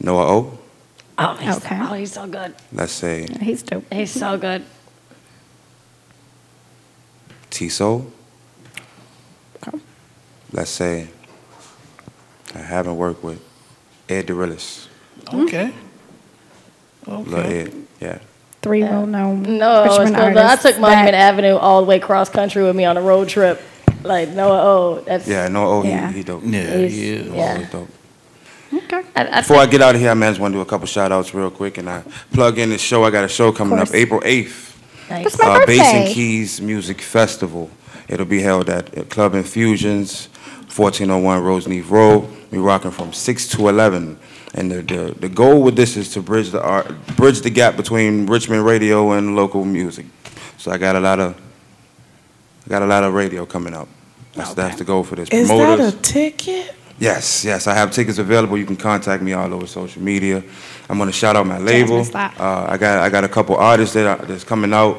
Noah O. Oh, he's, Okay. oh, he's so good. Let's say He's dope. He's so good. T Soul. Let's say I haven't worked with Ed DeRillis. Okay. Lil Okay. Ed. Yeah. Three well-known No, it's Richmond cool. I took Monument that- Avenue all the way cross country with me on a road trip. Like Noah O. That's Yeah, Noah O. Yeah. He, he dope. Yeah, He's- he is. Noah O yeah. is dope. Okay. I, I Before I get out of here, I might just want to do a couple shout outs real quick and I plug in the show. I got a show coming up. April 8th. Nice. It's my uh, Basin birthday. Keys Music Festival. It'll be held at, at Club Infusions, 1401 Roseneath Road. We're rocking from 6 to 11. And the, the, the goal with this is to bridge the art, bridge the gap between Richmond radio and local music. So I got a lot of I got a lot of radio coming up. That's that's the goal for this. Is Promoters. that a ticket? Yes, yes, I have tickets available. You can contact me all over social media. I'm gonna shout out my label. Uh, I got I got a couple artists that are, that's coming out,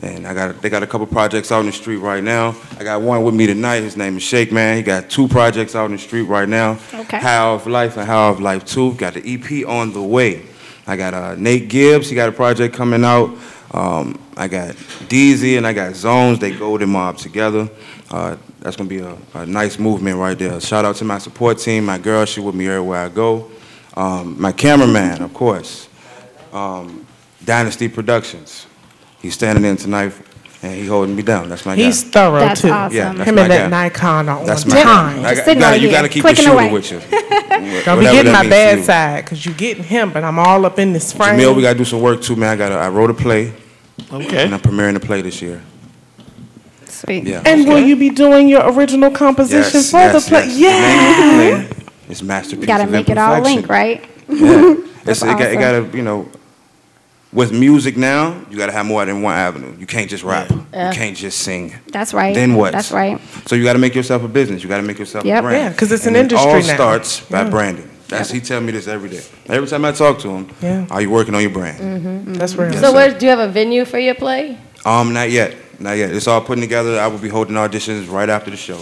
and I got they got a couple projects out in the street right now. I got one with me tonight. His name is Shake Man. He got two projects out in the street right now. Okay. How of Life and How of Life Two. Got the EP on the way. I got uh, Nate Gibbs. He got a project coming out. Um, I got Deezy and I got Zones. They golden mob together. Uh, that's gonna be a, a nice movement right there. Shout out to my support team. My girl, she with me everywhere I go. Um, my cameraman, of course. Um, Dynasty Productions. He's standing in tonight and he holding me down. That's my He's guy. thorough That's too. awesome. Yeah, that's Him my and that guy. Nikon are That's on my time. guy. I got- sitting gotta- right you here, gotta keep the clicking shooter away. with you. Don't be getting that my means to bad you. side because you getting him, but I'm all up in this frame. Jamil, we gotta do some work too, man. I got I wrote a play. Okay. And I'm premiering the play this year. Sweet. Yeah. And will you be doing your original composition Yes, for yes, the play? yes. Yeah. The name of the play is Masterpiece Gotta of make it all Imperfection. link, right? Yeah. That's it's, it, got, it awesome. gotta, you know, with music now, you gotta have more than one avenue. You can't just rap. Yeah. You can't just sing. That's right. Then what? That's right. So you gotta make yourself a business. You gotta make yourself Yep. a brand. Yeah, because it's And an it all industry now. starts by Yeah. branding. That's he tell me this every day. Every time I talk to him, Yeah. are you working on your brand? Mm-hmm. That's real. So, where do you have a venue for your play? Um, not yet. Not yet. It's all putting together. I will be holding auditions right after the show.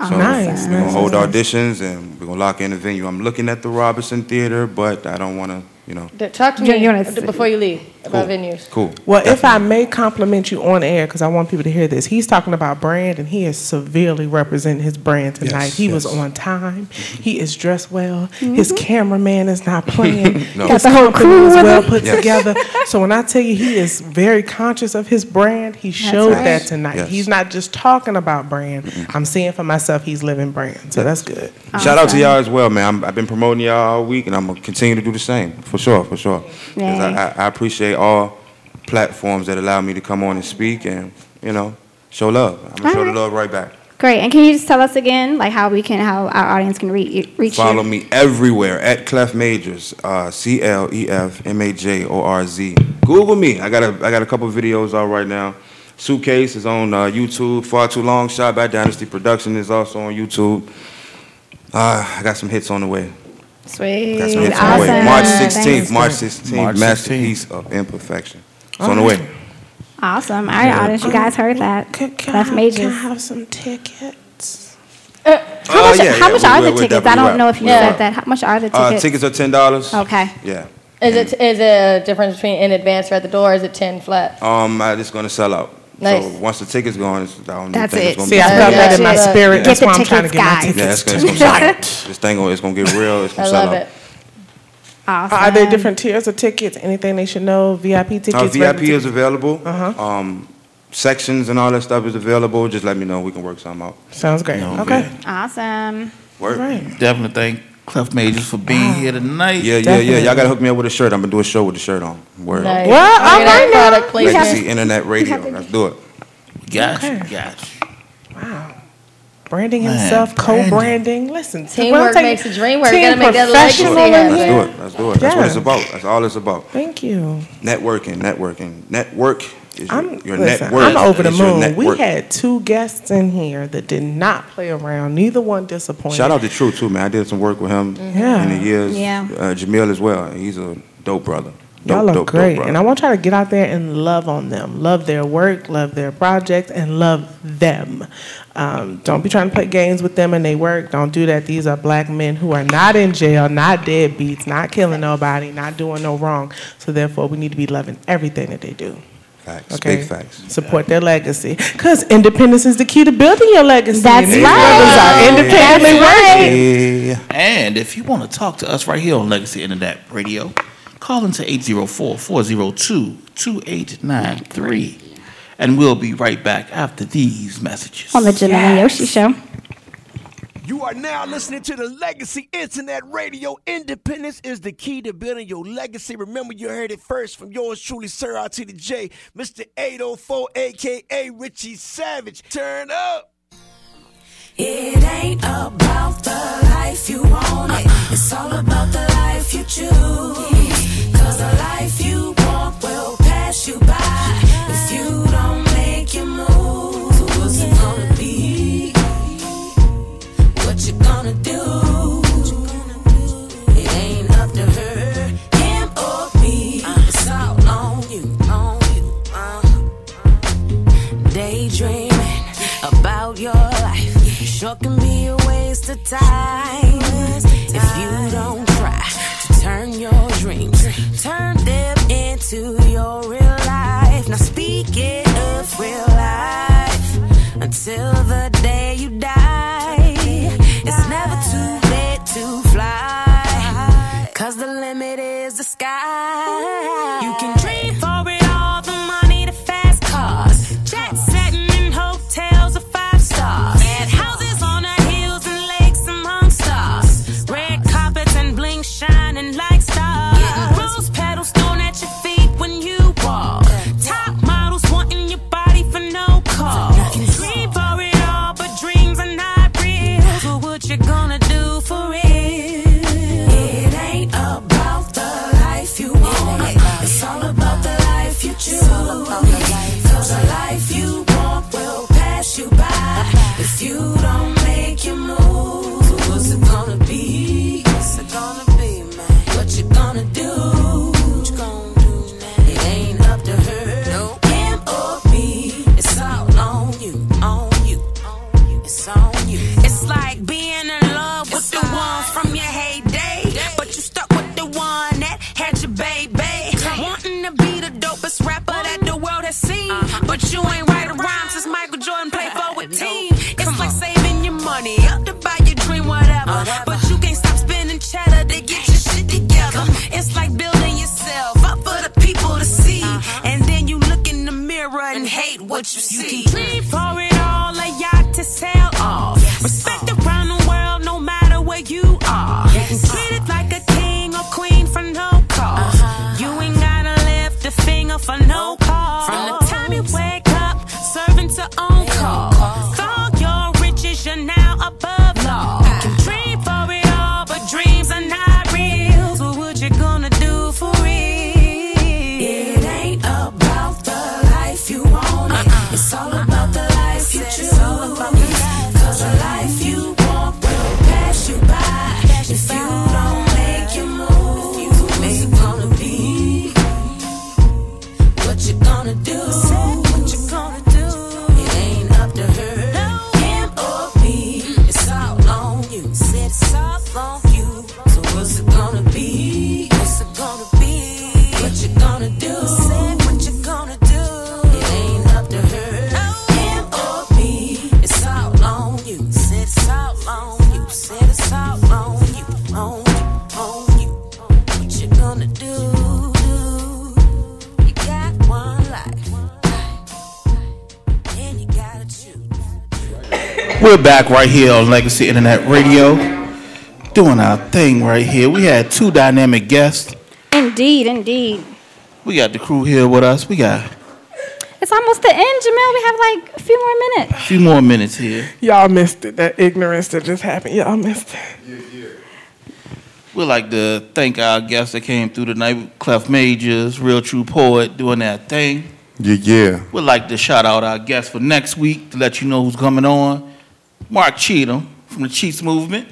Oh, So nice, We're gonna nice, hold auditions and we're gonna lock in the venue. I'm looking at the Robinson Theater, but I don't wanna, you know. Talk to me you wanna before you leave about Cool. venues. Cool. Well, if I may compliment you on air, because I want people to hear this, he's talking about brand, and he is severely representing his brand tonight. Yes, he was on time. Mm-hmm. He is dressed well. Mm-hmm. His cameraman is not playing. No. Got His the whole crew is well put Yes. together. So when I tell you he is very conscious of his brand, he showed right. that tonight. Yes. He's not just talking about brand. I'm seeing for myself he's living brand. So that's good. Shout out to y'all as well, man. I'm, I've been promoting y'all all week, and I'm gonna continue to do the same for sure, for sure. Yay. I, I, I appreciate all platforms that allow me to come on and speak and you know show love. I'm gonna show Alright. the love right back. Great. And can you just tell us again, like how we can, how our audience can re- reach Follow you? me everywhere at Clef Majors, uh, C L E F M A J O R Z. Google me. I got a I got a couple videos out right now. Suitcase is on uh, YouTube. Far Too Long Shot by Dynasty Production is also on YouTube. Uh, I got some hits on the way. Sweet. Got some hits on the way. Awesome. March Thanks. 16th. March 16th. March 16th. Masterpiece of Imperfection. It's on the way. Awesome. All right, audience, you guys heard that. Can, can, That's I, major. can I have some tickets? How Oh, much, yeah, how yeah, much we- are we- the tickets? I don't will. know if you Yeah. said that. How much are the Uh, tickets? tickets are ten dollars. Okay. Yeah. Is it is it a difference between in advance or at the door? Or is it ten flat? Um, I, it's gonna sell out. Nice. So once the tickets gone, it's, I don't That's think it. it's gonna See, be. I Yeah, felt yeah, that in my yeah. spirit. Get That's the why I'm trying to tickets, get my tickets. Yeah, it's gonna, it's gonna sell. This thing, gonna- it's gonna get real. It's I gonna sell love out. it. Awesome. Are there different tiers of tickets? Anything they should know? VIP tickets? Uh, VIP regular is available. Uh-huh. Um, sections and all that stuff is available. Just let me know. We can work something out. Sounds great. No, okay. Awesome. Work. Right. Definitely thank Clef Majors for being ah. here tonight. Yeah, yeah, yeah. Y'all gotta hook me up with a shirt. I'm gonna do a show with the shirt on. Word. Nice. Well, Look at all that right now. product placement. Legacy Internet Radio. Let's do it. Got you, Okay. got you. Wow. Branding Man, himself, branding. co-branding. Listen, Teamwork we'll take- makes the dream work. Team Gotta make that legacy professional in happen. Let's here. do it. Let's do it. That's what it's Yeah. about. That's all it's about. Thank you. Networking, networking. Network is your, I'm, your listen, network. I'm over the moon. We had two guests in here that did not play around. Neither one disappointed. Shout out to True too, man. I did some work with him Yeah. in the years. Yeah. Uh, Jamil as well. He's a dope brother. Dope, Y'all are dope, great. Dope brother. and I want y'all to get out there and love on them. Love their work, love their projects, and love them. Um, don't be trying to play games with them and they work. Don't do that. These are black men who are not in jail, not deadbeats, not killing nobody, not doing no wrong. So therefore, we need to be loving everything that they do. Facts. Okay. Big facts. Support their legacy. Because independence is the key to building your legacy. That's And right. brothers are independently That's working. And if you want to talk to us right here on Legacy Internet Radio, call into 804-402-2893. And we'll be right back after these messages. On the Jamil and Yoshi show. You are now listening to the Legacy Internet Radio. Independence is the key to building your legacy. Remember, you heard it first from yours truly, Sir R the J, Mr. 804, aka Richie Savage. Turn up. It ain't about the life you want it. It's all about the life you choose. Cause the life you want will pass you by you gonna do? It ain't up to her, him or me. It's all on you, on you. Uh. Daydreaming about your life sure can be a waste of time if you don't try to turn your dreams, turn them into your real life. Now speak it of real life until the We're back right here on Legacy Internet Radio, doing our thing right here. We had two dynamic guests. Indeed, indeed. We got the crew here with us. We got It's almost the end, Jamil. We have like a few more minutes. a few more minutes here. Y'all missed it. That ignorance that just happened. Y'all missed it. Yeah, yeah. We'd like to thank our guests that came through tonight. Clef Majors, Real True Poet, doing that thing. Yeah, yeah. We'd like to shout out our guests for next week to let you know who's coming on. Mark Cheatham from the Cheats Movement.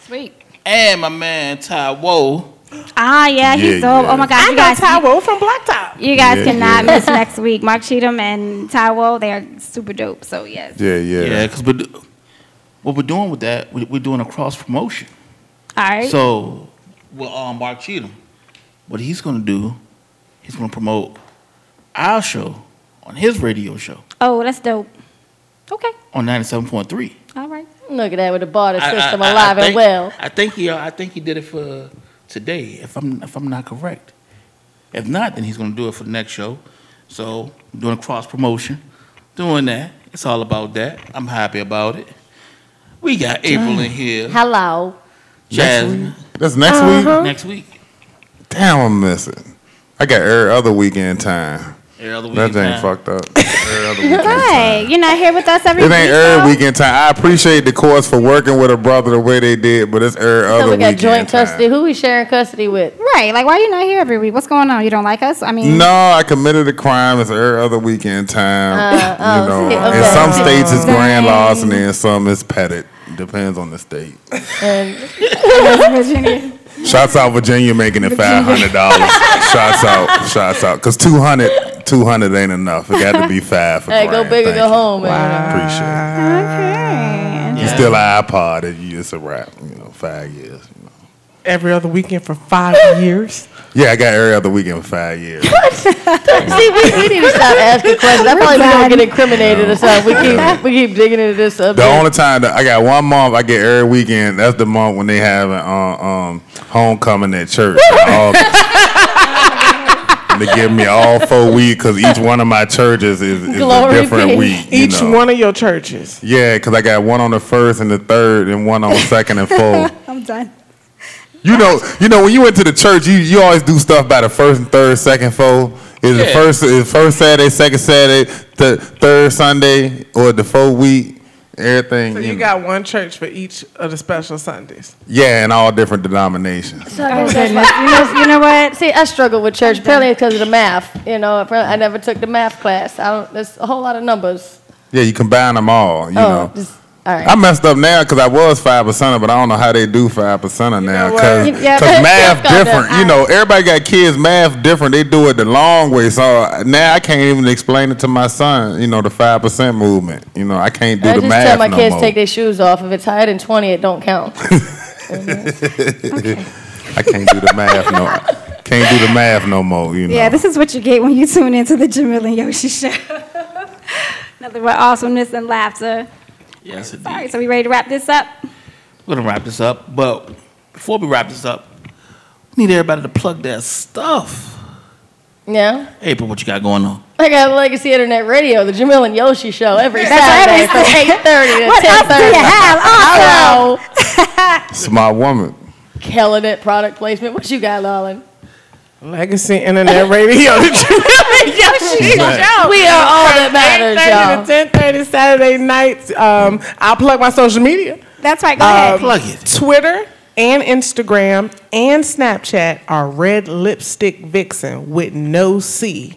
Sweet. And my man Taiwo. Ah, yeah, he's Yeah, dope. Oh my God, I you know guys, Tyrell from Blacktop. you guys Yeah, cannot yeah. miss next week. Mark Cheatham and Taiwo, they are super dope. So yes. Yeah, yeah. Yeah, because what we're doing with that, we- we're doing a cross promotion. All right. So, well, um, Mark Cheatham, what he's going to do, he's going to promote our show on his radio show oh, that's dope. Okay. on 97.3. All right. Look at that with the barter I- I- system I- I alive and think- well. I think he, uh, I think he did it for today. If I'm, if I'm not correct. If not, then he's going to do it for the next show. So, doing a cross promotion, doing that. It's all about that. I'm happy about it. We got April in here. Hello. Jasmine. That's next Uh-huh. week? Next week. Damn, I'm missing. I got every other weekend time. Every other That weekend thing time. fucked up. Every other weekend Right. You're not here with us every It week. ain't though? every weekend time. I appreciate the course for working with a brother the way they did, but it's every So other we got weekend joint time. custody. Who we sharing custody with? Right. Like, why are you not here every week? What's going on? You don't like us? I mean, No, I committed a crime. It's every other weekend time. Uh, oh, you know, see, in some states it's grand Dang. larceny, and some it's petted. Depends on the state. And Virginia. Shouts out Virginia making it five hundred dollars. Shouts out, shouts out, cause 200, 200 ain't enough. It got to be five for hey, go grand. big or Thank go you. home, man. Appreciate it. You still an iPod. It, it's a wrap. You know, five years. Every other weekend for five years. Yeah, I got every other weekend for five years. See, we, we need to stop asking questions. I feel like we're gonna get incriminated or something. We keep we keep digging into this subject. The only time that I got one month I get every weekend. That's the month when they have uh, um, homecoming at church. All- they give me all four weeks because each one of my churches is, is a different be. week. you Each know. one of your churches. Yeah, because I got one on the first and the third, and one on second and fourth. I'm done. You know, you know when you went to the church, you, you always do stuff by the first and third, second, fourth. Is the first is first Saturday, second Saturday, the third Sunday, or the fourth week? Everything. So you you know. got one church for each of the special Sundays. Yeah, and all different denominations. So I guess you, know, you know what? See, I struggle with church. Apparently, because of the math. You know, I never took the math class. I don't. There's a whole lot of numbers. Yeah, you combine them all. You oh, know. just, all right. I messed up now because I was five percenter, but I don't know how they do five percenter now because yeah, math calm different. You know, everybody got kids math different. They do it the long way, so now I can't even explain it to my son. You know, the five percent movement. You know, I can't do I the just math tell my no kids more. take their shoes off. If it's higher than twenty, it don't count. I can't do the math no. Can't do the math no more. You know. Yeah, this is what you get when you tune into the Jamil and Yoshi show. Nothing but awesomeness and laughter. Yes, indeed. Sorry, so we ready to wrap this up? We're gonna wrap this up, but before we wrap this up, we need everybody to plug their stuff. Yeah. April, what you got going on? I got Legacy Internet Radio, the Jamil and Yoshi show every That's Saturday every from 8.30 to What else do 10.30. you have? Hello. Smart woman. Killing it, product placement. What you got, Lolin? Legacy Internet Radio. the Jamil and We are all that matters, y'all. 10:30 Saturday nights. Um, I'll plug my social media. That's right. Go Um, ahead. Plug it. Twitter and Instagram and Snapchat are Red Lipstick Vixen with no C.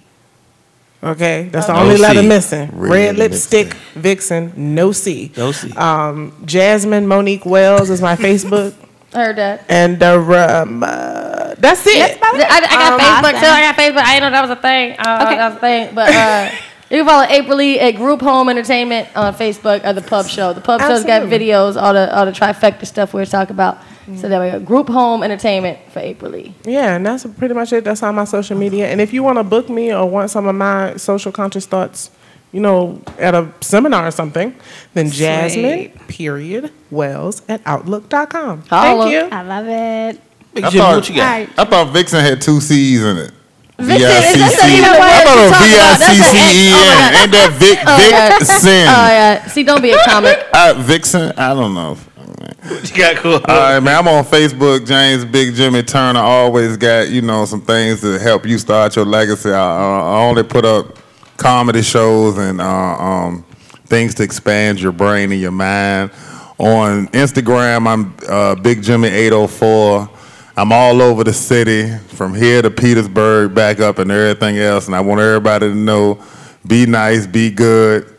Okay, that's the No only letter missing. Red Red, Lipstick Vixen, no C. No C. Um, Jasmine Monique Wells is my Facebook, I heard that. and uh, um, uh, that's it. I, I got Um, Facebook awesome. too. I got Facebook. I didn't know that was a thing. Uh, Okay. That was a thing. But uh, you can follow April Lee at Group Home Entertainment on Facebook or the Pub Show. The Pub Show's got videos, all the all the trifecta stuff we were talking about. So there we go. Group Home Entertainment for April Lee. Yeah, and that's pretty much it. That's all my social media. And if you want to book me or want some of my social conscious thoughts, you know, at a seminar or something, then Jasmine, period, Wells at Outlook.com. Holla. Thank you. I love it. Big I thought, what you got? I thought Vixen had two C's in it. Vixen, V-I-C-C. is that even a word I thought to it was talk about? That's an X. V-I-C-C-E-N. Oh my God. Ain't that Vic, Oh, yeah. Vixen? Oh yeah. See, don't be a comic. Uh, Vixen? I don't know. What you got going on? All right, man. I'm on Facebook. James Big Jimmy Turner always got you know some things to help you start your legacy. I, I I only put up comedy shows and uh, um, things to expand your brain and your mind. On Instagram, I'm uh, Big Jimmy 804. I'm all over the city, from here to Petersburg, back up, and everything else. And I want everybody to know: be nice, be good.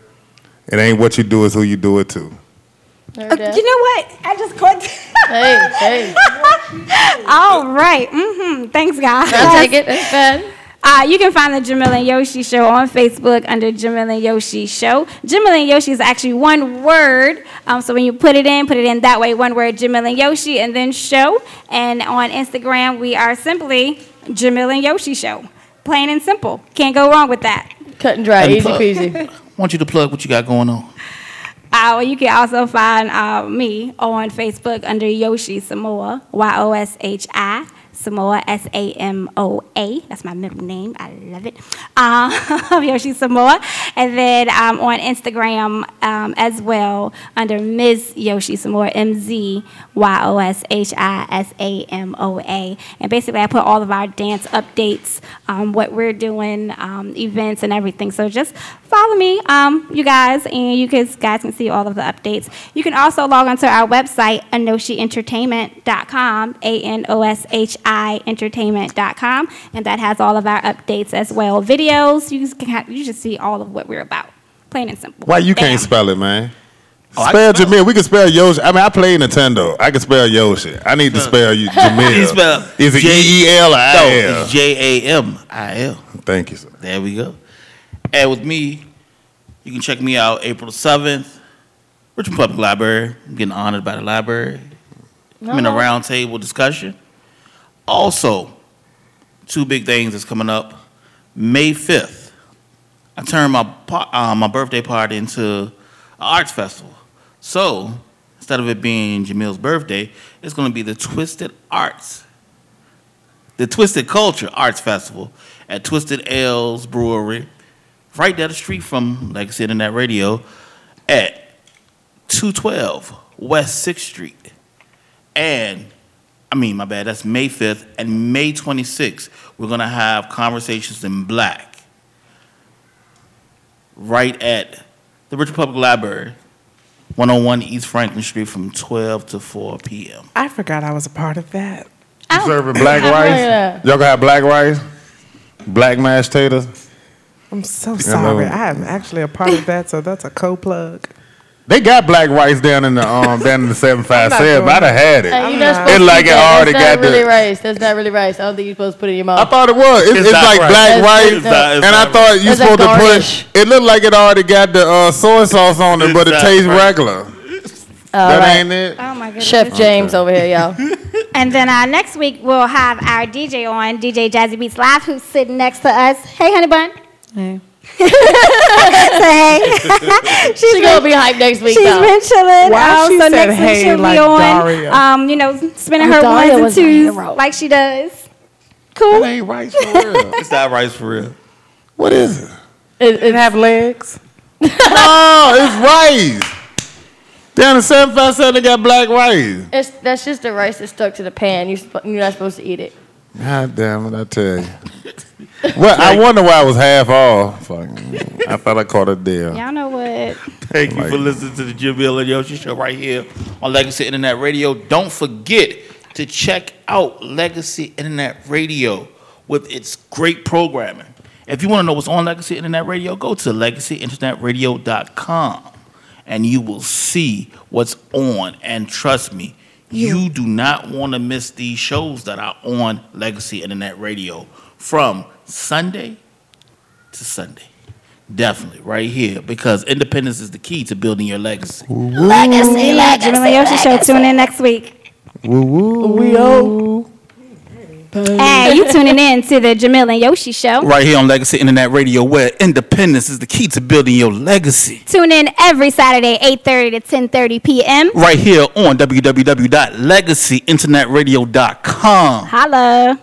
It ain't what you do; it's who you do it to. Heard Uh, you know what? I just caught. Hey, hey. All right. Mm-hmm. Thanks, guys. I'll take it. That's fine. Uh, you can find the Jamil and Yoshi show on Facebook under Jamil and Yoshi show. Jamil and Yoshi is actually one word. Um, so when you put it in, put it in that way, one word, Jamil and Yoshi, and then show. And on Instagram, we are simply Jamil and Yoshi show. Plain and simple. Can't go wrong with that. Cut and dry, And easy plug. peasy. want you to plug what you got going on. Uh, well, you can also find uh, me on Facebook under Yoshi Samoa, Y O S H I. Samoa, S A M O A. That's my middle name. I love it. Um, Yoshi Samoa. And then um, on Instagram um, as well under Ms. Yoshi Samoa, M Z Y O S H I S A M O A. And basically, I put all of our dance updates, um, what we're doing, um, events, and everything. So just follow me, um, you guys, and you guys, guys can see all of the updates. You can also log onto our website, anoshientertainment.com, A N O S H I entertainment.com, and that has all of our updates as well. Videos, you can have, you just see all of what we're about. Plain and simple. Why you Bam. can't spell it, man? Oh, I spell can Jamil. We can spell Yoshi. I mean, I play Nintendo. I can spell Yoshi. I need to spell you Jamil. You spell Is it J- E E L or I No, it's J A M I L. Thank you, sir. There we go. And with me, you can check me out April 7th, Richmond Public Library. I'm getting honored by the library. I'm in a roundtable discussion. Also, two big things that's coming up. May 5th, I turned my uh, my birthday party into an arts festival. So instead of it being Jamil's birthday, it's going to be the Twisted Arts, the Twisted Culture Arts Festival at Twisted Ales Brewery, right down the street from Legacy Internet Radio, at 212 West 6th Street. And I mean, my bad, that's May 5th. And May 26th, we're going to have Conversations in Black right at the Richmond Public Library, 101 East Franklin Street from 12 to 4 p.m. I forgot I was a part of that. Oh. You serving black I rice? heard Y'all gonna have black rice? Black mashed taters? I'm so sorry. I am actually a part of that, so that's a co-plug. They got black rice down in the um down in the seven five I'm not seven. doing I'd have had it. Hey, you're not not. supposed It to like eat it already That's got not really the- rice. That's not really rice. I don't think you're supposed to put it in your mouth. I thought it was. It's, It's it's like rice. black It's- rice, it's not- it's and I thought you It's supposed to garnish. put. It looked like it already got the uh, soy sauce on it, but it tastes rice. regular. All that right. ain't it. Oh my goodness. Chef James over here, y'all. And then uh, next week we'll have our DJ on, DJ Jazzy Beats Live, who's sitting next to us. Hey, honey bun. Hey. Say hey. She gonna be hyped next week, She's though. been chilling. Why um, she so said next week hey she'll like be on, Daria? um, you know, spinning Oh, her Daria ones and twos like she does. Cool. That ain't rice for real. It's not rice for real. What is it? It, it have legs. no, it's rice. Down in 757, they got black rice. It's, that's just the rice that's stuck to the pan. You sp- you're not supposed to eat it. God damn it, I tell you. well, I wonder why it was half off. Fucking- I thought I caught a deal. Y'all know what? Thank you for listening to the Jamil and Yoshi Show right here on Legacy Internet Radio. Don't forget to check out Legacy Internet Radio with its great programming. If you want to know what's on Legacy Internet Radio, go to legacyinternetradio.com and you will see what's on. And trust me, you do not want to miss these shows that are on Legacy Internet Radio from Sunday to Sunday. Definitely, right here, because independence is the key to building your legacy. Legacy, legacy. Jimmy Yoshi Show. Tune in next week. Woo woo. We out. Hey, you tuning in to the Jamil and Yoshi Show. Right here on Legacy Internet Radio, where independence is the key to building your legacy. Tune in every Saturday, 8.30 to 10.30 p.m. Right here on www.legacyinternetradio.com. Holla.